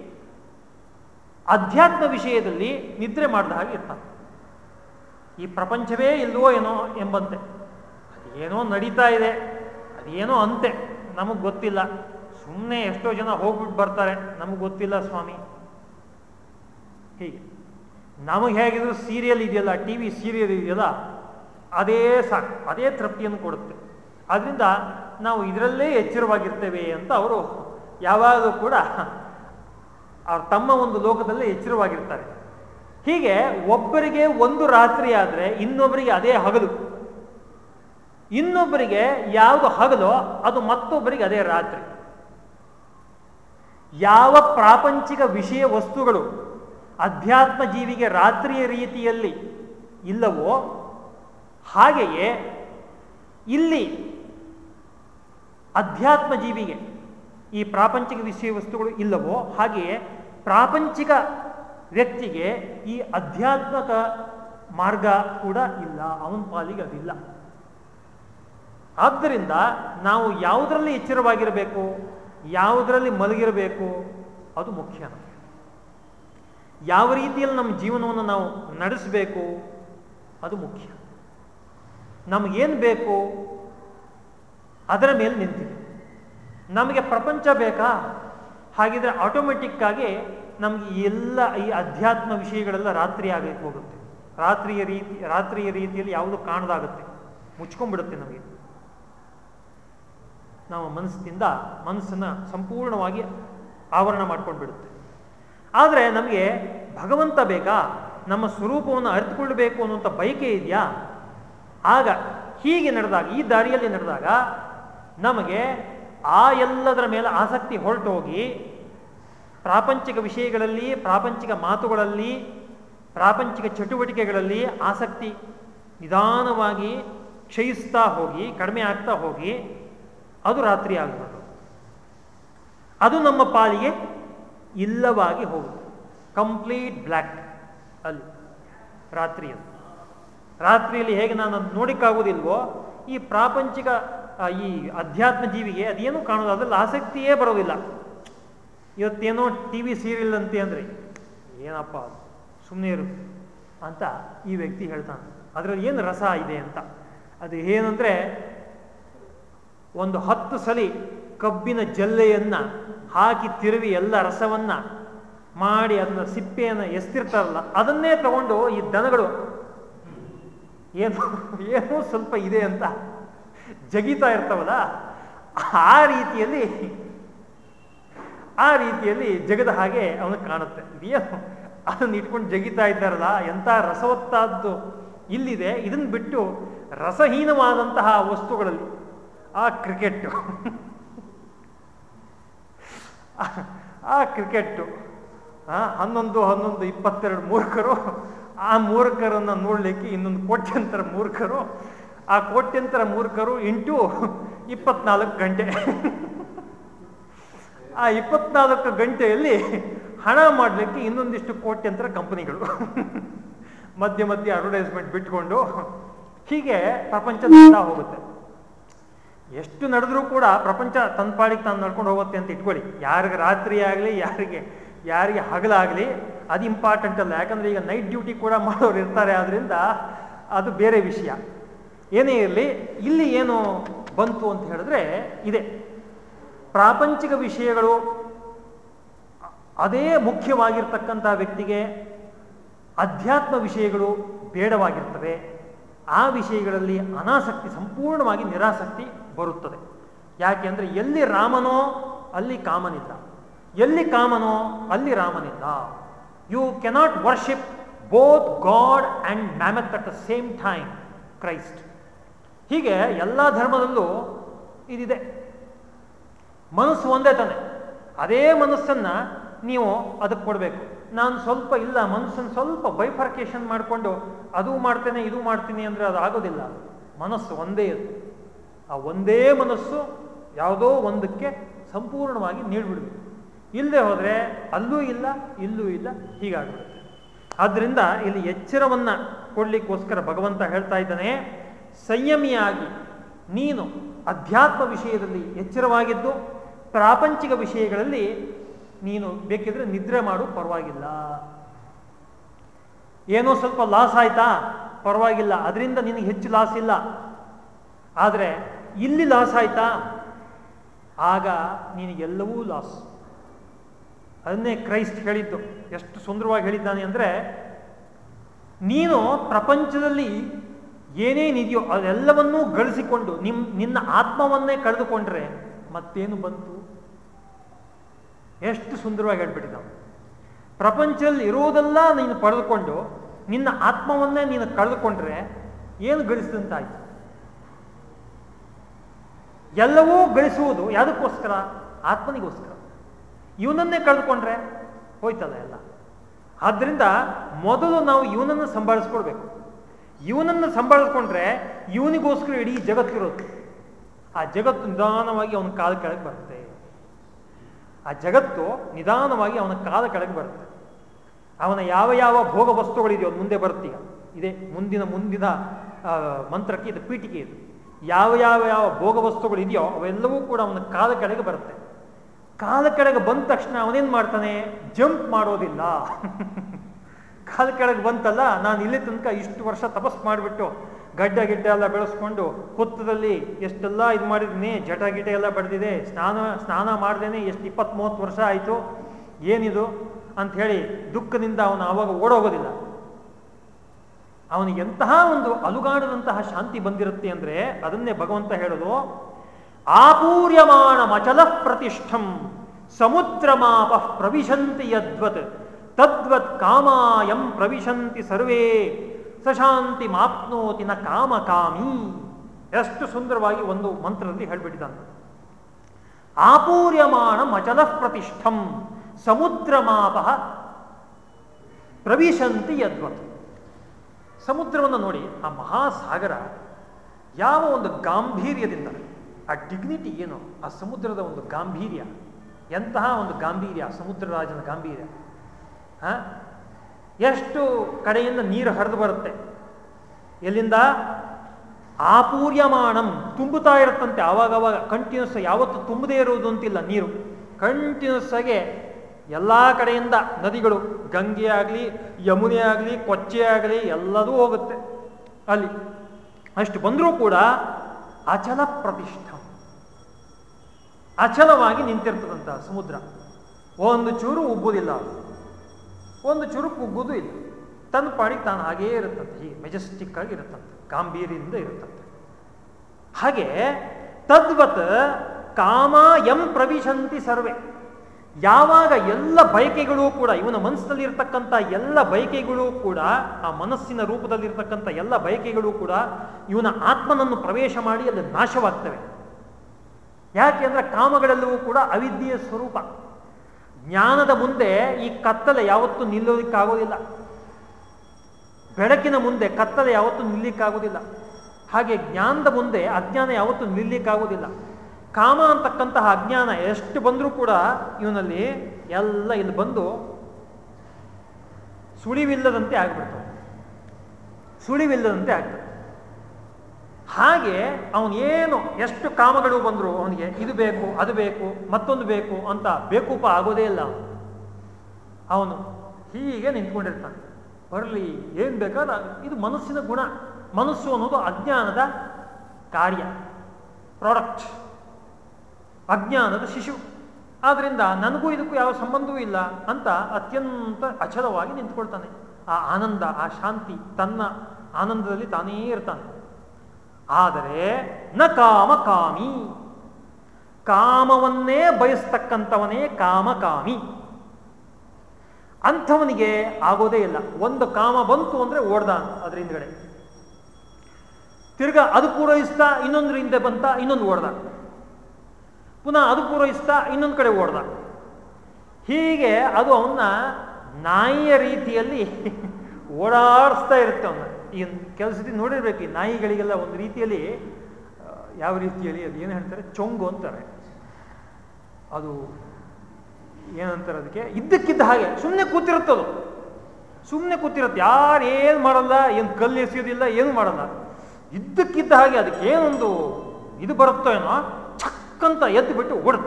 ಅಧ್ಯಾತ್ಮ ವಿಷಯದಲ್ಲಿ ನಿದ್ರೆ ಮಾಡಿದ ಹಾಗೆ ಇರ್ತಾನೆ. ಈ ಪ್ರಪಂಚವೇ ಇಲ್ವೋ ಏನೋ ಎಂಬಂತೆ. ಅದೇನೋ ನಡೀತಾ ಇದೆ, ಅದೇನೋ ಅಂತೆ, ನಮಗೆ ಗೊತ್ತಿಲ್ಲ. ಸುಮ್ಮನೆ ಎಷ್ಟೋ ಜನ ಹೋಗ್ಬಿಟ್ಟು ಬರ್ತಾರೆ. ನಮಗೆ ಗೊತ್ತಿಲ್ಲ ಸ್ವಾಮಿ. ಹೀಗೆ. ನಮಗೆ ಹೇಗಿದ್ರು ಸೀರಿಯಲ್ ಇದೆಯಲ್ಲ ಟಿ ವಿ ಸೀರಿಯಲ್ ಇದೆಯಲ್ಲ, ಅದೇ ಸಾಕು. ಅದೇ ತೃಪ್ತಿಯನ್ನು ಕೊಡುತ್ತೆ. ಅದರಿಂದ ನಾವು ಇದರಲ್ಲೇ ಎಚ್ಚರವಾಗಿರ್ತೇವೆ ಅಂತ ಅವರು ಯಾವಾಗಲೂ ಕೂಡ ಅವ್ರ ತಮ್ಮ ಒಂದು ಲೋಕದಲ್ಲೇ ಎಚ್ಚರವಾಗಿರ್ತಾರೆ. ಹೀಗೆ ಒಬ್ಬರಿಗೆ ಒಂದು ರಾತ್ರಿ ಆದರೆ ಇನ್ನೊಬ್ಬರಿಗೆ ಅದೇ ಹಗಲು. ಇನ್ನೊಬ್ಬರಿಗೆ ಯಾವುದು ಹಗಲೋ ಅದು ಮತ್ತೊಬ್ಬರಿಗೆ ಅದೇ ರಾತ್ರಿ. ಯಾವ ಪ್ರಾಪಂಚಿಕ ವಿಷಯ ವಸ್ತುಗಳು ಅಧ್ಯಾತ್ಮ ಜೀವಿಗೆ ರಾತ್ರಿಯ ರೀತಿಯಲ್ಲಿ ಇಲ್ಲವೋ ಹಾಗೆಯೇ ಇಲ್ಲಿ ಅಧ್ಯಾತ್ಮ ಜೀವಿಗೆ ಈ ಪ್ರಾಪಂಚಿಕ ವಿಷಯ ವಸ್ತುಗಳು ಇಲ್ಲವೋ ಹಾಗೆಯೇ ಪ್ರಾಪಂಚಿಕ ವ್ಯಕ್ತಿಗೆ ಈ ಅಧ್ಯಾತ್ಮಕ ಮಾರ್ಗ ಕೂಡ ಇಲ್ಲ, ಅವನ ಪಾಲಿಗೆ ಅದಿಲ್ಲ. ಆದ್ದರಿಂದ ನಾವು ಯಾವುದರಲ್ಲಿ ಎಚ್ಚರವಾಗಿರಬೇಕು? ಯಾವುದರಲ್ಲಿ ಮಲಗಿರಬೇಕು? ಅದು ಮುಖ್ಯ. ಯಾವ ರೀತಿಯಲ್ಲಿ ನಮ್ಮ ಜೀವನವನ್ನು ನಾವು ನಡೆಸಬೇಕು? ಅದು ಮುಖ್ಯ. ನಮಗೇನು ಬೇಕು? ಅದರ ಮೇಲೆ ನಿಂತಿದೆ. ನಮಗೆ ಪ್ರಪಂಚ ಬೇಕಾ? ಹಾಗಿದ್ರೆ ಆಟೋಮೆಟಿಕ್ಕಾಗಿ ನಮಗೆ ಎಲ್ಲ ಈ ಅಧ್ಯಾತ್ಮ ವಿಷಯಗಳೆಲ್ಲ ರಾತ್ರಿ ಆಗಲಿಕ್ಕೆ ಹೋಗುತ್ತೆ. ರಾತ್ರಿಯ ರೀತಿ, ರಾತ್ರಿಯ ರೀತಿಯಲ್ಲಿ ಯಾವುದು ಕಾಣದಾಗುತ್ತೆ? ಮುಚ್ಕೊಂಡ್ಬಿಡುತ್ತೆ ನಮಗೆ. ನಾವು ಮನಸ್ಸಿನಿಂದ, ಮನಸ್ಸನ್ನು ಸಂಪೂರ್ಣವಾಗಿ ಆವರಣ ಮಾಡ್ಕೊಂಡು ಬಿಡುತ್ತೆ. ಆದರೆ ನಮಗೆ ಭಗವಂತ ಬೇಕಾ? ನಮ್ಮ ಸ್ವರೂಪವನ್ನು ಅರಿತುಕೊಳ್ಳಬೇಕು ಅನ್ನುವಂಥ ಬಯಕೆ ಇದೆಯಾ? ಆಗ ಹೀಗೆ ನಡೆದಾಗ, ಈ ದಾರಿಯಲ್ಲಿ ನಡೆದಾಗ ನಮಗೆ ಆ ಎಲ್ಲದರ ಮೇಲೆ ಆಸಕ್ತಿ ಹೊರಟು ಹೋಗಿ ಪ್ರಾಪಂಚಿಕ ವಿಷಯಗಳಲ್ಲಿ, ಪ್ರಾಪಂಚಿಕ ಮಾತುಗಳಲ್ಲಿ, ಪ್ರಾಪಂಚಿಕ ಚಟುವಟಿಕೆಗಳಲ್ಲಿ ಆಸಕ್ತಿ ನಿಧಾನವಾಗಿ ಕ್ಷಯಿಸ್ತಾ ಹೋಗಿ, ಕಡಿಮೆ ಆಗ್ತಾ ಹೋಗಿ ಅದು ರಾತ್ರಿ ಆಗ್ಬೋದು. ಅದು ನಮ್ಮ ಪಾಲಿಗೆ ಇಲ್ಲವಾಗಿ ಹೋಗುತ್ತೆ. ಕಂಪ್ಲೀಟ್ ಬ್ಲ್ಯಾಕ್ ಅಲ್ಲಿ. ರಾತ್ರಿಯಲ್ಲಿ ರಾತ್ರಿಯಲ್ಲಿ ಹೇಗೆ ನಾನು ನೋಡಿಕ್ಕಾಗೋದಿಲ್ವೋ, ಈ ಪ್ರಾಪಂಚಿಕ ಈ ಅಧ್ಯಾತ್ಮ ಜೀವಿಗೆ ಅದೇನು ಕಾಣೋದು, ಅದ್ರಲ್ಲಿ ಆಸಕ್ತಿಯೇ ಬರೋದಿಲ್ಲ. ಇವತ್ತೇನೋ ಟಿ ವಿ ಸೀರಿಯಲ್ ಅಂತೆ ಅಂದರೆ, ಏನಪ್ಪ ಸುಮ್ಮನೆ ಇರು ಅಂತ ಈ ವ್ಯಕ್ತಿ ಹೇಳ್ತಾನೆ. ಅದರಲ್ಲಿ ಏನು ರಸ ಇದೆ ಅಂತ. ಅದು ಏನಂದರೆ ಒಂದು ಹತ್ತು ಸಲಿ ಕಬ್ಬಿನ ಜಲ್ಲೆಯನ್ನು ಹಾಕಿ ತಿರುವಿ ಎಲ್ಲ ರಸವನ್ನು ಮಾಡಿ ಅದನ್ನ ಸಿಪ್ಪೆಯನ್ನು ಎಸ್ತಿರ್ತಾರಲ್ಲ, ಅದನ್ನೇ ತಗೊಂಡು ಈ ದನಗಳು ಏನು, ಏನೋ ಸ್ವಲ್ಪ ಇದೆ ಅಂತ ಜಗಿತಾ ಇರ್ತಾವಲ್ಲ, ಆ ರೀತಿಯಲ್ಲಿ ಆ ರೀತಿಯಲ್ಲಿ ಜಗದ ಹಾಗೆ ಅವನು ಕಾಣುತ್ತೆ. ಏನು? ಅದನ್ನ ಇಟ್ಕೊಂಡು ಜಗಿತಾ ಇದ್ದಾರಲ್ಲ, ಎಂಥ ರಸವತ್ತಾದ್ದು ಇಲ್ಲಿದೆ. ಇದನ್ನು ಬಿಟ್ಟು ರಸಹೀನವಾದಂತಹ ವಸ್ತುಗಳಲ್ಲಿ ಆ ಕ್ರಿಕೆಟ್ಟು. ಆ ಕ್ರಿಕೆಟ್ಟು ಹನ್ನೊಂದು ಹನ್ನೊಂದು, ಇಪ್ಪತ್ತೆರಡು ಮೂರ್ಖರು, ಆ ಮೂರ್ಖರನ್ನು ನೋಡಲಿಕ್ಕೆ ಇನ್ನೊಂದು ಕೋಟ್ಯಂತರ ಮೂರ್ಖರು, ಆ ಕೋಟ್ಯಂತರ ಮೂರ್ಖರು ಇಂಟು ಇಪ್ಪತ್ನಾಲ್ಕು ಗಂಟೆ. ಆ ಇಪ್ಪತ್ನಾಲ್ಕು ಗಂಟೆಯಲ್ಲಿ ಹಣ ಮಾಡಲಿಕ್ಕೆ ಇನ್ನೊಂದಿಷ್ಟು ಕೋಟ್ಯಂತರ ಕಂಪನಿಗಳು. ಮಧ್ಯ ಮಧ್ಯೆ ಅಡ್ವರ್ಟೈಸ್ಮೆಂಟ್ ಬಿಟ್ಕೊಂಡು ಹೀಗೆ ಪ್ರಪಂಚ ಹೋಗುತ್ತೆ. ಎಷ್ಟು ನಡೆದ್ರೂ ಕೂಡ ಪ್ರಪಂಚ ತನ್ನ ಪಾಡಿಗೆ ತಾನು ನಡ್ಕೊಂಡು ಹೋಗುತ್ತೆ ಅಂತ ಇಟ್ಕೊಳ್ಳಿ. ಯಾರಿಗೆ ರಾತ್ರಿ ಆಗಲಿ, ಯಾರಿಗೆ ಯಾರಿಗೆ ಹಗಲಾಗಲಿ, ಅದು ಇಂಪಾರ್ಟೆಂಟ್ ಅಲ್ಲ. ಯಾಕಂದ್ರೆ ಈಗ ನೈಟ್ ಡ್ಯೂಟಿ ಕೂಡ [LAUGHS] ಮಾಡೋರು ಇರ್ತಾರೆ. ಆದ್ರಿಂದ ಅದು ಬೇರೆ ವಿಷಯ. ಏನೇ ಇರಲಿ, ಇಲ್ಲಿ ಏನು ಬಂತು ಅಂತ ಹೇಳಿದ್ರೆ ಇದೆ. ಪ್ರಾಪಂಚಿಕ ವಿಷಯಗಳು ಅದೇ ಮುಖ್ಯವಾಗಿರ್ತಕ್ಕಂಥ ವ್ಯಕ್ತಿಗೆ ಅಧ್ಯಾತ್ಮ ವಿಷಯಗಳು ಬೇಡವಾಗಿರ್ತವೆ. ಆ ವಿಷಯಗಳಲ್ಲಿ ಅನಾಸಕ್ತಿ, ಸಂಪೂರ್ಣವಾಗಿ ನಿರಾಸಕ್ತಿ ಬರುತ್ತದೆ. ಯಾಕೆ ಅಂದರೆ ಎಲ್ಲಿ ರಾಮನೋ ಅಲ್ಲಿ ಕಾಮನಿಲ್ಲ. ಎಲ್ಲಿ ಕಾಮನೋ ಅಲ್ಲಿ ರಾಮನಿಲ್ಲ. You cannot worship both God and mammon at the same time Christ ಹೀಗೆ ಎಲ್ಲ ಧರ್ಮದಲ್ಲೂ ಇದಿದೆ. ಮನಸ್ಸು ಒಂದೇ ತಾನೆ. ಅದೇ ಮನಸ್ಸನ್ನ ನೀವು ಅದಕ್ಕೆ ಕೊಡಬೇಕು. ನಾನು ಸ್ವಲ್ಪ ಇಲ್ಲ, ಮನಸ್ಸನ್ನು ಸ್ವಲ್ಪ ಬೈಫರ್ಕೇಶನ್ ಮಾಡಿಕೊಂಡು ಅದು ಮಾಡ್ತೇನೆ, ಇದು ಮಾಡ್ತೀನಿ ಅಂದರೆ ಅದು ಆಗೋದಿಲ್ಲ. ಮನಸ್ಸು ಒಂದೇ ಅದು ಆ ಒಂದೇ ಮನಸ್ಸು ಯಾವುದೋ ಒಂದಕ್ಕೆ ಸಂಪೂರ್ಣವಾಗಿ ನೀಡಿಬಿಡುತ್ತೆ. ಇಲ್ಲದೆ ಹೋದರೆ ಅಲ್ಲೂ ಇಲ್ಲ, ಇಲ್ಲೂ ಇಲ್ಲ, ಹೀಗಾಗ್ಬಿಡುತ್ತೆ. ಆದ್ದರಿಂದ ಇಲ್ಲಿ ಎಚ್ಚರವನ್ನು ಕೊಡಲಿಕ್ಕೋಸ್ಕರ ಭಗವಂತ ಹೇಳ್ತಾ ಇದ್ದಾನೆ, ಸಂಯಮಿಯಾಗಿ ನೀನು ಅಧ್ಯಾತ್ಮ ವಿಷಯದಲ್ಲಿ ಎಚ್ಚರವಾಗಿದ್ದು, ಪ್ರಾಪಂಚಿಕ ವಿಷಯಗಳಲ್ಲಿ ನೀನು ಬೇಕಿದ್ರೆ ನಿದ್ರೆ ಮಾಡು, ಪರವಾಗಿಲ್ಲ. ಏನೋ ಸ್ವಲ್ಪ ಲಾಸ್ ಆಯ್ತಾ? ಪರವಾಗಿಲ್ಲ. ಅದರಿಂದ ನಿನಗೆ ಹೆಚ್ಚು ಲಾಸ್ ಇಲ್ಲ. ಆದರೆ ಇಲ್ಲಿ ಲಾಸ್ ಆಯ್ತಾ? ಆಗ ನಿನಗೆಲ್ಲವೂ ಲಾಸ್ ಅದನ್ನೇ ಕ್ರೈಸ್ಟ್ ಹೇಳಿದ್ದು. ಎಷ್ಟು ಸುಂದರವಾಗಿ ಹೇಳಿದ್ದಾನೆ ಅಂದರೆ, ನೀನು ಪ್ರಪಂಚದಲ್ಲಿ ಏನೇನಿದೆಯೋ ಅದೆಲ್ಲವನ್ನೂ ಗಳಿಸಿಕೊಂಡು ನಿಮ್, ನಿನ್ನ ಆತ್ಮವನ್ನೇ ಕಳೆದುಕೊಂಡ್ರೆ ಮತ್ತೇನು ಬಂತು? ಎಷ್ಟು ಸುಂದರವಾಗಿ ಹೇಳ್ಬಿಟ್ಟಿದ್ದ ಪ್ರಪಂಚದಲ್ಲಿ ಇರೋದೆಲ್ಲ ನೀನು ಪಡೆದುಕೊಂಡು ನಿನ್ನ ಆತ್ಮವನ್ನೇ ನೀನು ಕಳೆದುಕೊಂಡ್ರೆ ಏನು ಗಳಿಸಿದಂತಾಯ್ತು? ಎಲ್ಲವೂ ಗಳಿಸುವುದು ಯಾವುದಕ್ಕೋಸ್ಕರ? ಆತ್ಮನಿಗೋಸ್ಕರ. ಇವನನ್ನೇ ಕಳೆದುಕೊಂಡ್ರೆ ಹೋಯ್ತಲ್ಲ ಎಲ್ಲ. ಆದ್ದರಿಂದ ಮೊದಲು ನಾವು ಇವನನ್ನು ಸಂಭಾಳಿಸ್ಕೊಳ್ಬೇಕು ಇವನನ್ನು ಸಂಭಾಳಿಸ್ಕೊಂಡ್ರೆ ಇವನಿಗೋಸ್ಕರ ಇಡೀ ಜಗತ್ತಿರೋದು. ಆ ಜಗತ್ತು ನಿಧಾನವಾಗಿ ಅವನ ಕಾಲ ಕೆಳಗೆ ಬರುತ್ತೆ. ಆ ಜಗತ್ತು ನಿಧಾನವಾಗಿ ಅವನ ಕಾಲ ಕೆಳಗೆ ಬರುತ್ತೆ. ಅವನ ಯಾವ ಯಾವ ಭೋಗ ವಸ್ತುಗಳಿದೆಯೋ ಮುಂದೆ ಬರುತ್ತೀಯ ಇದೆ ಮುಂದಿನ ಮುಂದಿನ ಮಂತ್ರಕ್ಕೆ ಇದು ಪೀಠಿಕೆ ಇದು. ಯಾವ ಯಾವ ಯಾವ ಭೋಗ ವಸ್ತುಗಳು ಇದೆಯೋ ಅವೆಲ್ಲವೂ ಕೂಡ ಅವನ ಕಾಲ ಕೆಳಗೆ ಬರುತ್ತೆ. ಕಾಲ ಕೆಳಗೆ ಬಂದ ತಕ್ಷಣ ಅವನೇನ್ ಮಾಡ್ತಾನೆ? ಜಂಪ್ ಮಾಡೋದಿಲ್ಲ. [LAUGHS] ಕಾಲ ಕೆಳಗೆ ಬಂತಲ್ಲ, ನಾನು ಇಲ್ಲಿ ತನಕ ಇಷ್ಟು ವರ್ಷ ತಪಸ್ ಮಾಡಿಬಿಟ್ಟು ಗಡ್ಡ ಗಿಡ್ಡ ಎಲ್ಲ ಬೆಳೆಸ್ಕೊಂಡು ಹುತ್ತದಲ್ಲಿ ಎಷ್ಟೆಲ್ಲ ಇದು ಮಾಡಿದ್ದೀನಿ ಜಟ ಗಿಟ ಎಲ್ಲ ಬಡ್ದಿದೆ, ಸ್ನಾನ ಸ್ನಾನ ಮಾಡ್ದೇನೆ ಎಷ್ಟು ಇಪ್ಪತ್ತ್ ಮೂವತ್ತು ವರ್ಷ ಆಯಿತು, ಏನಿದು? ಅಂತ ಹೇಳಿ ದುಃಖದಿಂದ ಅವನು ಆವಾಗ ಓಡೋಗೋದಿಲ್ಲ. ಅವನಿಗೆ ಎಂತಹ ಒಂದು ಅಲುಗಾಡದಂತಹ ಶಾಂತಿ ಬಂದಿರುತ್ತೆ ಅಂದ್ರೆ ಅದನ್ನೇ ಭಗವಂತ ಹೇಳೋದು ಆಪೂರ್ಯಮಾಣ ಮಚಲ ಪ್ರತಿಷ್ಠಂ ಸಮುದ್ರಮಾಪ ಪ್ರವಿಶಂತಿ ಯದ್ವತ್, ತದ್ವತ್ ಕಾಮಾಯಂ ಪ್ರವಿಶಂತಿ ಸರ್ವೇ, ಸಶಾಂತಿ ಮಾಪ್ನೋತಿ ನ ಕಾಮಕಾಮಿ ಎಷ್ಟು ಸುಂದರವಾಗಿ ಒಂದು ಮಂತ್ರದಲ್ಲಿ ಹೇಳ್ಬಿಟ್ಟಿದ್ದಾನೆ. ಆಪೂರ್ಯಮಾಣ ಮಚಲ ಪ್ರತಿಷ್ಠಂ ಸಮುದ್ರಮಾಪ ಪ್ರವಿಶಂತಿ ಯದ್ವತ್. ಸಮುದ್ರವನ್ನು ನೋಡಿ ಆ ಮಹಾಸಾಗರ ಯಾವ ಒಂದು ಗಾಂಭೀರ್ಯದಿಂದ, ಆ ಡಿಗ್ನಿಟಿ ಏನು, ಆ ಸಮುದ್ರದ ಒಂದು ಗಾಂಭೀರ್ಯ, ಎಂತಹ ಒಂದು ಗಾಂಭೀರ್ಯ ಸಮುದ್ರ ರಾಜನ ಗಾಂಭೀರ್ಯ? ಎಷ್ಟು ಕಡೆಯಿಂದ ನೀರು ಹರಿದು ಬರುತ್ತೆ? ಎಲ್ಲಿಂದ? ಆಪೂರ್ಯಮಾಣಂ ತುಂಬುತ್ತಾ ಇರುತ್ತಂತೆ. ಆವಾಗವಾಗ ಕಂಟಿನ್ಯೂಸ್ ಯಾವತ್ತು ತುಂಬದೇ ಇರುವುದು ಅಂತಿಲ್ಲ ನೀರು. ಕಂಟಿನ್ಯೂಸ್ ಆಗಿ ಎಲ್ಲ ಕಡೆಯಿಂದ ನದಿಗಳು ಗಂಗೆ ಆಗಲಿ, ಯಮುನೆ ಆಗಲಿ, ಕೊಚ್ಚೆ ಆಗಲಿ ಎಲ್ಲದೂ ಹೋಗುತ್ತೆ ಅಲ್ಲಿ. ಅಷ್ಟು ಬಂದರೂ ಕೂಡ ಅಚಲ ಪ್ರತಿಷ್ಠ. ಅಚಲವಾಗಿ ನಿಂತಿರ್ತದಂತ ಸಮುದ್ರ. ಒಂದು ಚೂರು ಉಬ್ಬುದಿಲ್ಲ ಒಂದು ಚೂರು ಕುಗ್ಗುದು ಇಲ್ಲ. ತನ್ನ ಪಾಡಿಗೆ ತಾನು ಹಾಗೇ ಇರುತ್ತಂತೆ, ಹೀಗೆ ಮೆಜೆಸ್ಟಿಕ್ ಆಗಿ ಇರುತ್ತಂತೆ, ಗಾಂಭೀರ್ಯದಿಂದ ಇರುತ್ತಂತೆ. ಹಾಗೆ ತದ್ವತ್ ಕಾಮ ಎಂ ಪ್ರವಿಶಂತಿ ಸರ್ವೆ. ಯಾವಾಗ ಎಲ್ಲ ಬಯಕೆಗಳೂ ಕೂಡ, ಇವನ ಮನಸ್ಸಿನಲ್ಲಿ ಇರ್ತಕ್ಕಂಥ ಎಲ್ಲ ಬಯಕೆಗಳೂ ಕೂಡ, ಆ ಮನಸ್ಸಿನ ರೂಪದಲ್ಲಿರ್ತಕ್ಕಂಥ ಎಲ್ಲ ಬಯಕೆಗಳು ಕೂಡ ಇವನ ಆತ್ಮನನ್ನು ಪ್ರವೇಶ ಮಾಡಿ ಅಲ್ಲಿ ನಾಶವಾಗ್ತವೆ. ಯಾಕೆಂದ್ರೆ ಕಾಮಗಳೆಲ್ಲವೂ ಕೂಡ ಅವಿದ್ಯೆಯ ಸ್ವರೂಪ. ಜ್ಞಾನದ ಮುಂದೆ ಈ ಕತ್ತಲೆ ಯಾವತ್ತೂ ನಿಲ್ಲೋದಿಕ್ಕಾಗೋದಿಲ್ಲ. ಬೆಳಕಿನ ಮುಂದೆ ಕತ್ತಲೆ ಯಾವತ್ತೂ ನಿಲ್ಲಿಕ್ಕಾಗೋದಿಲ್ಲ. ಹಾಗೆ ಜ್ಞಾನದ ಮುಂದೆ ಅಜ್ಞಾನ ಯಾವತ್ತೂ ನಿಲ್ಲಿಕ್ಕಾಗೋದಿಲ್ಲ. ಕಾಮ ಅಂತಕ್ಕಂತಹ ಅಜ್ಞಾನ ಎಷ್ಟು ಬಂದರೂ ಕೂಡ ಇವನಲ್ಲಿ ಎಲ್ಲ ಇಲ್ಲಿ ಬಂದು ಸುಳಿವಿಲ್ಲದಂತೆ ಆಗ್ಬಿಡ್ತವೆ. ಸುಳಿವಿಲ್ಲದಂತೆ ಆಗ್ತದೆ ಹಾಗೆ ಅವನು ಏನು ಎಷ್ಟು ಕಾಮಗಳು ಬಂದರೂ ಅವನಿಗೆ ಇದು ಬೇಕು, ಅದು ಬೇಕು, ಮತ್ತೊಂದು ಬೇಕು ಅಂತ ಬೇಕೂಪ ಆಗೋದೇ ಇಲ್ಲ ಅವನು. ಹೀಗೆ ನಿಂತ್ಕೊಂಡಿರ್ತಾನೆ. ಬರಲಿ, ಏನು ಬೇಕಾದ ಇದು ಮನಸ್ಸಿನ ಗುಣ. ಮನಸ್ಸು ಅನ್ನೋದು ಅಜ್ಞಾನದ ಕಾರ್ಯ. ಪ್ರಾಡಕ್ಟ್. ಅಜ್ಞಾನದ ಶಿಶು. ಆದ್ರಿಂದ ನನಗೂ ಇದಕ್ಕೂ ಯಾವ ಸಂಬಂಧವೂ ಇಲ್ಲ ಅಂತ ಅತ್ಯಂತ ಅಚಲವಾಗಿ ನಿಂತ್ಕೊಳ್ತಾನೆ. ಆ ಆನಂದ, ಆ ಶಾಂತಿ ತನ್ನ ಆನಂದದಲ್ಲಿ ತಾನೇ ಇರ್ತಾನೆ. ಆದರೆ ನ ಕಾಮಕಾಮಿ ಕಾಮವನ್ನೇ ಬಯಸ್ತಕ್ಕಂಥವನೇ ಕಾಮಕಾಮಿ ಅಂಥವನಿಗೆ ಆಗೋದೇ ಇಲ್ಲ. ಒಂದು ಕಾಮ ಬಂತು ಅಂದ್ರೆ ಓಡ್ದ ಅದ್ರ ಹಿಂದ್ಗಡೆ. ತಿರ್ಗಾ ಅದು ಪೂರೈಸ್ತಾ ಇನ್ನೊಂದ್ರ ಹಿಂದೆ ಬಂತ ಇನ್ನೊಂದು ಓಡ್ದ ಪುನಃ ಅದು ಪೂರೈಸ್ತಾ ಇನ್ನೊಂದು ಕಡೆ ಓಡ್ದ. ಹೀಗೆ ಅದು ಅವನ್ನ ನಾಯಿಯ ರೀತಿಯಲ್ಲಿ ಓಡಾಡಿಸ್ತಾ ಇರುತ್ತೆ ಅವನ್ನ. ಈ ಸತಿ ನೋಡಿರ್ಬೇಕು, ಈ ನಾಯಿಗಳಿಗೆಲ್ಲ ಒಂದು ರೀತಿಯಲ್ಲಿ ಯಾವ ರೀತಿಯಲ್ಲಿ ಅದು ಏನು ಹೇಳ್ತಾರೆ? ಚೊಂಗು ಅಂತಾರೆ. ಅದು ಏನಂತಾರೆ ಅದಕ್ಕೆ? ಇದ್ದಕ್ಕಿದ್ದ ಹಾಗೆ. ಸುಮ್ಮನೆ ಕೂತಿರುತ್ತದು ಸುಮ್ಮನೆ ಕೂತಿರುತ್ತೆ. ಯಾರು ಏನು ಮಾಡಲ್ಲ, ಏನು ಕಲ್ಲು ಎಸೆಯೋದಿಲ್ಲ, ಏನು ಮಾಡಲ್ಲ. ಇದ್ದಕ್ಕಿದ್ದ ಹಾಗೆ ಅದಕ್ಕೆ ಏನೊಂದು ಇದು ಬರುತ್ತೋ ಏನೋ ಚಕ್ಕಂತ ಎದ್ದು ಬಿಟ್ಟು ಓಡಿ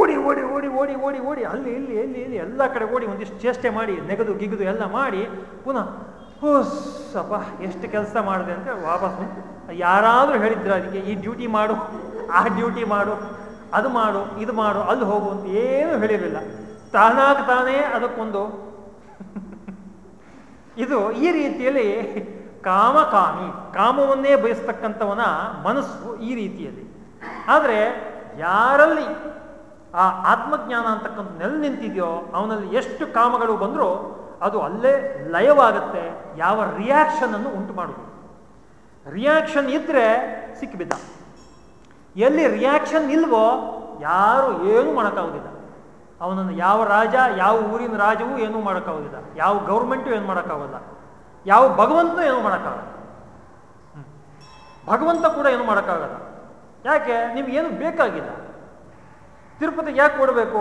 ಓಡಿ ಓಡಿ ಓಡಿ ಓಡಿ ಓಡಿ, ಅಲ್ಲಿ, ಇಲ್ಲಿ ಇಲ್ಲಿ ಇಲ್ಲಿ ಎಲ್ಲ ಕಡೆ ಓಡಿ ಒಂದಿಷ್ಟು ಚೇಷ್ಟೆ ಮಾಡಿ, ನೆಗದು, ಗಿಗದು ಎಲ್ಲ ಮಾಡಿ ಪುನಃ ಹೋಸಪ್ಪ ಎಷ್ಟು ಕೆಲಸ ಮಾಡಿದೆ ಅಂತ ವಾಪಸ್ ಯಾರಾದರೂ ಹೇಳಿದ್ರ ಅದಕ್ಕೆ, ಈ ಡ್ಯೂಟಿ ಮಾಡು, ಆ ಡ್ಯೂಟಿ ಮಾಡು, ಅದು ಮಾಡು, ಇದು ಮಾಡು, ಅಲ್ಲಿ ಹೋಗು ಅಂತ ಏನೂ ಹೇಳಿರಲಿಲ್ಲ. ತಾನಾಗ ತಾನೇ ಅದಕ್ಕೊಂದು [LAUGHS] ಇದು ಈ ರೀತಿಯಲ್ಲಿ ಕಾಮಕಾಮಿ, ಕಾಮವನ್ನೇ ಬಯಸ್ತಕ್ಕಂಥವನ ಮನಸ್ಸು ಈ ರೀತಿಯಲ್ಲಿ. ಆದರೆ ಯಾರಲ್ಲಿ ಆ ಆತ್ಮಜ್ಞಾನ ಅಂತಕ್ಕಂಥ ನೆಲೆ ನಿಂತಿದೆಯೋ ಅವನಲ್ಲಿ ಎಷ್ಟು ಕಾಮಗಳು ಬಂದರೂ ಅದು ಅಲ್ಲೇ ಲಯವಾಗುತ್ತೆ, ಯಾವ ರಿಯಾಕ್ಷನ್ ಅನ್ನು ಉಂಟು ಮಾಡುವುದು ರಿಯಾಕ್ಷನ್ ಇದ್ರೆ ಸಿಕ್ಕಿಬಿದ್ದ ಎಲ್ಲಿ ರಿಯಾಕ್ಷನ್ ಇಲ್ವೋ ಯಾರು ಏನೂ ಮಾಡೋಕ್ಕಾಗೋದಿಲ್ಲ. ಅವನನ್ನು ಯಾವ ರಾಜ, ಯಾವ ಊರಿನ ರಾಜವೂ ಏನೂ ಮಾಡೋಕ್ಕಾಗೋದಿಲ್ಲ. ಯಾವ ಗೌರ್ಮೆಂಟು ಏನು ಮಾಡೋಕ್ಕಾಗೋಲ್ಲ ಯಾವ ಭಗವಂತನೂ ಏನೂ ಮಾಡೋಕ್ಕಾಗಲ್ಲ. ಭಗವಂತ ಕೂಡ ಏನು ಮಾಡೋಕ್ಕಾಗಲ್ಲ. ಯಾಕೆ? ನಿಮ್ಗೇನು ಬೇಕಾಗಿಲ್ಲ. ತಿರುಪತಿಗೆ ಯಾಕೆ ಓಡಬೇಕು?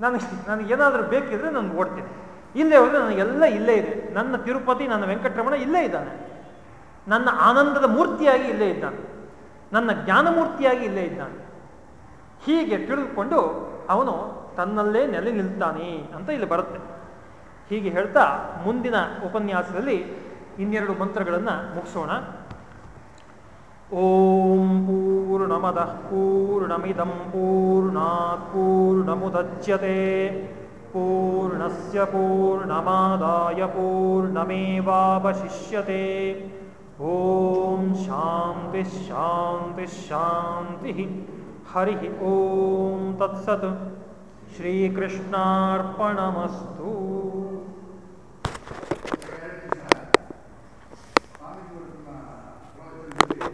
ನನಗೆ ನನಗೇನಾದರೂ ಬೇಕಿದ್ರೆ ನಾನು ಓಡ್ತೀನಿ. ಇಲ್ಲೇ ಹೋದರೆ ನನಗೆಲ್ಲ ಇಲ್ಲೇ ಇದೆ. ನನ್ನ ತಿರುಪತಿ, ನನ್ನ ವೆಂಕಟರಮಣ ಇಲ್ಲೇ ಇದ್ದಾನೆ. ನನ್ನ ಆನಂದದ ಮೂರ್ತಿಯಾಗಿ ಇಲ್ಲೇ ಇದ್ದಾನೆ. ನನ್ನ ಜ್ಞಾನಮೂರ್ತಿಯಾಗಿ ಇಲ್ಲೇ ಇದ್ದಾನೆ. ಹೀಗೆ ತಿಳಿದುಕೊಂಡು ಅವನು ತನ್ನಲ್ಲೇ ನೆಲೆ ನಿಲ್ತಾನೆ ಅಂತ ಇಲ್ಲಿ ಬರುತ್ತೆ. ಹೀಗೆ ಹೇಳ್ತಾ ಮುಂದಿನ ಉಪನ್ಯಾಸದಲ್ಲಿ ಇನ್ನೆರಡು ಮಂತ್ರಗಳನ್ನು ಮುಗಿಸೋಣ. ಓಂ ಪೂರ್ಣಮದ ಪೂರ್ಣಮಿದಂ ಪೂರ್ಣಾತ್ ಪೂರ್ಣಮುದಚ್ಯತೆ ಪೂರ್ಣಸ್ಯ ಪೂರ್ಣಮಾದಾಯ ಪೂರ್ಣಮೇವಾವಶಿಷ್ಯತೆ ಓಂ ಶಾಂತಿ ಶಾಂತಿ ಶಾಂತಿ ಹರಿ ಓಂ ತತ್ಸತ್ ಶ್ರೀಕೃಷ್ಣಾರ್ಪಣಮಸ್ತು